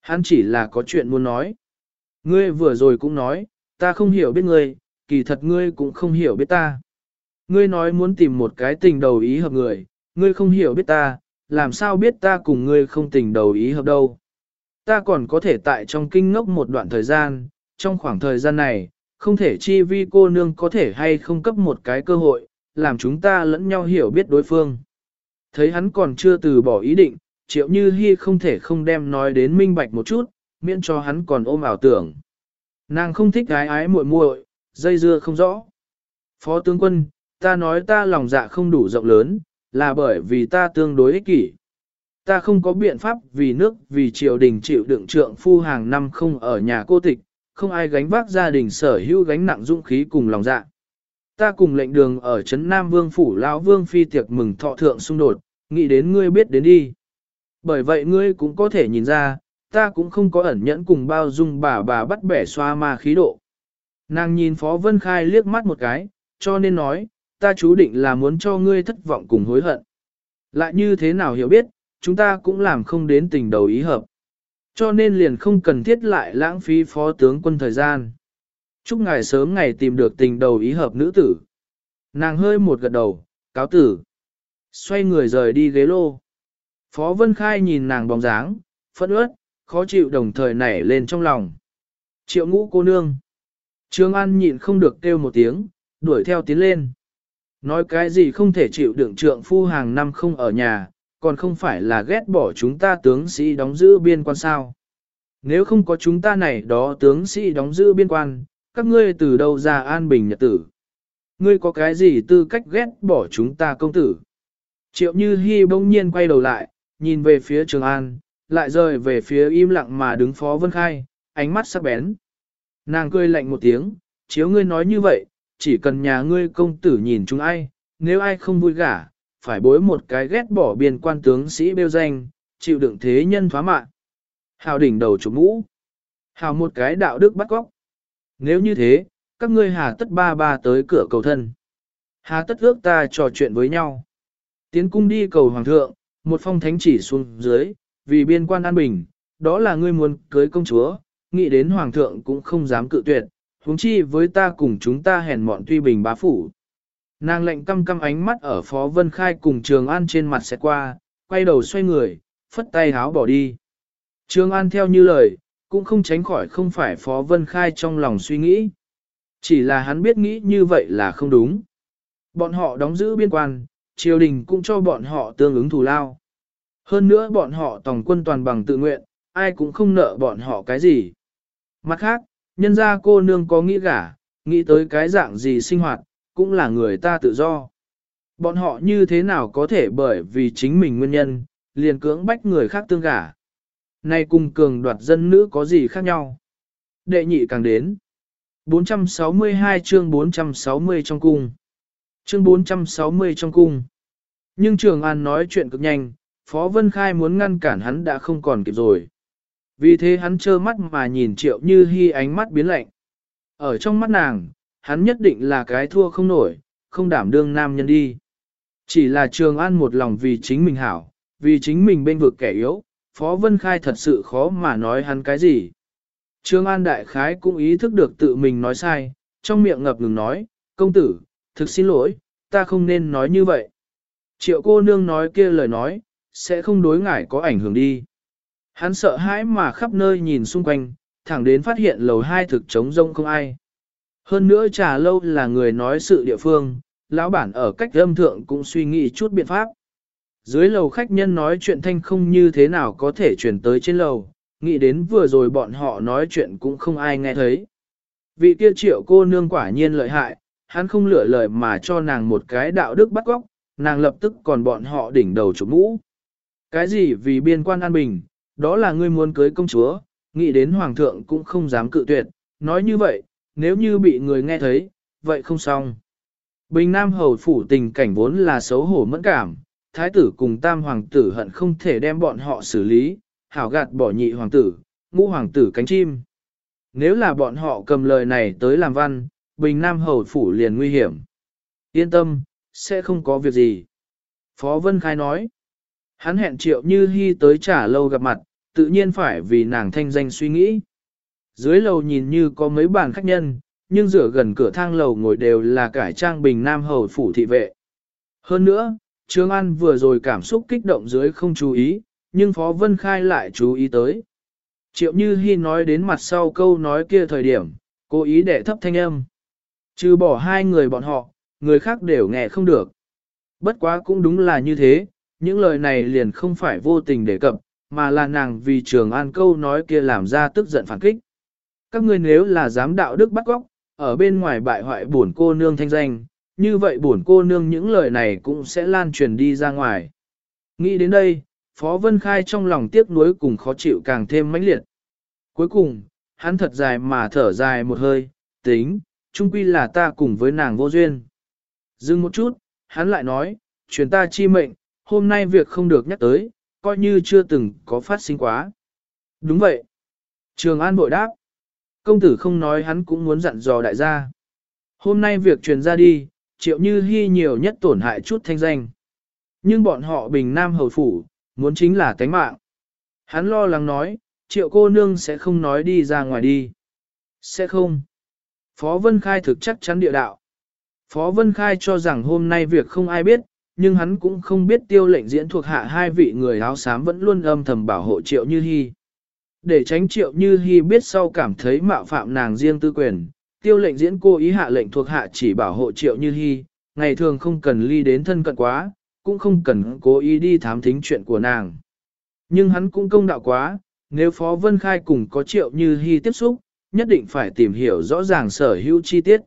Hắn chỉ là có chuyện muốn nói. Ngươi vừa rồi cũng nói, ta không hiểu biết ngươi, kỳ thật ngươi cũng không hiểu biết ta. Ngươi nói muốn tìm một cái tình đầu ý hợp người, ngươi không hiểu biết ta, làm sao biết ta cùng ngươi không tình đầu ý hợp đâu. Ta còn có thể tại trong kinh ngốc một đoạn thời gian, trong khoảng thời gian này, không thể chi vi cô nương có thể hay không cấp một cái cơ hội, làm chúng ta lẫn nhau hiểu biết đối phương. Thấy hắn còn chưa từ bỏ ý định, triệu như hy không thể không đem nói đến minh bạch một chút, miễn cho hắn còn ôm ảo tưởng. Nàng không thích gái ái muội muội, dây dưa không rõ. Phó tướng quân, ta nói ta lòng dạ không đủ rộng lớn, là bởi vì ta tương đối ích kỷ. Ta không có biện pháp vì nước vì triều đình chịu đựng trượng phu hàng năm không ở nhà cô tịch, không ai gánh vác gia đình sở hữu gánh nặng dũng khí cùng lòng dạ. Ta cùng lệnh đường ở Trấn Nam Vương Phủ lão Vương Phi tiệc mừng thọ thượng xung đột, nghĩ đến ngươi biết đến đi. Bởi vậy ngươi cũng có thể nhìn ra, ta cũng không có ẩn nhẫn cùng bao dung bà bà bắt bẻ xoa ma khí độ. Nàng nhìn Phó Vân Khai liếc mắt một cái, cho nên nói, ta chú định là muốn cho ngươi thất vọng cùng hối hận. Lại như thế nào hiểu biết, chúng ta cũng làm không đến tình đầu ý hợp. Cho nên liền không cần thiết lại lãng phí phó tướng quân thời gian. Chúc ngài sớm ngày tìm được tình đầu ý hợp nữ tử. Nàng hơi một gật đầu, cáo tử. Xoay người rời đi ghế lô. Phó Vân Khai nhìn nàng bóng dáng, phẫn ướt, khó chịu đồng thời nảy lên trong lòng. Triệu ngũ cô nương. Trương An nhịn không được kêu một tiếng, đuổi theo tiến lên. Nói cái gì không thể chịu đựng trượng phu hàng năm không ở nhà, còn không phải là ghét bỏ chúng ta tướng sĩ đóng giữ biên quan sao. Nếu không có chúng ta này đó tướng sĩ đóng giữ biên quan, các ngươi từ đâu ra an bình nhật tử. Ngươi có cái gì tư cách ghét bỏ chúng ta công tử. Triệu Như Hi bỗng nhiên quay đầu lại, nhìn về phía Trường An, lại rời về phía im lặng mà đứng Phó Vân Khai, ánh mắt sắc bén. Nàng cười lạnh một tiếng, chiếu ngươi nói như vậy, chỉ cần nhà ngươi công tử nhìn chúng ai, nếu ai không vui gả, phải bối một cái ghét bỏ biên quan tướng sĩ bêu danh, chịu đựng thế nhân thoá mạng. Hào đỉnh đầu chủ mũ. Hào một cái đạo đức bắt góc. Nếu như thế, các ngươi hà tất ba ba tới cửa cầu thân. Hà tất ước ta trò chuyện với nhau. Tiến cung đi cầu hoàng thượng, một phong thánh chỉ xuống dưới, vì biên quan an bình, đó là ngươi muốn cưới công chúa, nghĩ đến hoàng thượng cũng không dám cự tuyệt, huống chi với ta cùng chúng ta hèn mọn tuy bình bá phủ. Nàng lệnh căm căm ánh mắt ở Phó Vân Khai cùng Trường An trên mặt sẽ qua, quay đầu xoay người, phất tay háo bỏ đi. Trường An theo như lời, cũng không tránh khỏi không phải Phó Vân Khai trong lòng suy nghĩ. Chỉ là hắn biết nghĩ như vậy là không đúng. Bọn họ đóng giữ biên quan, triều đình cũng cho bọn họ tương ứng thù lao. Hơn nữa bọn họ tổng quân toàn bằng tự nguyện, ai cũng không nợ bọn họ cái gì. Mặt khác, nhân gia cô nương có nghĩ gả, nghĩ tới cái dạng gì sinh hoạt, cũng là người ta tự do. Bọn họ như thế nào có thể bởi vì chính mình nguyên nhân, liền cưỡng bách người khác tương gả nay cùng cường đoạt dân nữ có gì khác nhau? Đệ nhị càng đến. 462 chương 460 trong cung. Chương 460 trong cung. Nhưng Trường An nói chuyện cực nhanh, Phó Vân Khai muốn ngăn cản hắn đã không còn kịp rồi. Vì thế hắn trơ mắt mà nhìn triệu như hy ánh mắt biến lạnh. Ở trong mắt nàng, hắn nhất định là cái thua không nổi, không đảm đương nam nhân đi. Chỉ là Trường An một lòng vì chính mình hảo, vì chính mình bên vực kẻ yếu, Phó Vân Khai thật sự khó mà nói hắn cái gì. Trương An Đại Khái cũng ý thức được tự mình nói sai, trong miệng ngập ngừng nói, công tử, thực xin lỗi, ta không nên nói như vậy. Triệu cô nương nói kia lời nói, sẽ không đối ngại có ảnh hưởng đi. Hắn sợ hãi mà khắp nơi nhìn xung quanh, thẳng đến phát hiện lầu hai thực trống rông không ai. Hơn nữa trà lâu là người nói sự địa phương, lão bản ở cách âm thượng cũng suy nghĩ chút biện pháp. Dưới lầu khách nhân nói chuyện thanh không như thế nào có thể chuyển tới trên lầu, nghĩ đến vừa rồi bọn họ nói chuyện cũng không ai nghe thấy. Vị kia triệu cô nương quả nhiên lợi hại, hắn không lựa lời mà cho nàng một cái đạo đức bắt góc, nàng lập tức còn bọn họ đỉnh đầu chụp mũ. Cái gì vì biên quan an bình, đó là ngươi muốn cưới công chúa, nghĩ đến hoàng thượng cũng không dám cự tuyệt, nói như vậy, nếu như bị người nghe thấy, vậy không xong. Bình Nam hầu phủ tình cảnh vốn là xấu hổ mẫn cảm, thái tử cùng tam hoàng tử hận không thể đem bọn họ xử lý, hảo gạt bỏ nhị hoàng tử, ngũ hoàng tử cánh chim. Nếu là bọn họ cầm lời này tới làm văn, Bình Nam hầu phủ liền nguy hiểm. Yên tâm, sẽ không có việc gì. Phó Vân Khai nói, hắn hẹn triệu như hy tới trả lâu gặp mặt, tự nhiên phải vì nàng thanh danh suy nghĩ. Dưới lầu nhìn như có mấy bàn khách nhân, nhưng rửa gần cửa thang lầu ngồi đều là cải trang bình nam hầu phủ thị vệ. Hơn nữa, Trương An vừa rồi cảm xúc kích động dưới không chú ý, nhưng Phó Vân Khai lại chú ý tới. Triệu Như Hi nói đến mặt sau câu nói kia thời điểm, cố ý để thấp thanh âm. Trừ bỏ hai người bọn họ, người khác đều nghe không được. Bất quá cũng đúng là như thế, những lời này liền không phải vô tình đề cập, mà là nàng vì Trường An câu nói kia làm ra tức giận phản kích. Các ngươi nếu là dám đạo đức bắt góc, ở bên ngoài bại hoại bổn cô nương thanh danh, như vậy buồn cô nương những lời này cũng sẽ lan truyền đi ra ngoài. Nghĩ đến đây, Phó Vân Khai trong lòng tiếc nuối cùng khó chịu càng thêm mãnh liệt. Cuối cùng, hắn thật dài mà thở dài một hơi, tính, chung quy là ta cùng với nàng vô duyên. Dừng một chút, hắn lại nói, truyền ta chi mệnh, hôm nay việc không được nhắc tới, coi như chưa từng có phát sinh quá. Đúng vậy. Trường An bội đáp. Công tử không nói hắn cũng muốn dặn dò đại gia. Hôm nay việc truyền ra đi, triệu như hy nhiều nhất tổn hại chút thanh danh. Nhưng bọn họ bình nam hầu phủ, muốn chính là tánh mạng. Hắn lo lắng nói, triệu cô nương sẽ không nói đi ra ngoài đi. Sẽ không. Phó Vân Khai thực chắc chắn địa đạo. Phó Vân Khai cho rằng hôm nay việc không ai biết, nhưng hắn cũng không biết tiêu lệnh diễn thuộc hạ hai vị người áo xám vẫn luôn âm thầm bảo hộ triệu như hy. Để tránh triệu như hy biết sau cảm thấy mạo phạm nàng riêng tư quyền, tiêu lệnh diễn cô ý hạ lệnh thuộc hạ chỉ bảo hộ triệu như hy, ngày thường không cần ly đến thân cận quá, cũng không cần cố ý đi thám thính chuyện của nàng. Nhưng hắn cũng công đạo quá, nếu Phó Vân Khai cùng có triệu như hy tiếp xúc, nhất định phải tìm hiểu rõ ràng sở hữu chi tiết.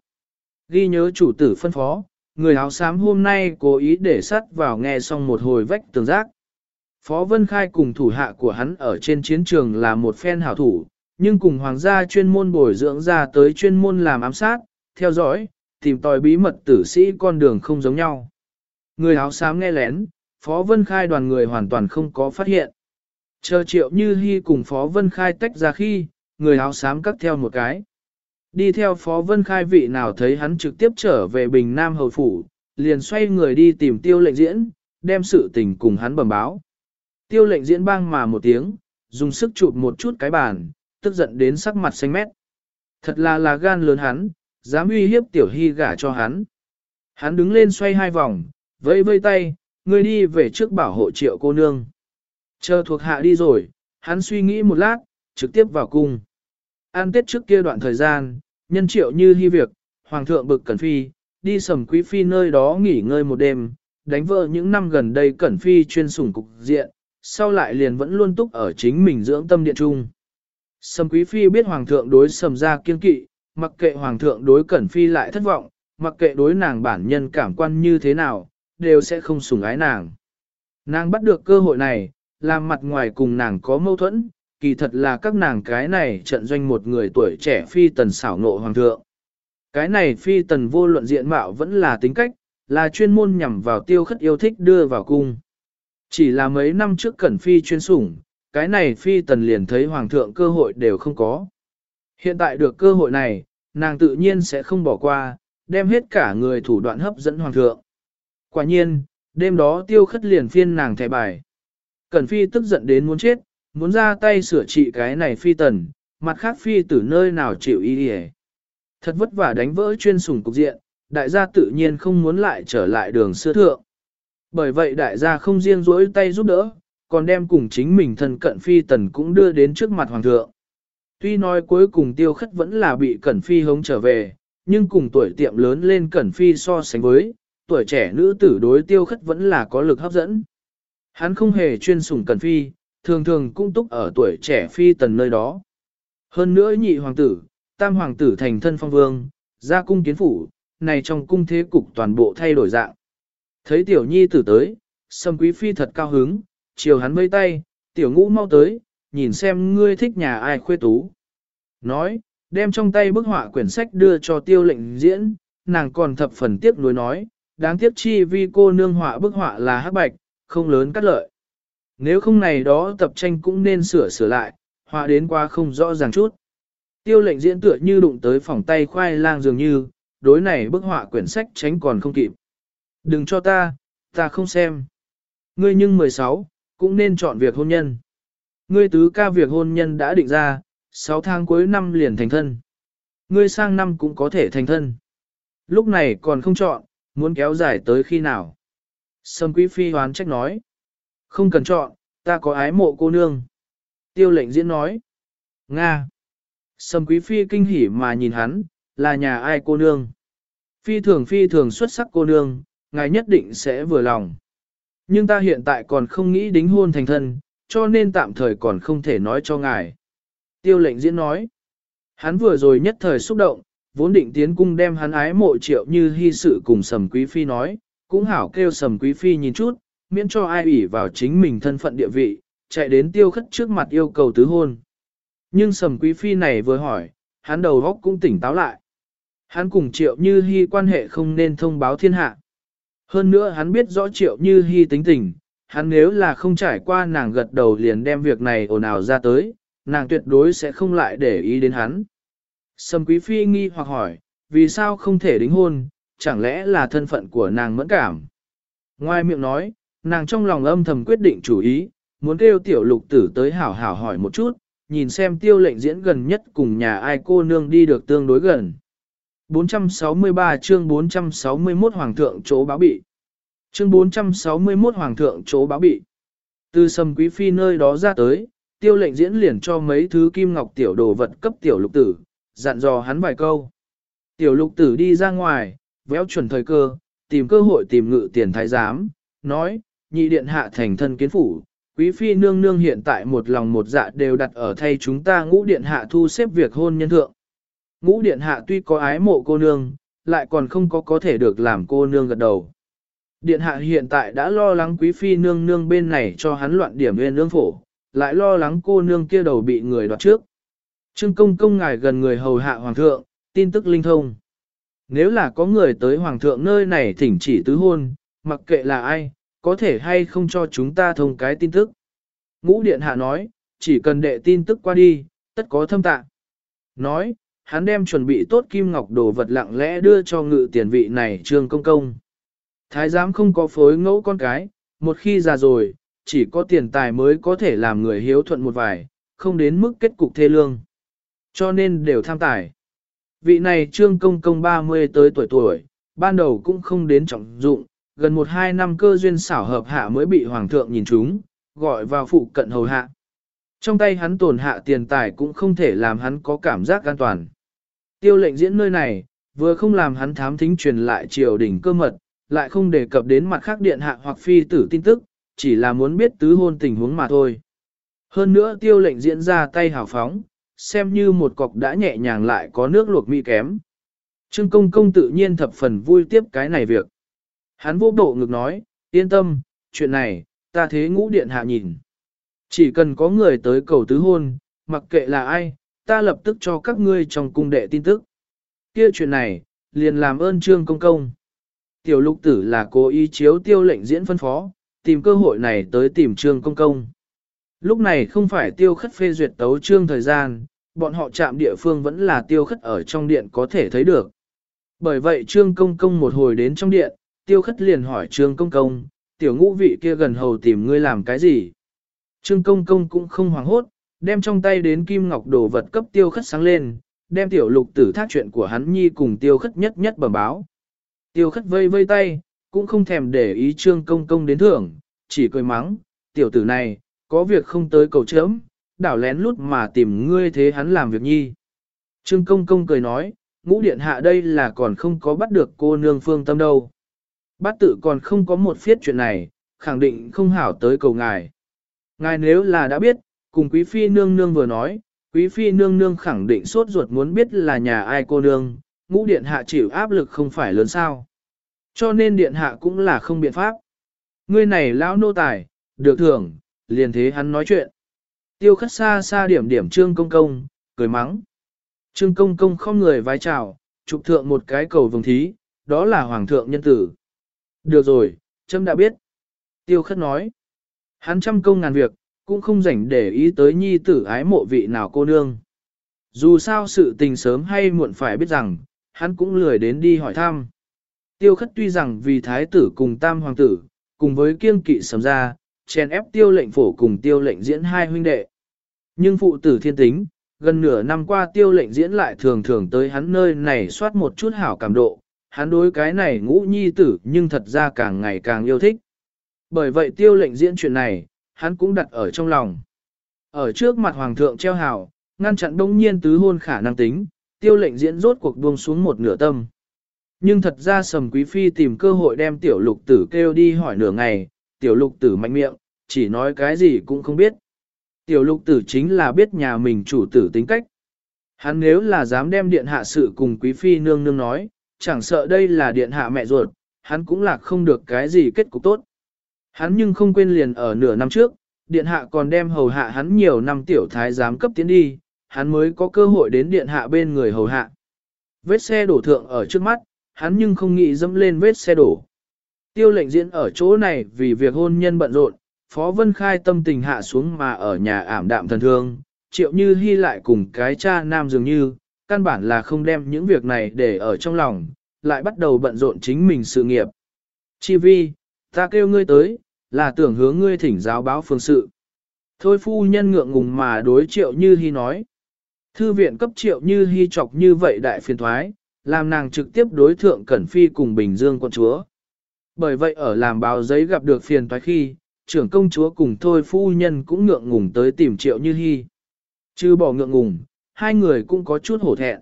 Ghi nhớ chủ tử phân phó, người áo xám hôm nay cố ý để sắt vào nghe xong một hồi vách tường giác. Phó Vân Khai cùng thủ hạ của hắn ở trên chiến trường là một phen hảo thủ, nhưng cùng hoàng gia chuyên môn bồi dưỡng ra tới chuyên môn làm ám sát, theo dõi, tìm tòi bí mật tử sĩ con đường không giống nhau. Người áo xám nghe lén, Phó Vân Khai đoàn người hoàn toàn không có phát hiện. Chờ triệu như hy cùng Phó Vân Khai tách ra khi, người áo xám cắt theo một cái. Đi theo Phó Vân Khai vị nào thấy hắn trực tiếp trở về Bình Nam Hầu Phủ, liền xoay người đi tìm tiêu lệnh diễn, đem sự tình cùng hắn bẩm báo. Tiêu lệnh diễn bang mà một tiếng, dùng sức chụp một chút cái bàn, tức giận đến sắc mặt xanh mét. Thật là là gan lớn hắn, dám uy hiếp tiểu hy gả cho hắn. Hắn đứng lên xoay hai vòng, vẫy vây tay, người đi về trước bảo hộ triệu cô nương. Chờ thuộc hạ đi rồi, hắn suy nghĩ một lát, trực tiếp vào cung. An tết trước kia đoạn thời gian, nhân triệu như hy việc, hoàng thượng bực cẩn phi, đi sầm quý phi nơi đó nghỉ ngơi một đêm, đánh vợ những năm gần đây cẩn phi chuyên sủng cục diện, sau lại liền vẫn luôn túc ở chính mình dưỡng tâm điện trung. Sầm quý phi biết hoàng thượng đối sầm ra kiên kỵ, mặc kệ hoàng thượng đối cẩn phi lại thất vọng, mặc kệ đối nàng bản nhân cảm quan như thế nào, đều sẽ không sủng ái nàng. Nàng bắt được cơ hội này, làm mặt ngoài cùng nàng có mâu thuẫn, kỳ thật là các nàng cái này trận doanh một người tuổi trẻ phi tần xảo nộ hoàng thượng. Cái này phi tần vô luận diện mạo vẫn là tính cách, là chuyên môn nhằm vào tiêu khất yêu thích đưa vào cung. Chỉ là mấy năm trước cẩn phi chuyên sủng, cái này phi tần liền thấy hoàng thượng cơ hội đều không có. Hiện tại được cơ hội này, nàng tự nhiên sẽ không bỏ qua, đem hết cả người thủ đoạn hấp dẫn hoàng thượng. Quả nhiên, đêm đó tiêu khất liền phiên nàng thẻ bài. Cẩn phi tức giận đến muốn chết, muốn ra tay sửa trị cái này phi tần, mặt khác phi từ nơi nào chịu ý đi Thật vất vả đánh vỡ chuyên sủng cục diện, đại gia tự nhiên không muốn lại trở lại đường xưa thượng. Bởi vậy đại gia không riêng rỗi tay giúp đỡ, còn đem cùng chính mình thân cận phi tần cũng đưa đến trước mặt hoàng thượng. Tuy nói cuối cùng tiêu khất vẫn là bị cẩn phi hống trở về, nhưng cùng tuổi tiệm lớn lên cẩn phi so sánh với, tuổi trẻ nữ tử đối tiêu khất vẫn là có lực hấp dẫn. Hắn không hề chuyên sủng cẩn phi, thường thường cũng túc ở tuổi trẻ phi tần nơi đó. Hơn nữa nhị hoàng tử, tam hoàng tử thành thân phong vương, ra cung kiến phủ, này trong cung thế cục toàn bộ thay đổi dạng. Thấy tiểu nhi tử tới, sâm quý phi thật cao hứng, chiều hắn vây tay, tiểu ngũ mau tới, nhìn xem ngươi thích nhà ai khuê tú. Nói, đem trong tay bức họa quyển sách đưa cho tiêu lệnh diễn, nàng còn thập phần tiếc nuối nói, đáng tiếc chi vì cô nương họa bức họa là hắc bạch, không lớn cắt lợi. Nếu không này đó tập tranh cũng nên sửa sửa lại, họa đến qua không rõ ràng chút. Tiêu lệnh diễn tựa như đụng tới phòng tay khoai lang dường như, đối này bức họa quyển sách tránh còn không kịp. Đừng cho ta, ta không xem. Ngươi nhưng 16, cũng nên chọn việc hôn nhân. Ngươi tứ ca việc hôn nhân đã định ra, 6 tháng cuối năm liền thành thân. Ngươi sang năm cũng có thể thành thân. Lúc này còn không chọn, muốn kéo dài tới khi nào. Sâm Quý Phi hoán trách nói. Không cần chọn, ta có ái mộ cô nương. Tiêu lệnh diễn nói. Nga. Sâm Quý Phi kinh hỉ mà nhìn hắn, là nhà ai cô nương. Phi thường phi thường xuất sắc cô nương, ngài nhất định sẽ vừa lòng. Nhưng ta hiện tại còn không nghĩ đính hôn thành thân, cho nên tạm thời còn không thể nói cho ngài. Tiêu lệnh diễn nói. Hắn vừa rồi nhất thời xúc động, vốn định tiến cung đem hắn ái mộ triệu như hy sự cùng sầm quý phi nói, cũng hảo kêu sầm quý phi nhìn chút, miễn cho ai ủy vào chính mình thân phận địa vị, chạy đến tiêu khất trước mặt yêu cầu tứ hôn. Nhưng sầm quý phi này vừa hỏi, hắn đầu góc cũng tỉnh táo lại. Hắn cùng triệu như hy quan hệ không nên thông báo thiên hạ. Hơn nữa hắn biết rõ triệu như hy tính tình, hắn nếu là không trải qua nàng gật đầu liền đem việc này ồn ào ra tới, nàng tuyệt đối sẽ không lại để ý đến hắn. Sầm quý phi nghi hoặc hỏi, vì sao không thể đính hôn, chẳng lẽ là thân phận của nàng mẫn cảm. Ngoài miệng nói, nàng trong lòng âm thầm quyết định chủ ý, muốn kêu tiểu lục tử tới hảo hảo hỏi một chút, nhìn xem tiêu lệnh diễn gần nhất cùng nhà ai cô nương đi được tương đối gần. 463 chương 461 Hoàng thượng chỗ báo bị. Chương 461 Hoàng thượng chỗ báo bị. Từ sầm quý phi nơi đó ra tới, tiêu lệnh diễn liền cho mấy thứ kim ngọc tiểu đồ vật cấp tiểu lục tử, dặn dò hắn vài câu. Tiểu lục tử đi ra ngoài, véo chuẩn thời cơ, tìm cơ hội tìm ngự tiền thái giám, nói, nhị điện hạ thành thân kiến phủ, quý phi nương nương hiện tại một lòng một dạ đều đặt ở thay chúng ta ngũ điện hạ thu xếp việc hôn nhân thượng. Ngũ điện hạ tuy có ái mộ cô nương, lại còn không có có thể được làm cô nương gật đầu. Điện hạ hiện tại đã lo lắng quý phi nương nương bên này cho hắn loạn điểm nguyên nương phổ, lại lo lắng cô nương kia đầu bị người đoạt trước. Trương công công ngài gần người hầu hạ hoàng thượng, tin tức linh thông. Nếu là có người tới hoàng thượng nơi này thỉnh chỉ tứ hôn, mặc kệ là ai, có thể hay không cho chúng ta thông cái tin tức. Ngũ điện hạ nói, chỉ cần đệ tin tức qua đi, tất có thâm tạ. Nói, hắn đem chuẩn bị tốt kim ngọc đồ vật lặng lẽ đưa cho ngự tiền vị này trương công công. Thái giám không có phối ngẫu con cái, một khi già rồi, chỉ có tiền tài mới có thể làm người hiếu thuận một vài, không đến mức kết cục thê lương. Cho nên đều tham tài. Vị này trương công công 30 tới tuổi tuổi, ban đầu cũng không đến trọng dụng, gần một hai năm cơ duyên xảo hợp hạ mới bị hoàng thượng nhìn chúng, gọi vào phụ cận hầu hạ. Trong tay hắn tổn hạ tiền tài cũng không thể làm hắn có cảm giác an toàn. Tiêu lệnh diễn nơi này, vừa không làm hắn thám thính truyền lại triều đình cơ mật, lại không đề cập đến mặt khác điện hạ hoặc phi tử tin tức, chỉ là muốn biết tứ hôn tình huống mà thôi. Hơn nữa tiêu lệnh diễn ra tay hào phóng, xem như một cọc đã nhẹ nhàng lại có nước luộc mỹ kém. Trương công công tự nhiên thập phần vui tiếp cái này việc. Hắn vô độ ngực nói, yên tâm, chuyện này, ta thế ngũ điện hạ nhìn. Chỉ cần có người tới cầu tứ hôn, mặc kệ là ai, ta lập tức cho các ngươi trong cung đệ tin tức. Kia chuyện này, liền làm ơn trương công công. Tiểu lục tử là cố ý chiếu tiêu lệnh diễn phân phó, tìm cơ hội này tới tìm trương công công. Lúc này không phải tiêu khất phê duyệt tấu trương thời gian, bọn họ chạm địa phương vẫn là tiêu khất ở trong điện có thể thấy được. Bởi vậy trương công công một hồi đến trong điện, tiêu khất liền hỏi trương công công, tiểu ngũ vị kia gần hầu tìm ngươi làm cái gì. Trương công công cũng không hoảng hốt, đem trong tay đến kim ngọc đồ vật cấp tiêu khất sáng lên, đem tiểu lục tử thác chuyện của hắn nhi cùng tiêu khất nhất nhất bẩm báo. Tiêu khất vây vây tay, cũng không thèm để ý trương công công đến thưởng, chỉ cười mắng, tiểu tử này, có việc không tới cầu chớm, đảo lén lút mà tìm ngươi thế hắn làm việc nhi. Trương công công cười nói, ngũ điện hạ đây là còn không có bắt được cô nương phương tâm đâu. Bát tự còn không có một phiết chuyện này, khẳng định không hảo tới cầu ngài. Ngài nếu là đã biết, cùng quý phi nương nương vừa nói, quý phi nương nương khẳng định sốt ruột muốn biết là nhà ai cô nương, ngũ điện hạ chịu áp lực không phải lớn sao. Cho nên điện hạ cũng là không biện pháp. Ngươi này lão nô tài, được thưởng, liền thế hắn nói chuyện. Tiêu khất xa xa điểm điểm trương công công, cười mắng. Trương công công không người vái chào, trục thượng một cái cầu vồng thí, đó là hoàng thượng nhân tử. Được rồi, trâm đã biết. Tiêu khất nói. Hắn trăm công ngàn việc, cũng không rảnh để ý tới nhi tử ái mộ vị nào cô nương. Dù sao sự tình sớm hay muộn phải biết rằng, hắn cũng lười đến đi hỏi thăm. Tiêu khất tuy rằng vì thái tử cùng tam hoàng tử, cùng với kiêng kỵ sầm ra, chèn ép tiêu lệnh phổ cùng tiêu lệnh diễn hai huynh đệ. Nhưng phụ tử thiên tính, gần nửa năm qua tiêu lệnh diễn lại thường thường tới hắn nơi này soát một chút hảo cảm độ, hắn đối cái này ngũ nhi tử nhưng thật ra càng ngày càng yêu thích. Bởi vậy tiêu lệnh diễn chuyện này, hắn cũng đặt ở trong lòng. Ở trước mặt hoàng thượng treo hào, ngăn chặn đông nhiên tứ hôn khả năng tính, tiêu lệnh diễn rốt cuộc buông xuống một nửa tâm. Nhưng thật ra sầm quý phi tìm cơ hội đem tiểu lục tử kêu đi hỏi nửa ngày, tiểu lục tử mạnh miệng, chỉ nói cái gì cũng không biết. Tiểu lục tử chính là biết nhà mình chủ tử tính cách. Hắn nếu là dám đem điện hạ sự cùng quý phi nương nương nói, chẳng sợ đây là điện hạ mẹ ruột, hắn cũng là không được cái gì kết cục tốt. Hắn nhưng không quên liền ở nửa năm trước, điện hạ còn đem hầu hạ hắn nhiều năm tiểu thái giám cấp tiến đi, hắn mới có cơ hội đến điện hạ bên người hầu hạ. Vết xe đổ thượng ở trước mắt, hắn nhưng không nghĩ dẫm lên vết xe đổ. Tiêu lệnh diễn ở chỗ này vì việc hôn nhân bận rộn, Phó Vân Khai tâm tình hạ xuống mà ở nhà ảm đạm thần thương, triệu như hy lại cùng cái cha nam dường như, căn bản là không đem những việc này để ở trong lòng, lại bắt đầu bận rộn chính mình sự nghiệp. Chi vi, ta kêu ngươi tới, là tưởng hướng ngươi thỉnh giáo báo phương sự. Thôi phu nhân ngượng ngùng mà đối triệu như hy nói. Thư viện cấp triệu như hy chọc như vậy đại phiền thoái, làm nàng trực tiếp đối thượng Cẩn Phi cùng Bình Dương quân chúa. Bởi vậy ở làm báo giấy gặp được phiền toái khi, trưởng công chúa cùng thôi phu nhân cũng ngượng ngùng tới tìm triệu như hy. Chứ bỏ ngượng ngùng, hai người cũng có chút hổ thẹn.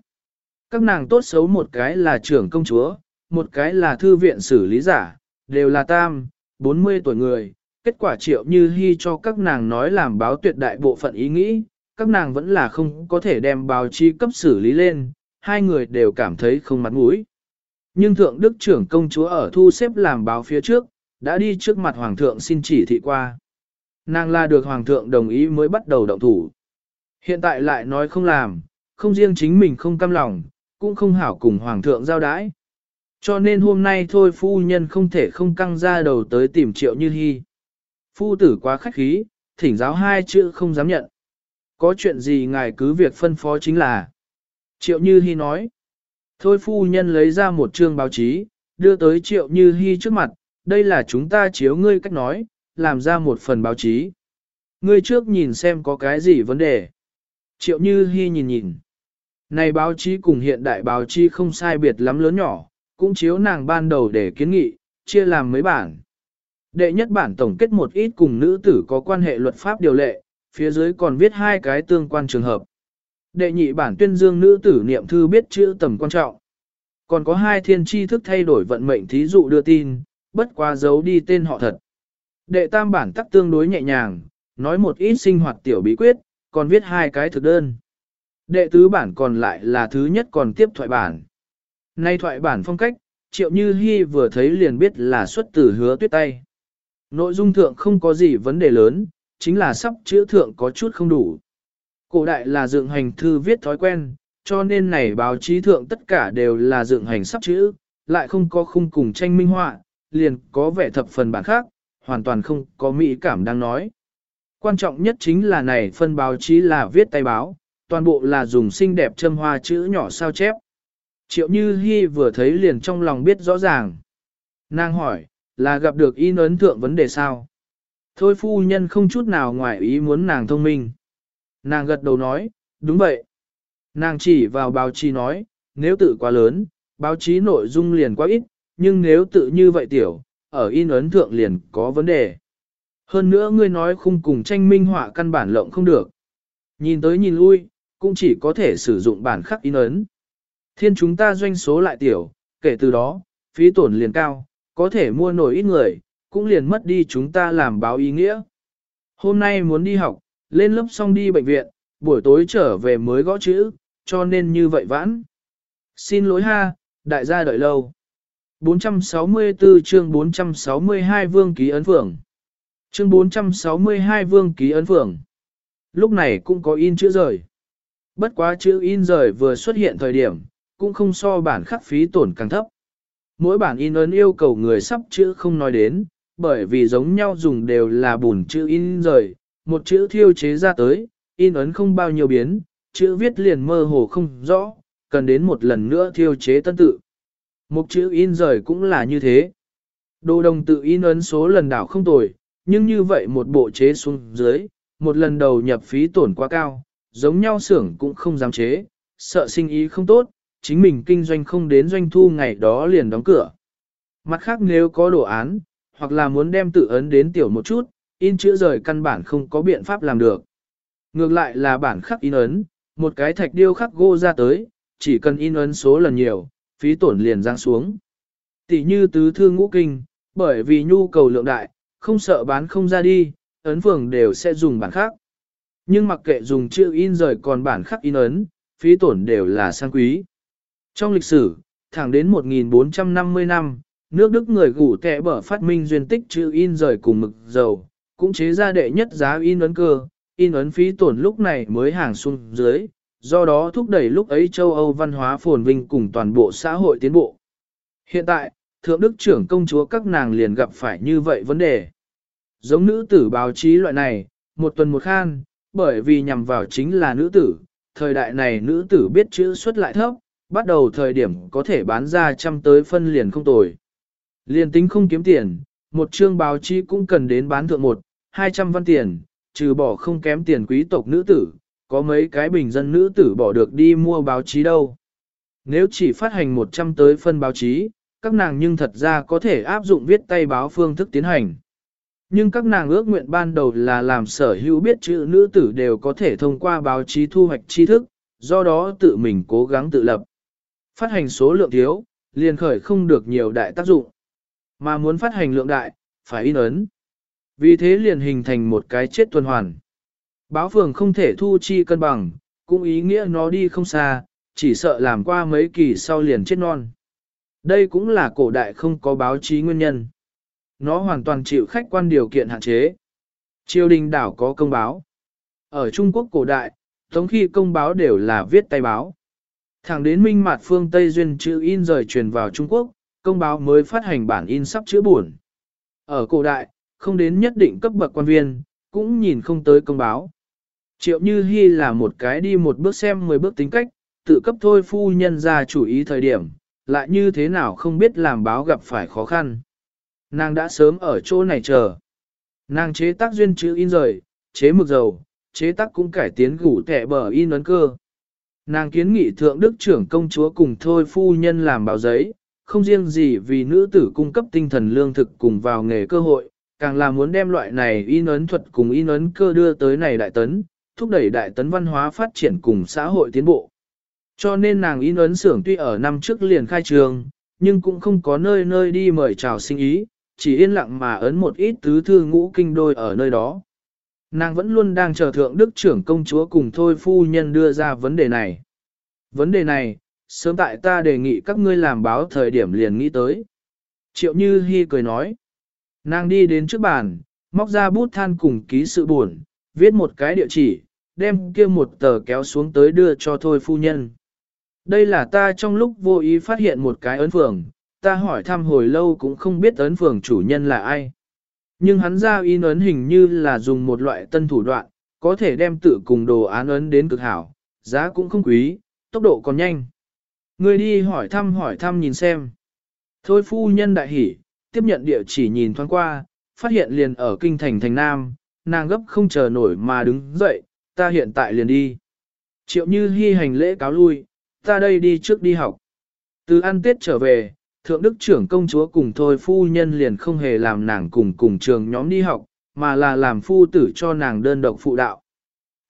Các nàng tốt xấu một cái là trưởng công chúa, một cái là thư viện xử lý giả, đều là tam, 40 tuổi người. Kết quả triệu như hy cho các nàng nói làm báo tuyệt đại bộ phận ý nghĩ, các nàng vẫn là không có thể đem báo chí cấp xử lý lên, hai người đều cảm thấy không mặt mũi. Nhưng thượng đức trưởng công chúa ở thu xếp làm báo phía trước, đã đi trước mặt hoàng thượng xin chỉ thị qua. Nàng là được hoàng thượng đồng ý mới bắt đầu động thủ. Hiện tại lại nói không làm, không riêng chính mình không căm lòng, cũng không hảo cùng hoàng thượng giao đãi. Cho nên hôm nay thôi phu nhân không thể không căng ra đầu tới tìm triệu như hy. Phu tử quá khách khí, thỉnh giáo hai chữ không dám nhận. Có chuyện gì ngài cứ việc phân phó chính là. Triệu Như Hi nói. Thôi phu nhân lấy ra một chương báo chí, đưa tới Triệu Như Hi trước mặt, đây là chúng ta chiếu ngươi cách nói, làm ra một phần báo chí. Ngươi trước nhìn xem có cái gì vấn đề. Triệu Như Hi nhìn nhìn. Này báo chí cùng hiện đại báo chí không sai biệt lắm lớn nhỏ, cũng chiếu nàng ban đầu để kiến nghị, chia làm mấy bản. Đệ nhất bản tổng kết một ít cùng nữ tử có quan hệ luật pháp điều lệ, phía dưới còn viết hai cái tương quan trường hợp. Đệ nhị bản tuyên dương nữ tử niệm thư biết chữ tầm quan trọng. Còn có hai thiên tri thức thay đổi vận mệnh thí dụ đưa tin, bất qua giấu đi tên họ thật. Đệ tam bản tắc tương đối nhẹ nhàng, nói một ít sinh hoạt tiểu bí quyết, còn viết hai cái thực đơn. Đệ tứ bản còn lại là thứ nhất còn tiếp thoại bản. Nay thoại bản phong cách, triệu như hy vừa thấy liền biết là xuất từ hứa tuyết tay. Nội dung thượng không có gì vấn đề lớn, chính là sắp chữ thượng có chút không đủ. Cổ đại là dựng hành thư viết thói quen, cho nên này báo chí thượng tất cả đều là dựng hành sắp chữ, lại không có khung cùng tranh minh họa, liền có vẻ thập phần bản khác, hoàn toàn không có mỹ cảm đang nói. Quan trọng nhất chính là này phân báo chí là viết tay báo, toàn bộ là dùng xinh đẹp châm hoa chữ nhỏ sao chép. Triệu Như Hi vừa thấy liền trong lòng biết rõ ràng. Nàng hỏi, là gặp được in ấn thượng vấn đề sao? Thôi phu nhân không chút nào ngoài ý muốn nàng thông minh. Nàng gật đầu nói, đúng vậy. Nàng chỉ vào báo chí nói, nếu tự quá lớn, báo chí nội dung liền quá ít, nhưng nếu tự như vậy tiểu, ở in ấn thượng liền có vấn đề. Hơn nữa ngươi nói khung cùng tranh minh họa căn bản lộng không được. Nhìn tới nhìn lui, cũng chỉ có thể sử dụng bản khắc in ấn. Thiên chúng ta doanh số lại tiểu, kể từ đó, phí tổn liền cao, có thể mua nổi ít người, cũng liền mất đi chúng ta làm báo ý nghĩa. Hôm nay muốn đi học, lên lớp xong đi bệnh viện, buổi tối trở về mới gõ chữ, cho nên như vậy vãn. Xin lỗi ha, đại gia đợi lâu. 464 chương 462 Vương Ký Ấn Phượng Chương 462 Vương Ký Ấn Phượng Lúc này cũng có in chữ rời. Bất quá chữ in rời vừa xuất hiện thời điểm, cũng không so bản khắc phí tổn càng thấp. Mỗi bản in ấn yêu cầu người sắp chữ không nói đến, bởi vì giống nhau dùng đều là bùn chữ in rời, một chữ thiêu chế ra tới, in ấn không bao nhiêu biến, chữ viết liền mơ hồ không rõ, cần đến một lần nữa thiêu chế tân tự. Một chữ in rời cũng là như thế. Đồ đồng tự in ấn số lần đảo không tồi, nhưng như vậy một bộ chế xuống dưới, một lần đầu nhập phí tổn quá cao, giống nhau xưởng cũng không dám chế, sợ sinh ý không tốt, chính mình kinh doanh không đến doanh thu ngày đó liền đóng cửa. Mặt khác nếu có đồ án, hoặc là muốn đem tự ấn đến tiểu một chút, in chữ rời căn bản không có biện pháp làm được. Ngược lại là bản khắc in ấn, một cái thạch điêu khắc gô ra tới, chỉ cần in ấn số lần nhiều, phí tổn liền giáng xuống. Tỷ như tứ thư ngũ kinh, bởi vì nhu cầu lượng đại, không sợ bán không ra đi, ấn phường đều sẽ dùng bản khắc. Nhưng mặc kệ dùng chữ in rời còn bản khắc in ấn, phí tổn đều là sang quý. Trong lịch sử, thẳng đến 1450 năm, nước Đức người gủ kẻ bở phát minh duyên tích chữ in rời cùng mực dầu, cũng chế ra đệ nhất giá in ấn cơ, in ấn phí tổn lúc này mới hàng xuống dưới, do đó thúc đẩy lúc ấy châu Âu văn hóa phồn vinh cùng toàn bộ xã hội tiến bộ. Hiện tại, Thượng Đức trưởng công chúa các nàng liền gặp phải như vậy vấn đề. Giống nữ tử báo chí loại này, một tuần một khan, bởi vì nhằm vào chính là nữ tử, thời đại này nữ tử biết chữ xuất lại thấp, bắt đầu thời điểm có thể bán ra trăm tới phân liền không tồi. Liền tính không kiếm tiền, một chương báo chí cũng cần đến bán thượng một, hai trăm văn tiền, trừ bỏ không kém tiền quý tộc nữ tử, có mấy cái bình dân nữ tử bỏ được đi mua báo chí đâu. Nếu chỉ phát hành 100 tới phân báo chí, các nàng nhưng thật ra có thể áp dụng viết tay báo phương thức tiến hành. Nhưng các nàng ước nguyện ban đầu là làm sở hữu biết chữ nữ tử đều có thể thông qua báo chí thu hoạch tri thức, do đó tự mình cố gắng tự lập. Phát hành số lượng thiếu, liền khởi không được nhiều đại tác dụng. Mà muốn phát hành lượng đại, phải in ấn. Vì thế liền hình thành một cái chết tuần hoàn. Báo phường không thể thu chi cân bằng, cũng ý nghĩa nó đi không xa, chỉ sợ làm qua mấy kỳ sau liền chết non. Đây cũng là cổ đại không có báo chí nguyên nhân. Nó hoàn toàn chịu khách quan điều kiện hạn chế. Triều đình đảo có công báo. Ở Trung Quốc cổ đại, thống khi công báo đều là viết tay báo. Thẳng đến minh mặt phương Tây Duyên chữ in rời truyền vào Trung Quốc, công báo mới phát hành bản in sắp chữa buồn. Ở cổ đại, không đến nhất định cấp bậc quan viên, cũng nhìn không tới công báo. Triệu Như Hi là một cái đi một bước xem mười bước tính cách, tự cấp thôi phu nhân ra chủ ý thời điểm, lại như thế nào không biết làm báo gặp phải khó khăn. Nàng đã sớm ở chỗ này chờ. Nàng chế tác duyên chữ in rời, chế mực dầu, chế tác cũng cải tiến gủ thẻ bờ in ấn cơ. Nàng kiến nghị thượng đức trưởng công chúa cùng thôi phu nhân làm báo giấy, không riêng gì vì nữ tử cung cấp tinh thần lương thực cùng vào nghề cơ hội, càng là muốn đem loại này in ấn thuật cùng in ấn cơ đưa tới này đại tấn, thúc đẩy đại tấn văn hóa phát triển cùng xã hội tiến bộ. Cho nên nàng in ấn xưởng tuy ở năm trước liền khai trường, nhưng cũng không có nơi nơi đi mời chào sinh ý, chỉ yên lặng mà ấn một ít tứ thư ngũ kinh đôi ở nơi đó. Nàng vẫn luôn đang chờ thượng đức trưởng công chúa cùng thôi phu nhân đưa ra vấn đề này. Vấn đề này, sớm tại ta đề nghị các ngươi làm báo thời điểm liền nghĩ tới. Triệu Như Hi cười nói. Nàng đi đến trước bàn, móc ra bút than cùng ký sự buồn, viết một cái địa chỉ, đem kia một tờ kéo xuống tới đưa cho thôi phu nhân. Đây là ta trong lúc vô ý phát hiện một cái ấn phường, ta hỏi thăm hồi lâu cũng không biết ấn phường chủ nhân là ai. Nhưng hắn ra in ấn hình như là dùng một loại tân thủ đoạn, có thể đem tự cùng đồ án ấn đến cực hảo, giá cũng không quý, tốc độ còn nhanh. Người đi hỏi thăm hỏi thăm nhìn xem. Thôi phu nhân đại hỉ, tiếp nhận địa chỉ nhìn thoáng qua, phát hiện liền ở kinh thành thành Nam, nàng gấp không chờ nổi mà đứng dậy, ta hiện tại liền đi. Triệu như hy hành lễ cáo lui, ta đây đi trước đi học. Từ ăn tết trở về, thượng đức trưởng công chúa cùng thôi phu nhân liền không hề làm nàng cùng cùng trường nhóm đi học, mà là làm phu tử cho nàng đơn độc phụ đạo.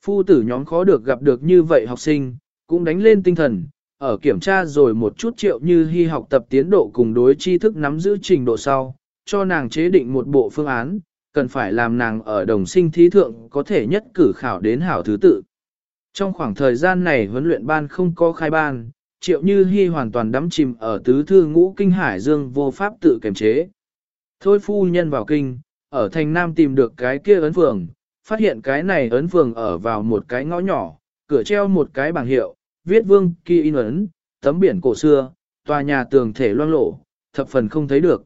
Phu tử nhóm khó được gặp được như vậy học sinh, cũng đánh lên tinh thần, ở kiểm tra rồi một chút triệu như hy học tập tiến độ cùng đối tri thức nắm giữ trình độ sau, cho nàng chế định một bộ phương án, cần phải làm nàng ở đồng sinh thí thượng có thể nhất cử khảo đến hảo thứ tự. Trong khoảng thời gian này huấn luyện ban không có khai ban, triệu như hy hoàn toàn đắm chìm ở tứ thư ngũ kinh hải dương vô pháp tự kiềm chế. Thôi phu nhân vào kinh, ở thành nam tìm được cái kia ấn phường, phát hiện cái này ấn phường ở vào một cái ngõ nhỏ, cửa treo một cái bảng hiệu, viết vương kia in ấn, tấm biển cổ xưa, tòa nhà tường thể loang lộ, thập phần không thấy được.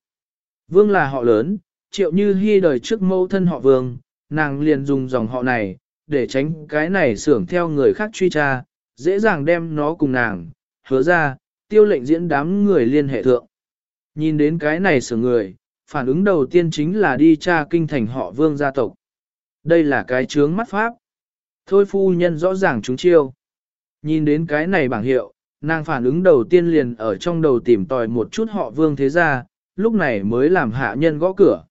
Vương là họ lớn, triệu như hy đời trước mâu thân họ vương, nàng liền dùng dòng họ này, để tránh cái này xưởng theo người khác truy tra, dễ dàng đem nó cùng nàng, hứa ra, tiêu lệnh diễn đám người liên hệ thượng. Nhìn đến cái này sửa người, phản ứng đầu tiên chính là đi tra kinh thành họ vương gia tộc. Đây là cái chướng mắt pháp. Thôi phu nhân rõ ràng chúng chiêu. Nhìn đến cái này bảng hiệu, nàng phản ứng đầu tiên liền ở trong đầu tìm tòi một chút họ vương thế gia, lúc này mới làm hạ nhân gõ cửa.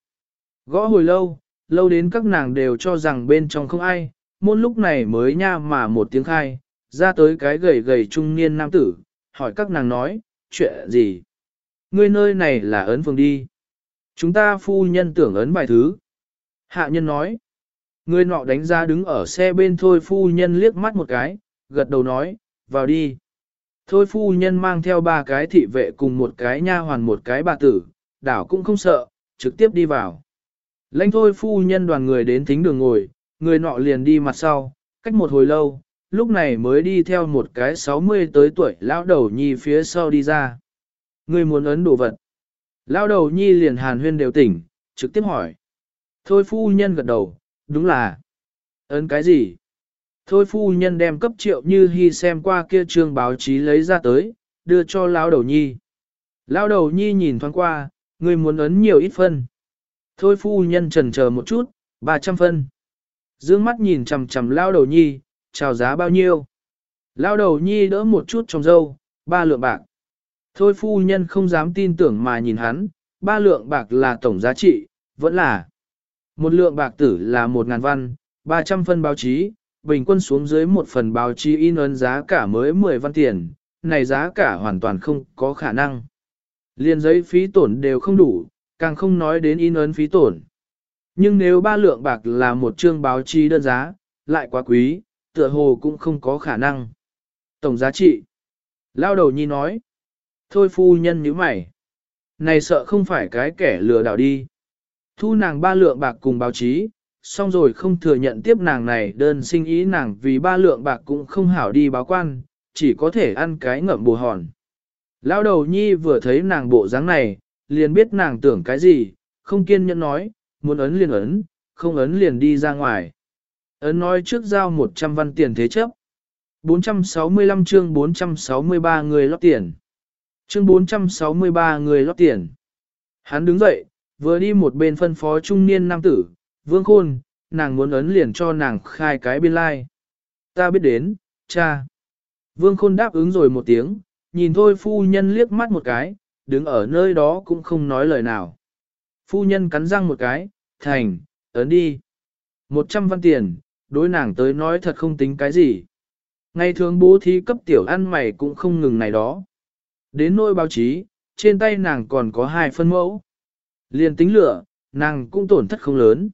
Gõ hồi lâu, lâu đến các nàng đều cho rằng bên trong không ai, môn lúc này mới nha mà một tiếng khai, ra tới cái gầy gầy trung niên nam tử, hỏi các nàng nói, chuyện gì? Ngươi nơi này là ấn phường đi. Chúng ta phu nhân tưởng ấn bài thứ. Hạ nhân nói, người nọ đánh ra đứng ở xe bên thôi phu nhân liếc mắt một cái, gật đầu nói, vào đi. Thôi phu nhân mang theo ba cái thị vệ cùng một cái nha hoàn một cái bà tử, đảo cũng không sợ, trực tiếp đi vào. Lãnh thôi phu nhân đoàn người đến thính đường ngồi, người nọ liền đi mặt sau, cách một hồi lâu, lúc này mới đi theo một cái 60 tới tuổi lão đầu nhi phía sau đi ra. Người muốn ấn đồ vật. Lão đầu nhi liền hàn huyên đều tỉnh, trực tiếp hỏi. Thôi phu nhân gật đầu, đúng là. Ấn cái gì? Thôi phu nhân đem cấp triệu như hy xem qua kia trường báo chí lấy ra tới, đưa cho lão đầu nhi. Lão đầu nhi nhìn thoáng qua, người muốn ấn nhiều ít phân. Thôi phu nhân trần chờ một chút, 300 phân. Dương mắt nhìn chằm chằm lão đầu nhi, chào giá bao nhiêu. Lao đầu nhi đỡ một chút trong dâu, ba lượng bạc. Thôi phu nhân không dám tin tưởng mà nhìn hắn, ba lượng bạc là tổng giá trị, vẫn là. Một lượng bạc tử là một ngàn văn, 300 phân báo chí, bình quân xuống dưới một phần báo chí in ấn giá cả mới 10 văn tiền, này giá cả hoàn toàn không có khả năng. Liên giấy phí tổn đều không đủ, càng không nói đến in ấn phí tổn. Nhưng nếu ba lượng bạc là một chương báo chí đơn giá, lại quá quý, tựa hồ cũng không có khả năng. Tổng giá trị. Lao đầu nhi nói. Thôi phu nhân nhíu mày. Này sợ không phải cái kẻ lừa đảo đi. Thu nàng ba lượng bạc cùng báo chí, xong rồi không thừa nhận tiếp nàng này đơn sinh ý nàng vì ba lượng bạc cũng không hảo đi báo quan, chỉ có thể ăn cái ngậm bù hòn. Lão đầu nhi vừa thấy nàng bộ dáng này, liền biết nàng tưởng cái gì, không kiên nhẫn nói, muốn ấn liền ấn, không ấn liền đi ra ngoài. Ấn nói trước giao 100 văn tiền thế chấp. 465 chương 463 người lót tiền. Chương 463 người lót tiền. Hắn đứng dậy, vừa đi một bên phân phó trung niên nam tử, vương khôn, nàng muốn ấn liền cho nàng khai cái biên lai. Like. Ta biết đến, cha. Vương khôn đáp ứng rồi một tiếng, nhìn thôi phu nhân liếc mắt một cái, đứng ở nơi đó cũng không nói lời nào. Phu nhân cắn răng một cái, thành, ấn đi. Một trăm văn tiền, đối nàng tới nói thật không tính cái gì. Ngày thường bố thí cấp tiểu ăn mày cũng không ngừng này đó. Đến nỗi báo chí, trên tay nàng còn có hai phân mẫu. liền tính lửa, nàng cũng tổn thất không lớn.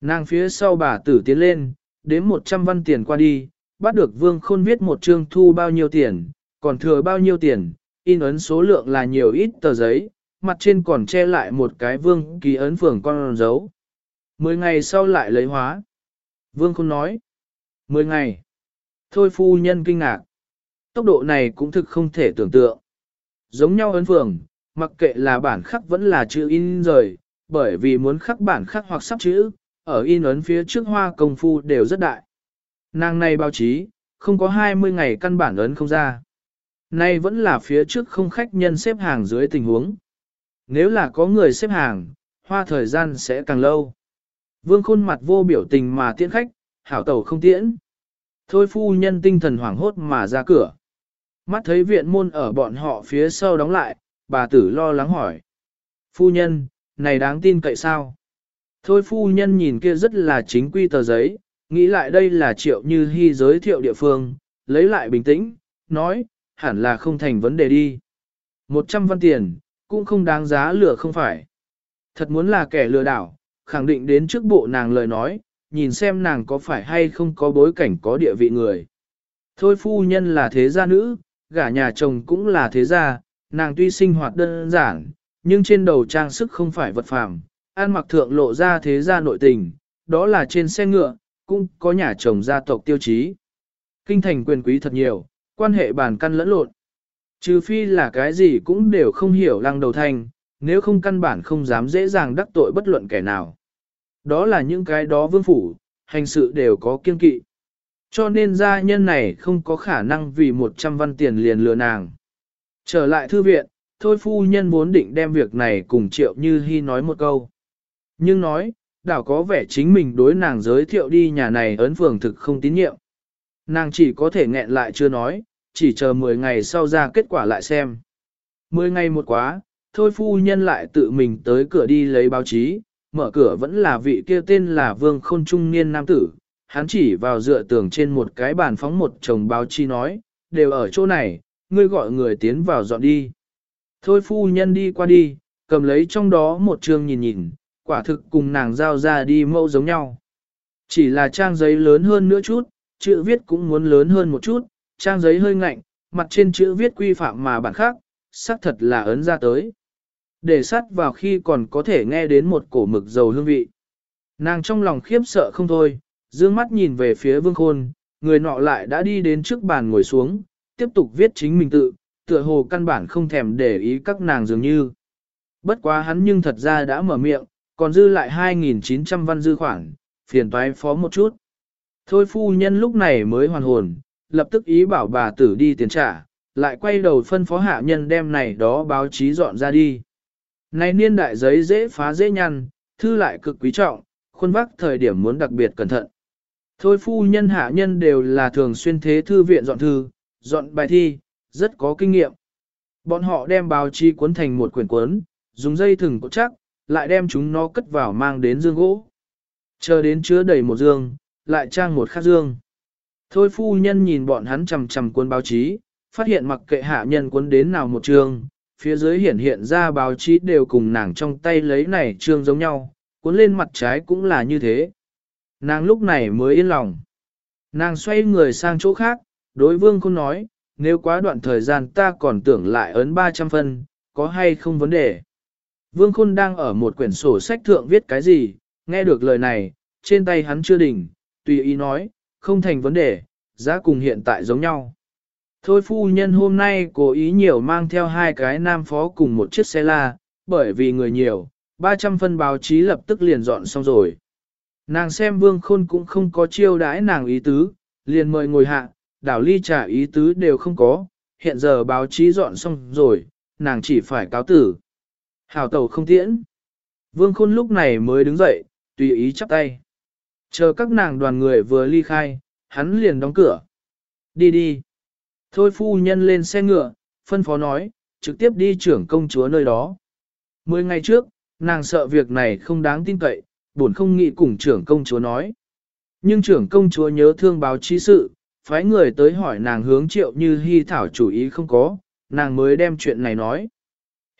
Nàng phía sau bà tử tiến lên, đếm 100 văn tiền qua đi, bắt được vương khôn viết một chương thu bao nhiêu tiền, còn thừa bao nhiêu tiền, in ấn số lượng là nhiều ít tờ giấy, mặt trên còn che lại một cái vương ký ấn phường con dấu. Mười ngày sau lại lấy hóa. Vương khôn nói. Mười ngày. Thôi phu nhân kinh ngạc. Tốc độ này cũng thực không thể tưởng tượng. Giống nhau ấn phường, mặc kệ là bản khắc vẫn là chữ in rời, bởi vì muốn khắc bản khắc hoặc sắp chữ, ở in ấn phía trước hoa công phu đều rất đại. Nàng này báo chí, không có 20 ngày căn bản ấn không ra. Nay vẫn là phía trước không khách nhân xếp hàng dưới tình huống. Nếu là có người xếp hàng, hoa thời gian sẽ càng lâu. Vương khôn mặt vô biểu tình mà tiễn khách, hảo tẩu không tiễn. Thôi phu nhân tinh thần hoảng hốt mà ra cửa. Mắt thấy viện môn ở bọn họ phía sau đóng lại, bà tử lo lắng hỏi. Phu nhân, này đáng tin cậy sao? Thôi phu nhân nhìn kia rất là chính quy tờ giấy, nghĩ lại đây là triệu như hy giới thiệu địa phương, lấy lại bình tĩnh, nói, hẳn là không thành vấn đề đi. 100 văn tiền, cũng không đáng giá lừa không phải. Thật muốn là kẻ lừa đảo, khẳng định đến trước bộ nàng lời nói, nhìn xem nàng có phải hay không có bối cảnh có địa vị người. Thôi phu nhân là thế gia nữ, gả nhà chồng cũng là thế gia, nàng tuy sinh hoạt đơn giản, nhưng trên đầu trang sức không phải vật phàm, ăn mặc thượng lộ ra thế gia nội tình, đó là trên xe ngựa, cũng có nhà chồng gia tộc tiêu chí. Kinh thành quyền quý thật nhiều, quan hệ bàn căn lẫn lộn. Trừ phi là cái gì cũng đều không hiểu lăng đầu thanh, nếu không căn bản không dám dễ dàng đắc tội bất luận kẻ nào. Đó là những cái đó vương phủ, hành sự đều có kiên kỵ. Cho nên gia nhân này không có khả năng vì 100 văn tiền liền lừa nàng. Trở lại thư viện, thôi phu nhân muốn định đem việc này cùng triệu như hy nói một câu. Nhưng nói, đảo có vẻ chính mình đối nàng giới thiệu đi nhà này ấn phường thực không tín nhiệm. Nàng chỉ có thể nghẹn lại chưa nói, chỉ chờ 10 ngày sau ra kết quả lại xem. 10 ngày một quá, thôi phu nhân lại tự mình tới cửa đi lấy báo chí, mở cửa vẫn là vị kia tên là Vương Khôn Trung Niên Nam Tử. Hắn chỉ vào dựa tường trên một cái bàn phóng một chồng báo chí nói, đều ở chỗ này, ngươi gọi người tiến vào dọn đi. Thôi phu nhân đi qua đi, cầm lấy trong đó một trường nhìn nhìn, quả thực cùng nàng giao ra đi mẫu giống nhau. Chỉ là trang giấy lớn hơn nữa chút, chữ viết cũng muốn lớn hơn một chút, trang giấy hơi ngạnh, mặt trên chữ viết quy phạm mà bản khác, xác thật là ấn ra tới. Để sắt vào khi còn có thể nghe đến một cổ mực dầu hương vị. Nàng trong lòng khiếp sợ không thôi, dương mắt nhìn về phía vương khôn, người nọ lại đã đi đến trước bàn ngồi xuống, tiếp tục viết chính mình tự, tựa hồ căn bản không thèm để ý các nàng dường như. Bất quá hắn nhưng thật ra đã mở miệng, còn dư lại 2.900 văn dư khoản, phiền toái phó một chút. Thôi phu nhân lúc này mới hoàn hồn, lập tức ý bảo bà tử đi tiền trả, lại quay đầu phân phó hạ nhân đem này đó báo chí dọn ra đi. Này niên đại giấy dễ phá dễ nhăn, thư lại cực quý trọng, khuôn vác thời điểm muốn đặc biệt cẩn thận. Thôi phu nhân hạ nhân đều là thường xuyên thế thư viện dọn thư, dọn bài thi, rất có kinh nghiệm. Bọn họ đem báo chí cuốn thành một quyển cuốn, dùng dây thừng cột chắc, lại đem chúng nó cất vào mang đến dương gỗ. Chờ đến chứa đầy một dương, lại trang một khác dương. Thôi phu nhân nhìn bọn hắn chầm chầm cuốn báo chí, phát hiện mặc kệ hạ nhân cuốn đến nào một trường, phía dưới hiển hiện ra báo chí đều cùng nàng trong tay lấy này trương giống nhau, cuốn lên mặt trái cũng là như thế. Nàng lúc này mới yên lòng. Nàng xoay người sang chỗ khác, đối vương khôn nói, nếu quá đoạn thời gian ta còn tưởng lại ấn 300 phân, có hay không vấn đề. Vương Khôn đang ở một quyển sổ sách thượng viết cái gì, nghe được lời này, trên tay hắn chưa đỉnh, tùy ý nói, không thành vấn đề, giá cùng hiện tại giống nhau. Thôi phu nhân hôm nay cố ý nhiều mang theo hai cái nam phó cùng một chiếc xe la, bởi vì người nhiều, 300 phân báo chí lập tức liền dọn xong rồi. Nàng xem vương khôn cũng không có chiêu đãi nàng ý tứ, liền mời ngồi hạ, đảo ly trả ý tứ đều không có, hiện giờ báo chí dọn xong rồi, nàng chỉ phải cáo tử. Hảo tàu không tiễn. Vương khôn lúc này mới đứng dậy, tùy ý chắp tay. Chờ các nàng đoàn người vừa ly khai, hắn liền đóng cửa. Đi đi. Thôi phu nhân lên xe ngựa, phân phó nói, trực tiếp đi trưởng công chúa nơi đó. Mười ngày trước, nàng sợ việc này không đáng tin cậy, buồn không nghĩ cùng trưởng công chúa nói. Nhưng trưởng công chúa nhớ thương báo chí sự, phái người tới hỏi nàng hướng triệu như hy thảo chủ ý không có, nàng mới đem chuyện này nói.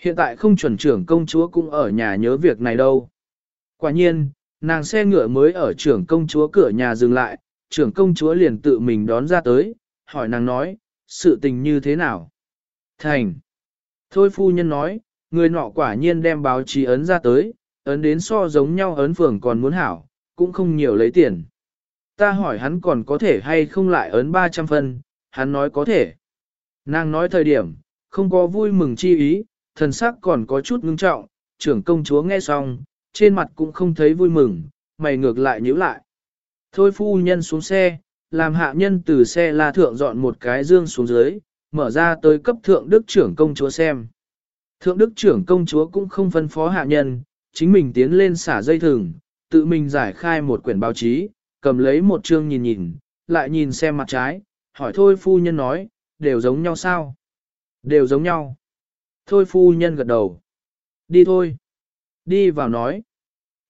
Hiện tại không chuẩn trưởng công chúa cũng ở nhà nhớ việc này đâu. Quả nhiên, nàng xe ngựa mới ở trưởng công chúa cửa nhà dừng lại, trưởng công chúa liền tự mình đón ra tới, hỏi nàng nói, sự tình như thế nào? Thành. Thôi phu nhân nói, người nọ quả nhiên đem báo chí ấn ra tới, ấn đến so giống nhau ấn phường còn muốn hảo, cũng không nhiều lấy tiền. Ta hỏi hắn còn có thể hay không lại ấn 300 phân, hắn nói có thể. Nàng nói thời điểm, không có vui mừng chi ý, thần sắc còn có chút ngưng trọng, trưởng công chúa nghe xong, trên mặt cũng không thấy vui mừng, mày ngược lại nhíu lại. Thôi phu nhân xuống xe, làm hạ nhân từ xe la thượng dọn một cái dương xuống dưới, mở ra tới cấp thượng đức trưởng công chúa xem. Thượng đức trưởng công chúa cũng không phân phó hạ nhân, chính mình tiến lên xả dây thừng, tự mình giải khai một quyển báo chí, cầm lấy một chương nhìn nhìn, lại nhìn xem mặt trái, hỏi thôi phu nhân nói, đều giống nhau sao? Đều giống nhau. Thôi phu nhân gật đầu. Đi thôi. Đi vào nói.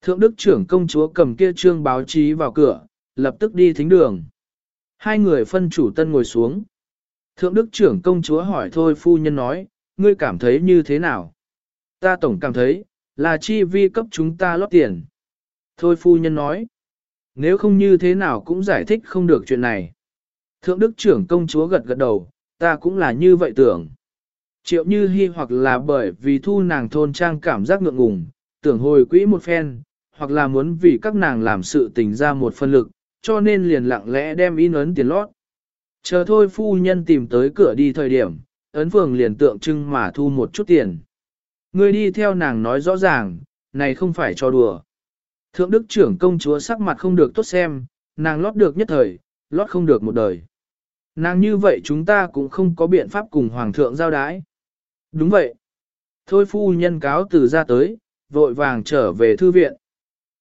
Thượng đức trưởng công chúa cầm kia trương báo chí vào cửa, lập tức đi thính đường. Hai người phân chủ tân ngồi xuống. Thượng đức trưởng công chúa hỏi thôi phu nhân nói, ngươi cảm thấy như thế nào? Ta tổng cảm thấy, là chi vi cấp chúng ta lót tiền. Thôi phu nhân nói, nếu không như thế nào cũng giải thích không được chuyện này. Thượng đức trưởng công chúa gật gật đầu, ta cũng là như vậy tưởng. Triệu như hy hoặc là bởi vì thu nàng thôn trang cảm giác ngượng ngùng, tưởng hồi quỹ một phen, hoặc là muốn vì các nàng làm sự tình ra một phân lực, cho nên liền lặng lẽ đem in ấn tiền lót. Chờ thôi phu nhân tìm tới cửa đi thời điểm, ấn phường liền tượng trưng mà thu một chút tiền. Người đi theo nàng nói rõ ràng, này không phải cho đùa. Thượng đức trưởng công chúa sắc mặt không được tốt xem, nàng lót được nhất thời, lót không được một đời. Nàng như vậy chúng ta cũng không có biện pháp cùng hoàng thượng giao đái. Đúng vậy. Thôi phu nhân cáo từ ra tới, vội vàng trở về thư viện.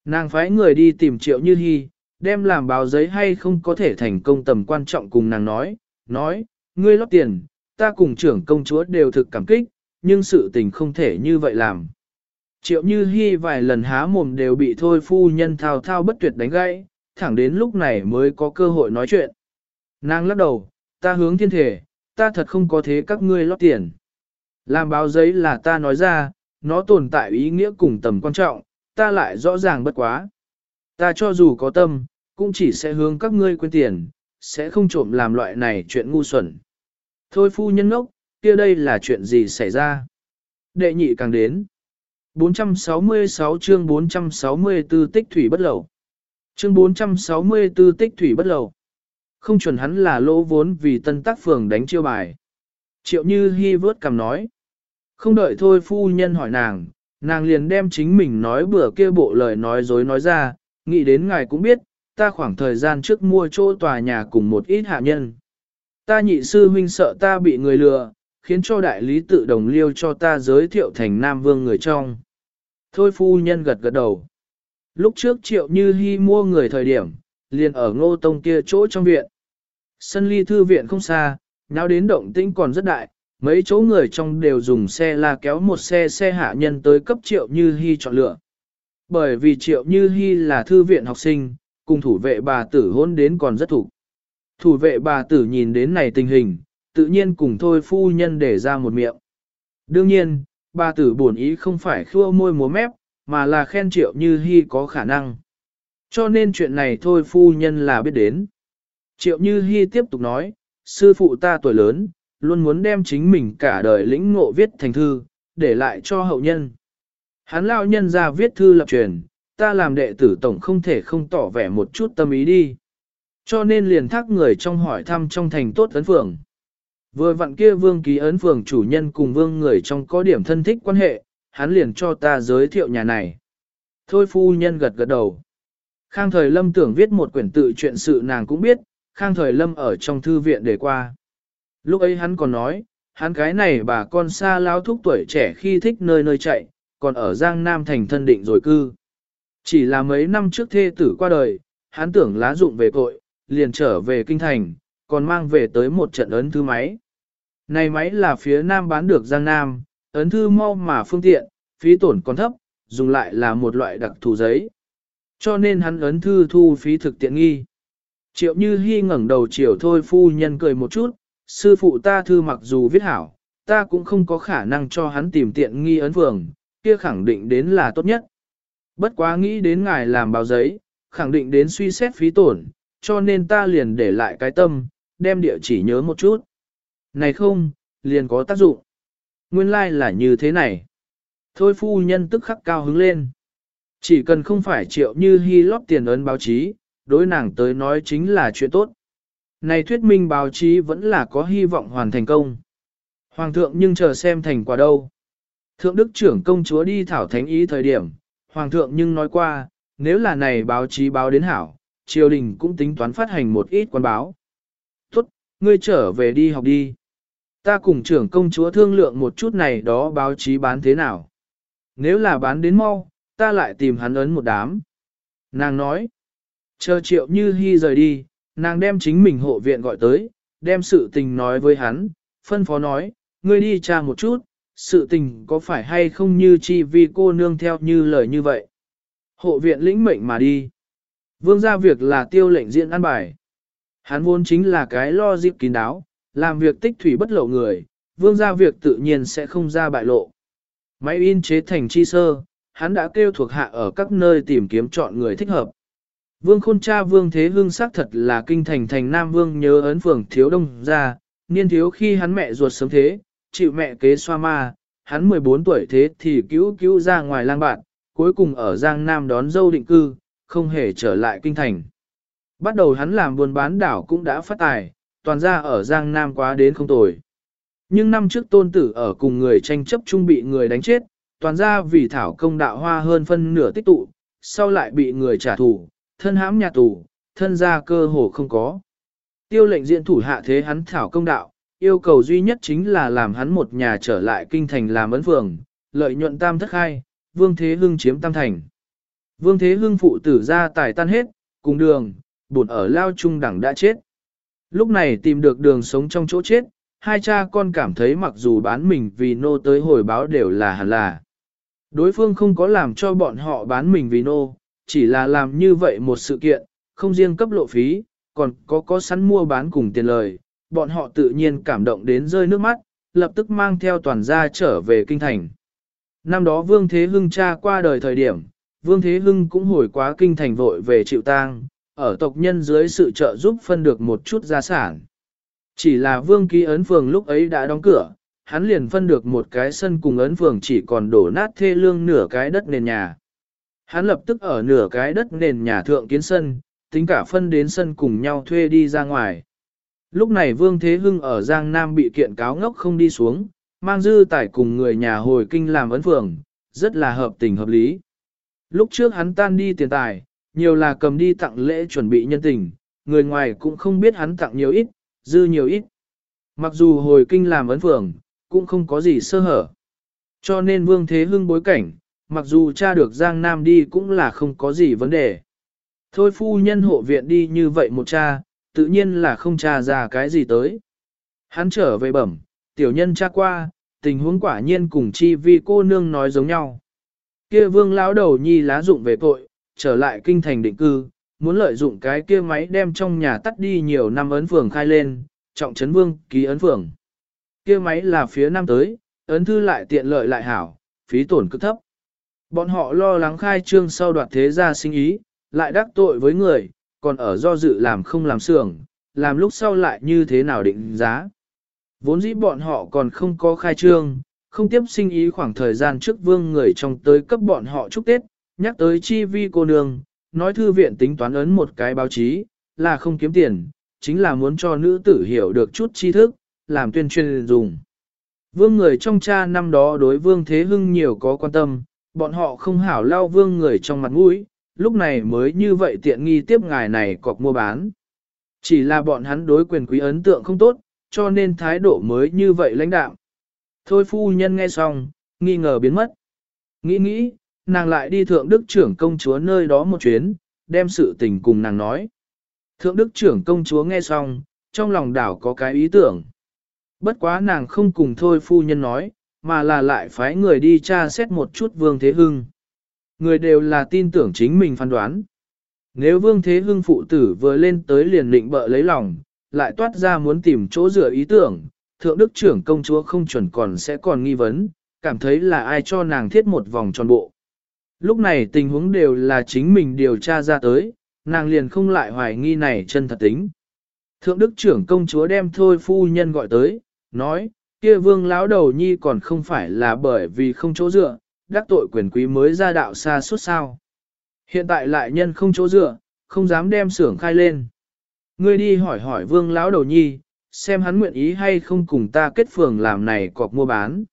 Nàng phái người đi tìm triệu như hy, đem làm báo giấy hay không có thể thành công tầm quan trọng cùng nàng nói, nói, ngươi lót tiền, ta cùng trưởng công chúa đều thực cảm kích, nhưng sự tình không thể như vậy làm. Triệu như hi vài lần há mồm đều bị thôi phu nhân thao thao bất tuyệt đánh gãy, thẳng đến lúc này mới có cơ hội nói chuyện. Nàng lắc đầu, ta hướng thiên thể, ta thật không có thế các ngươi lót tiền. Làm báo giấy là ta nói ra, nó tồn tại ý nghĩa cùng tầm quan trọng, ta lại rõ ràng bất quá. Ta cho dù có tâm, cũng chỉ sẽ hướng các ngươi quên tiền, sẽ không trộm làm loại này chuyện ngu xuẩn. Thôi phu nhân ngốc, kia đây là chuyện gì xảy ra? Đệ nhị càng đến. 466 chương 464 tích thủy bất lậu. Chương 464 tích thủy bất lậu. Không chuẩn hắn là lỗ vốn vì tân tác phường đánh chiêu bài. Triệu như hy vớt cầm nói. Không đợi thôi phu nhân hỏi nàng, nàng liền đem chính mình nói bữa kia bộ lời nói dối nói ra, nghĩ đến ngài cũng biết, ta khoảng thời gian trước mua chỗ tòa nhà cùng một ít hạ nhân. Ta nhị sư huynh sợ ta bị người lừa, khiến cho đại lý tự đồng liêu cho ta giới thiệu thành Nam Vương người trong. Thôi phu nhân gật gật đầu. Lúc trước triệu như hy mua người thời điểm, liền ở ngô tông kia chỗ trong viện. Sân ly thư viện không xa, nháo đến động tĩnh còn rất đại, mấy chỗ người trong đều dùng xe la kéo một xe xe hạ nhân tới cấp triệu như hy chọn lựa. Bởi vì triệu như hy là thư viện học sinh, cùng thủ vệ bà tử hôn đến còn rất thủ. Thủ vệ bà tử nhìn đến này tình hình, tự nhiên cùng thôi phu nhân để ra một miệng. Đương nhiên, bà tử buồn ý không phải khua môi múa mép, mà là khen triệu như hy có khả năng. Cho nên chuyện này thôi phu nhân là biết đến. Triệu như hy tiếp tục nói, sư phụ ta tuổi lớn, luôn muốn đem chính mình cả đời lĩnh ngộ viết thành thư, để lại cho hậu nhân. Hắn lao nhân ra viết thư lập truyền, ta làm đệ tử tổng không thể không tỏ vẻ một chút tâm ý đi. Cho nên liền thác người trong hỏi thăm trong thành tốt ấn phường. Vừa vặn kia vương ký ấn phường chủ nhân cùng vương người trong có điểm thân thích quan hệ, hắn liền cho ta giới thiệu nhà này. Thôi phu nhân gật gật đầu. Khang thời lâm tưởng viết một quyển tự chuyện sự nàng cũng biết, khang thời lâm ở trong thư viện để qua. Lúc ấy hắn còn nói, hắn cái này bà con xa lao thúc tuổi trẻ khi thích nơi nơi chạy, còn ở Giang Nam thành thân định rồi cư. Chỉ là mấy năm trước thê tử qua đời, hắn tưởng lá dụng về cội, liền trở về kinh thành, còn mang về tới một trận ấn thư máy. Này máy là phía Nam bán được Giang Nam, ấn thư mau mà phương tiện, phí tổn còn thấp, dùng lại là một loại đặc thù giấy. Cho nên hắn ấn thư thu phí thực tiện nghi. Triệu như hy ngẩng đầu chiều thôi phu nhân cười một chút, sư phụ ta thư mặc dù viết hảo, ta cũng không có khả năng cho hắn tìm tiện nghi ấn phường, kia khẳng định đến là tốt nhất. Bất quá nghĩ đến ngài làm báo giấy, khẳng định đến suy xét phí tổn, cho nên ta liền để lại cái tâm, đem địa chỉ nhớ một chút. Này không, liền có tác dụng. Nguyên lai like là như thế này. Thôi phu nhân tức khắc cao hứng lên. Chỉ cần không phải triệu như hy lót tiền ấn báo chí, đối nàng tới nói chính là chuyện tốt. Này thuyết minh báo chí vẫn là có hy vọng hoàn thành công. Hoàng thượng nhưng chờ xem thành quả đâu. Thượng đức trưởng công chúa đi thảo thánh ý thời điểm, Hoàng thượng nhưng nói qua, nếu là này báo chí báo đến hảo, triều đình cũng tính toán phát hành một ít quan báo. Tốt, ngươi trở về đi học đi. Ta cùng trưởng công chúa thương lượng một chút này đó báo chí bán thế nào. Nếu là bán đến mau, ta lại tìm hắn ấn một đám. Nàng nói, chờ triệu như hy rời đi, nàng đem chính mình hộ viện gọi tới, đem sự tình nói với hắn, phân phó nói, ngươi đi tra một chút, sự tình có phải hay không như chi vi cô nương theo như lời như vậy. Hộ viện lĩnh mệnh mà đi. Vương ra việc là tiêu lệnh diễn ăn bài. Hắn vốn chính là cái lo dịp kín đáo, Làm việc tích thủy bất lộ người, vương gia việc tự nhiên sẽ không ra bại lộ. Máy in chế thành chi sơ, hắn đã kêu thuộc hạ ở các nơi tìm kiếm chọn người thích hợp. Vương khôn cha vương thế hương xác thật là kinh thành thành Nam Vương nhớ ấn phường thiếu đông ra, niên thiếu khi hắn mẹ ruột sớm thế, chịu mẹ kế xoa ma, hắn 14 tuổi thế thì cứu cứu ra ngoài lang bạn, cuối cùng ở Giang Nam đón dâu định cư, không hề trở lại kinh thành. Bắt đầu hắn làm buôn bán đảo cũng đã phát tài, toàn ra ở Giang Nam quá đến không tồi. Nhưng năm trước tôn tử ở cùng người tranh chấp chung bị người đánh chết, toàn ra vì thảo công đạo hoa hơn phân nửa tích tụ, sau lại bị người trả thù, thân hãm nhà tù, thân ra cơ hồ không có. Tiêu lệnh diện thủ hạ thế hắn thảo công đạo, yêu cầu duy nhất chính là làm hắn một nhà trở lại kinh thành làm ấn phường, lợi nhuận tam thất khai, vương thế hưng chiếm tam thành. Vương thế hưng phụ tử ra tài tan hết, cùng đường, buồn ở lao trung đẳng đã chết. Lúc này tìm được đường sống trong chỗ chết, hai cha con cảm thấy mặc dù bán mình vì nô tới hồi báo đều là hẳn là. Đối phương không có làm cho bọn họ bán mình vì nô, chỉ là làm như vậy một sự kiện, không riêng cấp lộ phí, còn có có sẵn mua bán cùng tiền lời, bọn họ tự nhiên cảm động đến rơi nước mắt, lập tức mang theo toàn gia trở về kinh thành. Năm đó Vương Thế Hưng cha qua đời thời điểm, Vương Thế Hưng cũng hồi quá kinh thành vội về chịu tang, ở tộc nhân dưới sự trợ giúp phân được một chút gia sản. Chỉ là Vương Ký Ấn Phường lúc ấy đã đóng cửa, hắn liền phân được một cái sân cùng Ấn Phường chỉ còn đổ nát thê lương nửa cái đất nền nhà. Hắn lập tức ở nửa cái đất nền nhà thượng kiến sân, tính cả phân đến sân cùng nhau thuê đi ra ngoài. Lúc này Vương Thế Hưng ở Giang Nam bị kiện cáo ngốc không đi xuống, mang dư tải cùng người nhà hồi kinh làm ấn phường, rất là hợp tình hợp lý. Lúc trước hắn tan đi tiền tài, nhiều là cầm đi tặng lễ chuẩn bị nhân tình, người ngoài cũng không biết hắn tặng nhiều ít, dư nhiều ít. Mặc dù hồi kinh làm ấn phường, cũng không có gì sơ hở. Cho nên Vương Thế Hưng bối cảnh, mặc dù cha được Giang Nam đi cũng là không có gì vấn đề. Thôi phu nhân hộ viện đi như vậy một cha, tự nhiên là không tra ra cái gì tới. Hắn trở về bẩm, tiểu nhân tra qua, tình huống quả nhiên cùng chi vi cô nương nói giống nhau. Kia vương lão đầu nhi lá dụng về tội, trở lại kinh thành định cư, muốn lợi dụng cái kia máy đem trong nhà tắt đi nhiều năm ấn phường khai lên, trọng trấn vương ký ấn phường. Kia máy là phía nam tới, ấn thư lại tiện lợi lại hảo, phí tổn cực thấp. Bọn họ lo lắng khai trương sau đoạt thế gia sinh ý, lại đắc tội với người, còn ở do dự làm không làm xưởng, làm lúc sau lại như thế nào định giá. Vốn dĩ bọn họ còn không có khai trương, không tiếp sinh ý khoảng thời gian trước vương người trong tới cấp bọn họ chúc Tết, nhắc tới chi vi cô nương, nói thư viện tính toán ấn một cái báo chí, là không kiếm tiền, chính là muốn cho nữ tử hiểu được chút tri thức, làm tuyên truyền dùng. Vương người trong cha năm đó đối vương thế hưng nhiều có quan tâm, bọn họ không hảo lao vương người trong mặt mũi, lúc này mới như vậy tiện nghi tiếp ngài này cọc mua bán. Chỉ là bọn hắn đối quyền quý ấn tượng không tốt, cho nên thái độ mới như vậy lãnh đạo. Thôi phu nhân nghe xong, nghi ngờ biến mất. Nghĩ nghĩ, nàng lại đi thượng đức trưởng công chúa nơi đó một chuyến, đem sự tình cùng nàng nói. Thượng đức trưởng công chúa nghe xong, trong lòng đảo có cái ý tưởng. Bất quá nàng không cùng thôi phu nhân nói, mà là lại phái người đi tra xét một chút vương thế hưng. Người đều là tin tưởng chính mình phán đoán. Nếu vương thế hưng phụ tử vừa lên tới liền định bợ lấy lòng, lại toát ra muốn tìm chỗ dựa ý tưởng, thượng đức trưởng công chúa không chuẩn còn sẽ còn nghi vấn, cảm thấy là ai cho nàng thiết một vòng tròn bộ. Lúc này tình huống đều là chính mình điều tra ra tới, nàng liền không lại hoài nghi này chân thật tính. Thượng đức trưởng công chúa đem thôi phu nhân gọi tới, nói, kia vương lão đầu nhi còn không phải là bởi vì không chỗ dựa, đắc tội quyền quý mới ra đạo xa suốt sao. Hiện tại lại nhân không chỗ dựa, không dám đem xưởng khai lên. Ngươi đi hỏi hỏi vương lão đầu nhi, xem hắn nguyện ý hay không cùng ta kết phường làm này cọc mua bán.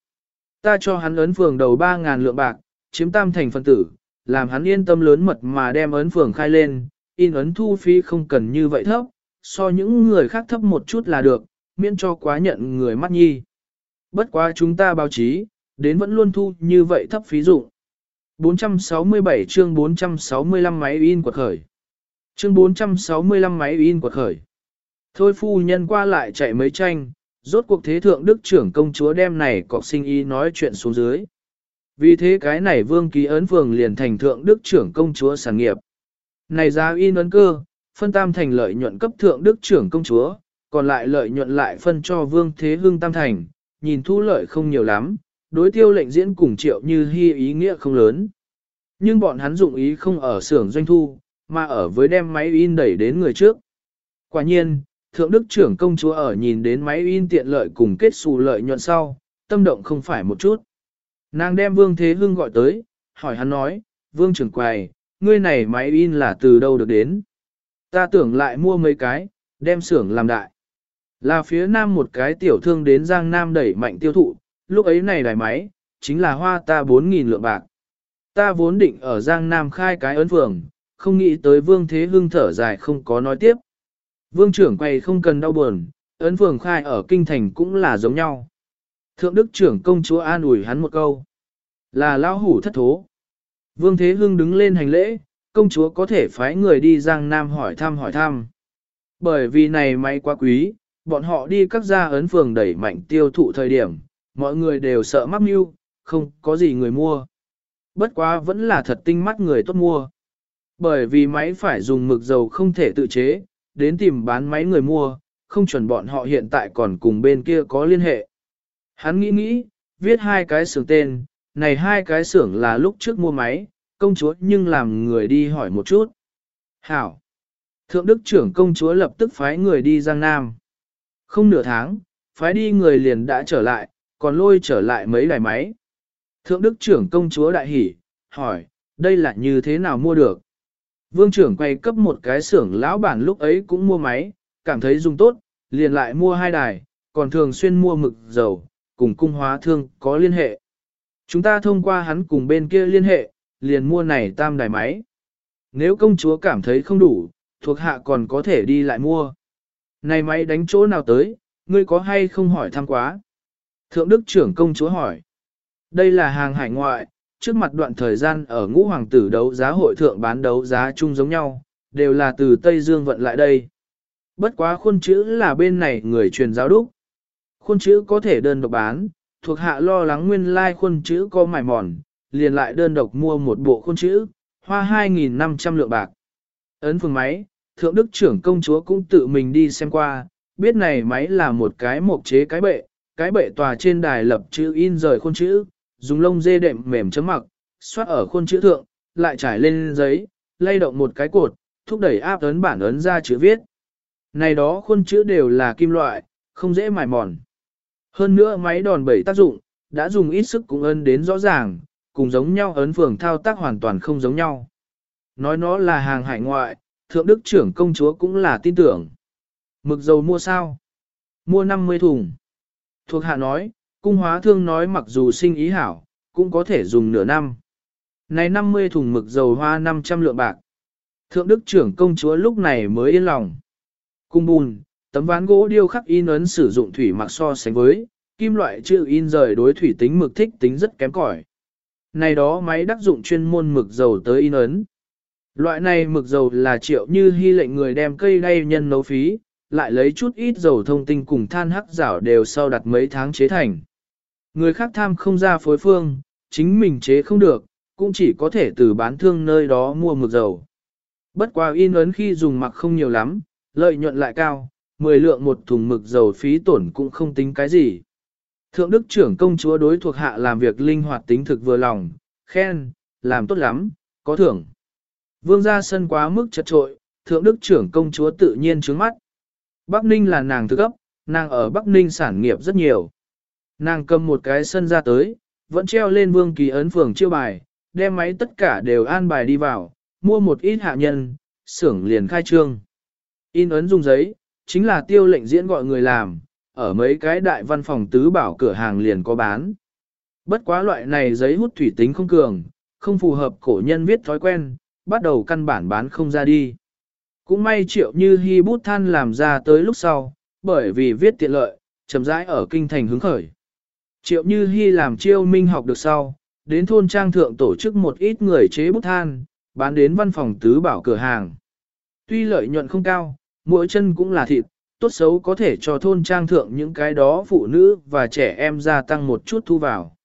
Ta cho hắn ấn phường đầu 3.000 lượng bạc, chiếm tam thành phân tử, làm hắn yên tâm lớn mật mà đem ấn phường khai lên, in ấn thu phí không cần như vậy thấp, so những người khác thấp một chút là được, miễn cho quá nhận người mắt nhi. Bất quá chúng ta báo chí, đến vẫn luôn thu như vậy thấp phí dụng. 467 chương 465 máy in quật khởi. Chương 465 máy in quật khởi. Thôi phu nhân qua lại chạy mấy tranh, rốt cuộc thế thượng đức trưởng công chúa đem này cọc sinh y nói chuyện xuống dưới. Vì thế cái này vương ký ấn phường liền thành thượng đức trưởng công chúa sản nghiệp. Này giá in ấn cơ, phân tam thành lợi nhuận cấp thượng đức trưởng công chúa, còn lại lợi nhuận lại phân cho Vương Thế Hưng Tam Thành, nhìn thu lợi không nhiều lắm, đối tiêu lệnh diễn cùng triệu như hy ý nghĩa không lớn. Nhưng bọn hắn dụng ý không ở xưởng doanh thu, mà ở với đem máy in đẩy đến người trước. Quả nhiên, Thượng Đức trưởng công chúa ở nhìn đến máy in tiện lợi cùng kết xù lợi nhuận sau, tâm động không phải một chút. Nàng đem Vương Thế Hưng gọi tới, hỏi hắn nói, Vương trưởng quầy, ngươi này máy in là từ đâu được đến? Ta tưởng lại mua mấy cái, đem xưởng làm đại. Là phía nam một cái tiểu thương đến Giang Nam đẩy mạnh tiêu thụ, lúc ấy này đài máy, chính là hoa ta 4.000 lượng bạc. Ta vốn định ở Giang Nam khai cái ấn phường, không nghĩ tới Vương Thế Hưng thở dài không có nói tiếp. Vương trưởng quay không cần đau buồn, ấn phường khai ở kinh thành cũng là giống nhau. Thượng đức trưởng công chúa an ủi hắn một câu. Là lão hủ thất thố. Vương Thế Hưng đứng lên hành lễ, công chúa có thể phái người đi Giang Nam hỏi thăm hỏi thăm. Bởi vì này may quá quý, bọn họ đi các gia ấn phường đẩy mạnh tiêu thụ thời điểm, mọi người đều sợ mắc mưu, không có gì người mua. Bất quá vẫn là thật tinh mắt người tốt mua. Bởi vì máy phải dùng mực dầu không thể tự chế, đến tìm bán máy người mua, không chuẩn bọn họ hiện tại còn cùng bên kia có liên hệ. Hắn nghĩ nghĩ, viết hai cái xưởng tên, này hai cái xưởng là lúc trước mua máy, công chúa nhưng làm người đi hỏi một chút. Hảo! Thượng đức trưởng công chúa lập tức phái người đi Giang Nam. Không nửa tháng, phái đi người liền đã trở lại, còn lôi trở lại mấy đài máy. Thượng đức trưởng công chúa đại hỉ, hỏi, đây là như thế nào mua được? Vương trưởng quay cấp một cái xưởng lão bản lúc ấy cũng mua máy, cảm thấy dùng tốt, liền lại mua hai đài, còn thường xuyên mua mực dầu, cùng cung hóa thương có liên hệ. Chúng ta thông qua hắn cùng bên kia liên hệ, liền mua này tam đài máy. Nếu công chúa cảm thấy không đủ, thuộc hạ còn có thể đi lại mua. Này máy đánh chỗ nào tới, ngươi có hay không hỏi thăm quá? Thượng đức trưởng công chúa hỏi. Đây là hàng hải ngoại, trước mặt đoạn thời gian ở ngũ hoàng tử đấu giá hội thượng bán đấu giá chung giống nhau, đều là từ Tây Dương vận lại đây. Bất quá khuôn chữ là bên này người truyền giáo đúc. Khuôn chữ có thể đơn độc bán, thuộc hạ lo lắng nguyên lai like khuôn chữ có mài mòn, liền lại đơn độc mua một bộ khuôn chữ, hoa 2.500 lượng bạc. Ấn phường máy, thượng đức trưởng công chúa cũng tự mình đi xem qua, biết này máy là một cái mộc chế cái bệ, cái bệ tòa trên đài lập chữ in rời khuôn chữ, dùng lông dê đệm mềm chấm mặc, xoát ở khuôn chữ thượng, lại trải lên giấy, lay động một cái cột, thúc đẩy áp ấn bản ấn ra chữ viết. Này đó khuôn chữ đều là kim loại, không dễ mài mòn. Hơn nữa máy đòn bẩy tác dụng, đã dùng ít sức cũng ấn đến rõ ràng, cùng giống nhau ấn phường thao tác hoàn toàn không giống nhau. Nói nó là hàng hải ngoại, thượng đức trưởng công chúa cũng là tin tưởng. Mực dầu mua sao? Mua 50 thùng. Thuộc hạ nói, cung hóa thương nói mặc dù sinh ý hảo, cũng có thể dùng nửa năm. Này 50 thùng mực dầu hoa 500 lượng bạc. Thượng đức trưởng công chúa lúc này mới yên lòng. Cung bùn, tấm ván gỗ điêu khắc in ấn sử dụng thủy mặc so sánh với, kim loại chữ in rời đối thủy tính mực thích tính rất kém cỏi. Này đó máy đắc dụng chuyên môn mực dầu tới in ấn. Loại này mực dầu là triệu như hy lệnh người đem cây đay nhân nấu phí, lại lấy chút ít dầu thông tinh cùng than hắc rảo đều sau đặt mấy tháng chế thành. Người khác tham không ra phối phương, chính mình chế không được, cũng chỉ có thể từ bán thương nơi đó mua mực dầu. Bất quá in ấn khi dùng mặc không nhiều lắm, lợi nhuận lại cao, 10 lượng một thùng mực dầu phí tổn cũng không tính cái gì. Thượng đức trưởng công chúa đối thuộc hạ làm việc linh hoạt tính thực vừa lòng, khen, làm tốt lắm, có thưởng. Vương gia sân quá mức chật trội, thượng đức trưởng công chúa tự nhiên trướng mắt. Bắc Ninh là nàng thực cấp, nàng ở Bắc Ninh sản nghiệp rất nhiều. Nàng cầm một cái sân ra tới, vẫn treo lên vương kỳ ấn phường chiêu bài, đem máy tất cả đều an bài đi vào, mua một ít hạ nhân, xưởng liền khai trương. In ấn dùng giấy, chính là tiêu lệnh diễn gọi người làm, ở mấy cái đại văn phòng tứ bảo cửa hàng liền có bán. Bất quá loại này giấy hút thủy tính không cường, không phù hợp cổ nhân viết thói quen, bắt đầu căn bản bán không ra đi. Cũng may triệu như hy bút than làm ra tới lúc sau, bởi vì viết tiện lợi, chậm rãi ở kinh thành hứng khởi. Triệu như hy làm chiêu minh học được sau, đến thôn trang thượng tổ chức một ít người chế bút than, bán đến văn phòng tứ bảo cửa hàng. Tuy lợi nhuận không cao, mỗi chân cũng là thịt, tốt xấu có thể cho thôn trang thượng những cái đó phụ nữ và trẻ em gia tăng một chút thu vào.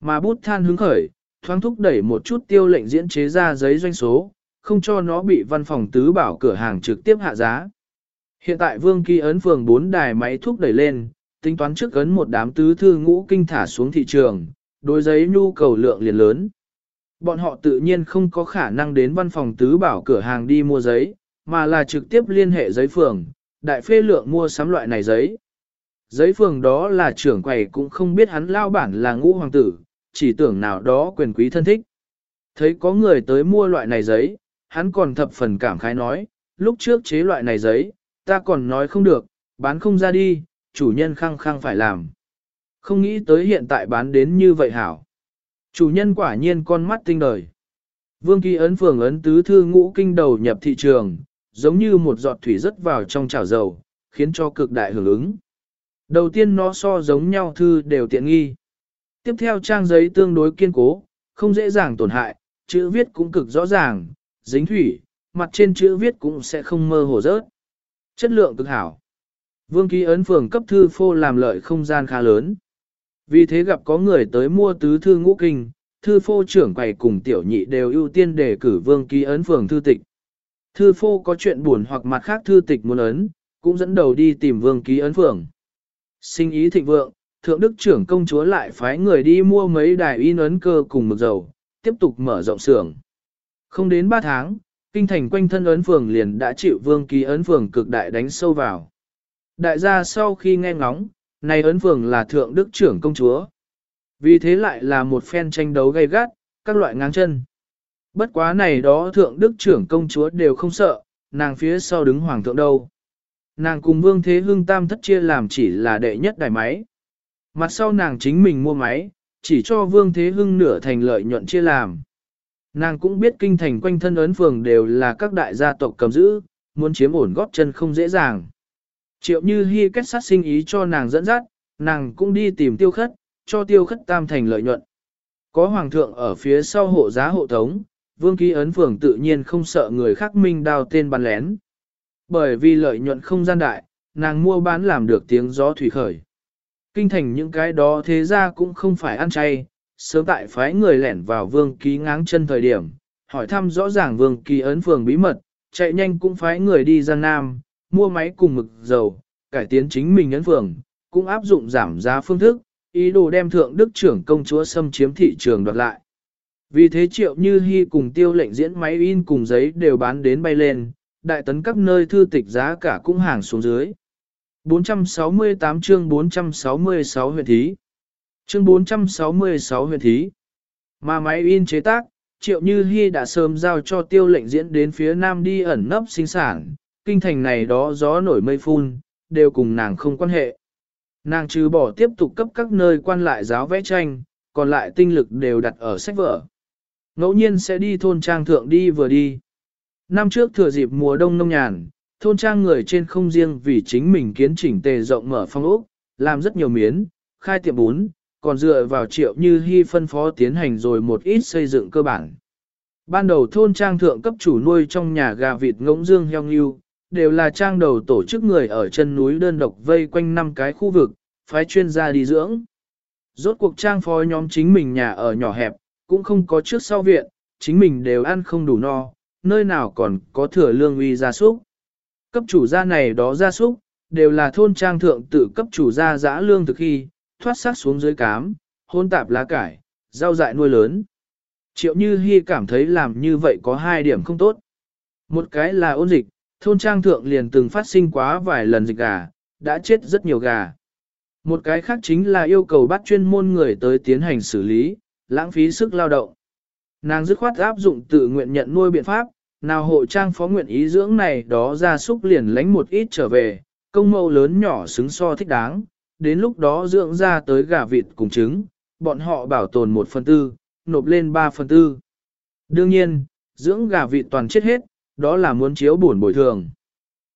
Mà bút than hứng khởi, thoáng thúc đẩy một chút tiêu lệnh diễn chế ra giấy doanh số, không cho nó bị văn phòng tứ bảo cửa hàng trực tiếp hạ giá. Hiện tại vương ký ấn phường 4 đài máy thuốc đẩy lên, tính toán trước ấn một đám tứ thư ngũ kinh thả xuống thị trường, đối giấy nhu cầu lượng liền lớn. Bọn họ tự nhiên không có khả năng đến văn phòng tứ bảo cửa hàng đi mua giấy, mà là trực tiếp liên hệ giấy phường, đại phê lượng mua sắm loại này giấy. Giấy phường đó là trưởng quầy cũng không biết hắn lao bản là ngũ hoàng tử, chỉ tưởng nào đó quyền quý thân thích. Thấy có người tới mua loại này giấy, hắn còn thập phần cảm khái nói, lúc trước chế loại này giấy, ta còn nói không được, bán không ra đi, chủ nhân khăng khăng phải làm. Không nghĩ tới hiện tại bán đến như vậy hảo. Chủ nhân quả nhiên con mắt tinh đời. Vương kỳ ấn phường ấn tứ thư ngũ kinh đầu nhập thị trường, giống như một giọt thủy rớt vào trong chảo dầu, khiến cho cực đại hưởng ứng. Đầu tiên nó so giống nhau thư đều tiện nghi. Tiếp theo trang giấy tương đối kiên cố, không dễ dàng tổn hại, chữ viết cũng cực rõ ràng, dính thủy, mặt trên chữ viết cũng sẽ không mơ hồ rớt. Chất lượng cực hảo. Vương ký ấn phường cấp thư phô làm lợi không gian khá lớn. Vì thế gặp có người tới mua tứ thư ngũ kinh, thư phô trưởng quầy cùng tiểu nhị đều ưu tiên đề cử vương ký ấn phường thư tịch. Thư phô có chuyện buồn hoặc mặt khác thư tịch muốn ấn, cũng dẫn đầu đi tìm vương ký ấn phường. Sinh ý thịnh vượng, thượng đức trưởng công chúa lại phái người đi mua mấy đài in ấn cơ cùng mực dầu, tiếp tục mở rộng xưởng. Không đến 3 tháng, kinh thành quanh thân ấn phường liền đã chịu vương ký ấn phường cực đại đánh sâu vào. Đại gia sau khi nghe ngóng, này ấn phường là thượng đức trưởng công chúa. Vì thế lại là một phen tranh đấu gay gắt, các loại ngang chân. Bất quá này đó thượng đức trưởng công chúa đều không sợ, nàng phía sau đứng hoàng thượng đâu. Nàng cùng vương thế hương tam thất chia làm chỉ là đệ nhất đài máy. Mặt sau nàng chính mình mua máy, chỉ cho vương thế hưng nửa thành lợi nhuận chia làm. Nàng cũng biết kinh thành quanh thân ấn phường đều là các đại gia tộc cầm giữ, muốn chiếm ổn góp chân không dễ dàng. Triệu như hy kết sát sinh ý cho nàng dẫn dắt, nàng cũng đi tìm tiêu khất, cho tiêu khất tam thành lợi nhuận. Có hoàng thượng ở phía sau hộ giá hộ tống, vương ký ấn phường tự nhiên không sợ người khác minh đào tên bắn lén. Bởi vì lợi nhuận không gian đại, nàng mua bán làm được tiếng gió thủy khởi. Kinh thành những cái đó thế ra cũng không phải ăn chay, sớm tại phái người lẻn vào vương ký ngáng chân thời điểm, hỏi thăm rõ ràng vương ký ấn phường bí mật, chạy nhanh cũng phái người đi Giang Nam, mua máy cùng mực dầu, cải tiến chính mình ấn phường, cũng áp dụng giảm giá phương thức, ý đồ đem thượng đức trưởng công chúa xâm chiếm thị trường đoạt lại. Vì thế triệu như hy cùng tiêu lệnh diễn máy in cùng giấy đều bán đến bay lên, đại tấn các nơi thư tịch giá cả cũng hàng xuống dưới. 468 chương 466 huyện thí. Chương 466 huyện thí. Mà máy in chế tác, Triệu Như Hi đã sớm giao cho tiêu lệnh diễn đến phía nam đi ẩn nấp sinh sản, kinh thành này đó gió nổi mây phun, đều cùng nàng không quan hệ. Nàng trừ bỏ tiếp tục cấp các nơi quan lại giáo vẽ tranh, còn lại tinh lực đều đặt ở sách vở. Ngẫu nhiên sẽ đi thôn trang thượng đi vừa đi. Năm trước thừa dịp mùa đông nông nhàn, thôn trang người trên không riêng vì chính mình kiến chỉnh tề rộng mở phong ốc, làm rất nhiều miến, khai tiệm bún, còn dựa vào triệu như hy phân phó tiến hành rồi một ít xây dựng cơ bản. Ban đầu thôn trang thượng cấp chủ nuôi trong nhà gà vịt ngỗng dương heo nghiêu, đều là trang đầu tổ chức người ở chân núi đơn độc vây quanh năm cái khu vực, phái chuyên gia đi dưỡng. Rốt cuộc trang phó nhóm chính mình nhà ở nhỏ hẹp, cũng không có trước sau viện, chính mình đều ăn không đủ no, nơi nào còn có thừa lương uy gia súc. Cấp chủ gia này đó gia súc, đều là thôn trang thượng tự cấp chủ gia giã lương thực khi, thoát xác xuống dưới cám, hôn tạp lá cải, rau dại nuôi lớn. Triệu Như Hi cảm thấy làm như vậy có hai điểm không tốt. Một cái là ôn dịch, thôn trang thượng liền từng phát sinh quá vài lần dịch gà, đã chết rất nhiều gà. Một cái khác chính là yêu cầu bắt chuyên môn người tới tiến hành xử lý, lãng phí sức lao động. Nàng dứt khoát áp dụng tự nguyện nhận nuôi biện pháp, nào hộ trang phó nguyện ý dưỡng này đó ra súc liền lánh một ít trở về, công mâu lớn nhỏ xứng so thích đáng, đến lúc đó dưỡng ra tới gà vịt cùng trứng, bọn họ bảo tồn một phần tư, nộp lên ba phần tư. Đương nhiên, dưỡng gà vịt toàn chết hết, đó là muốn chiếu bổn bồi thường.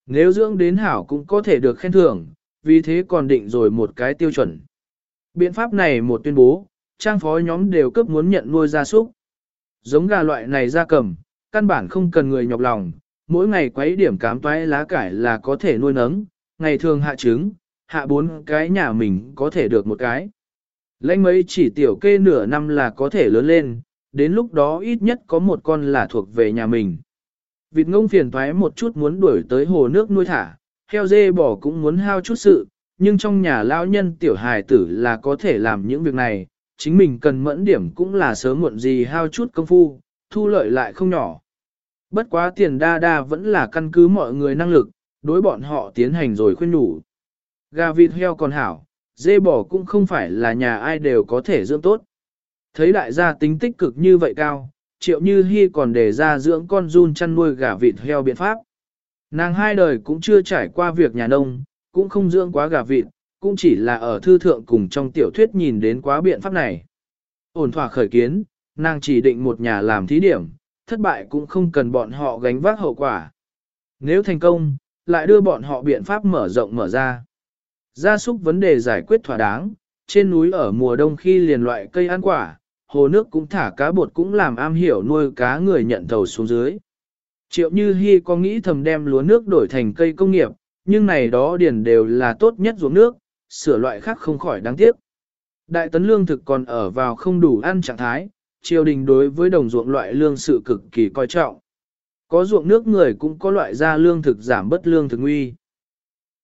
Nếu dưỡng đến hảo cũng có thể được khen thưởng, vì thế còn định rồi một cái tiêu chuẩn. Biện pháp này một tuyên bố, trang phó nhóm đều cấp muốn nhận nuôi gia súc. Giống gà loại này ra cầm, căn bản không cần người nhọc lòng, mỗi ngày quấy điểm cám toái lá cải là có thể nuôi nấng, ngày thường hạ trứng, hạ bốn cái nhà mình có thể được một cái. Lãnh mấy chỉ tiểu kê nửa năm là có thể lớn lên, đến lúc đó ít nhất có một con là thuộc về nhà mình. Vịt ngông phiền thoái một chút muốn đuổi tới hồ nước nuôi thả, heo dê bò cũng muốn hao chút sự, nhưng trong nhà lao nhân tiểu hài tử là có thể làm những việc này, chính mình cần mẫn điểm cũng là sớm muộn gì hao chút công phu, thu lợi lại không nhỏ. Bất quá tiền đa đa vẫn là căn cứ mọi người năng lực, đối bọn họ tiến hành rồi khuyên nhủ. Gà vịt heo còn hảo, dê bò cũng không phải là nhà ai đều có thể dưỡng tốt. Thấy đại gia tính tích cực như vậy cao, triệu như hy còn để ra dưỡng con run chăn nuôi gà vịt heo biện pháp. Nàng hai đời cũng chưa trải qua việc nhà nông, cũng không dưỡng quá gà vịt, cũng chỉ là ở thư thượng cùng trong tiểu thuyết nhìn đến quá biện pháp này. Ổn thỏa khởi kiến, nàng chỉ định một nhà làm thí điểm, thất bại cũng không cần bọn họ gánh vác hậu quả. Nếu thành công, lại đưa bọn họ biện pháp mở rộng mở ra. Gia súc vấn đề giải quyết thỏa đáng, trên núi ở mùa đông khi liền loại cây ăn quả, hồ nước cũng thả cá bột cũng làm am hiểu nuôi cá người nhận thầu xuống dưới. Triệu Như Hi có nghĩ thầm đem lúa nước đổi thành cây công nghiệp, nhưng này đó điển đều là tốt nhất ruộng nước, sửa loại khác không khỏi đáng tiếc. Đại tấn lương thực còn ở vào không đủ ăn trạng thái, triều đình đối với đồng ruộng loại lương sự cực kỳ coi trọng. Có ruộng nước người cũng có loại ra lương thực giảm bất lương thực nguy.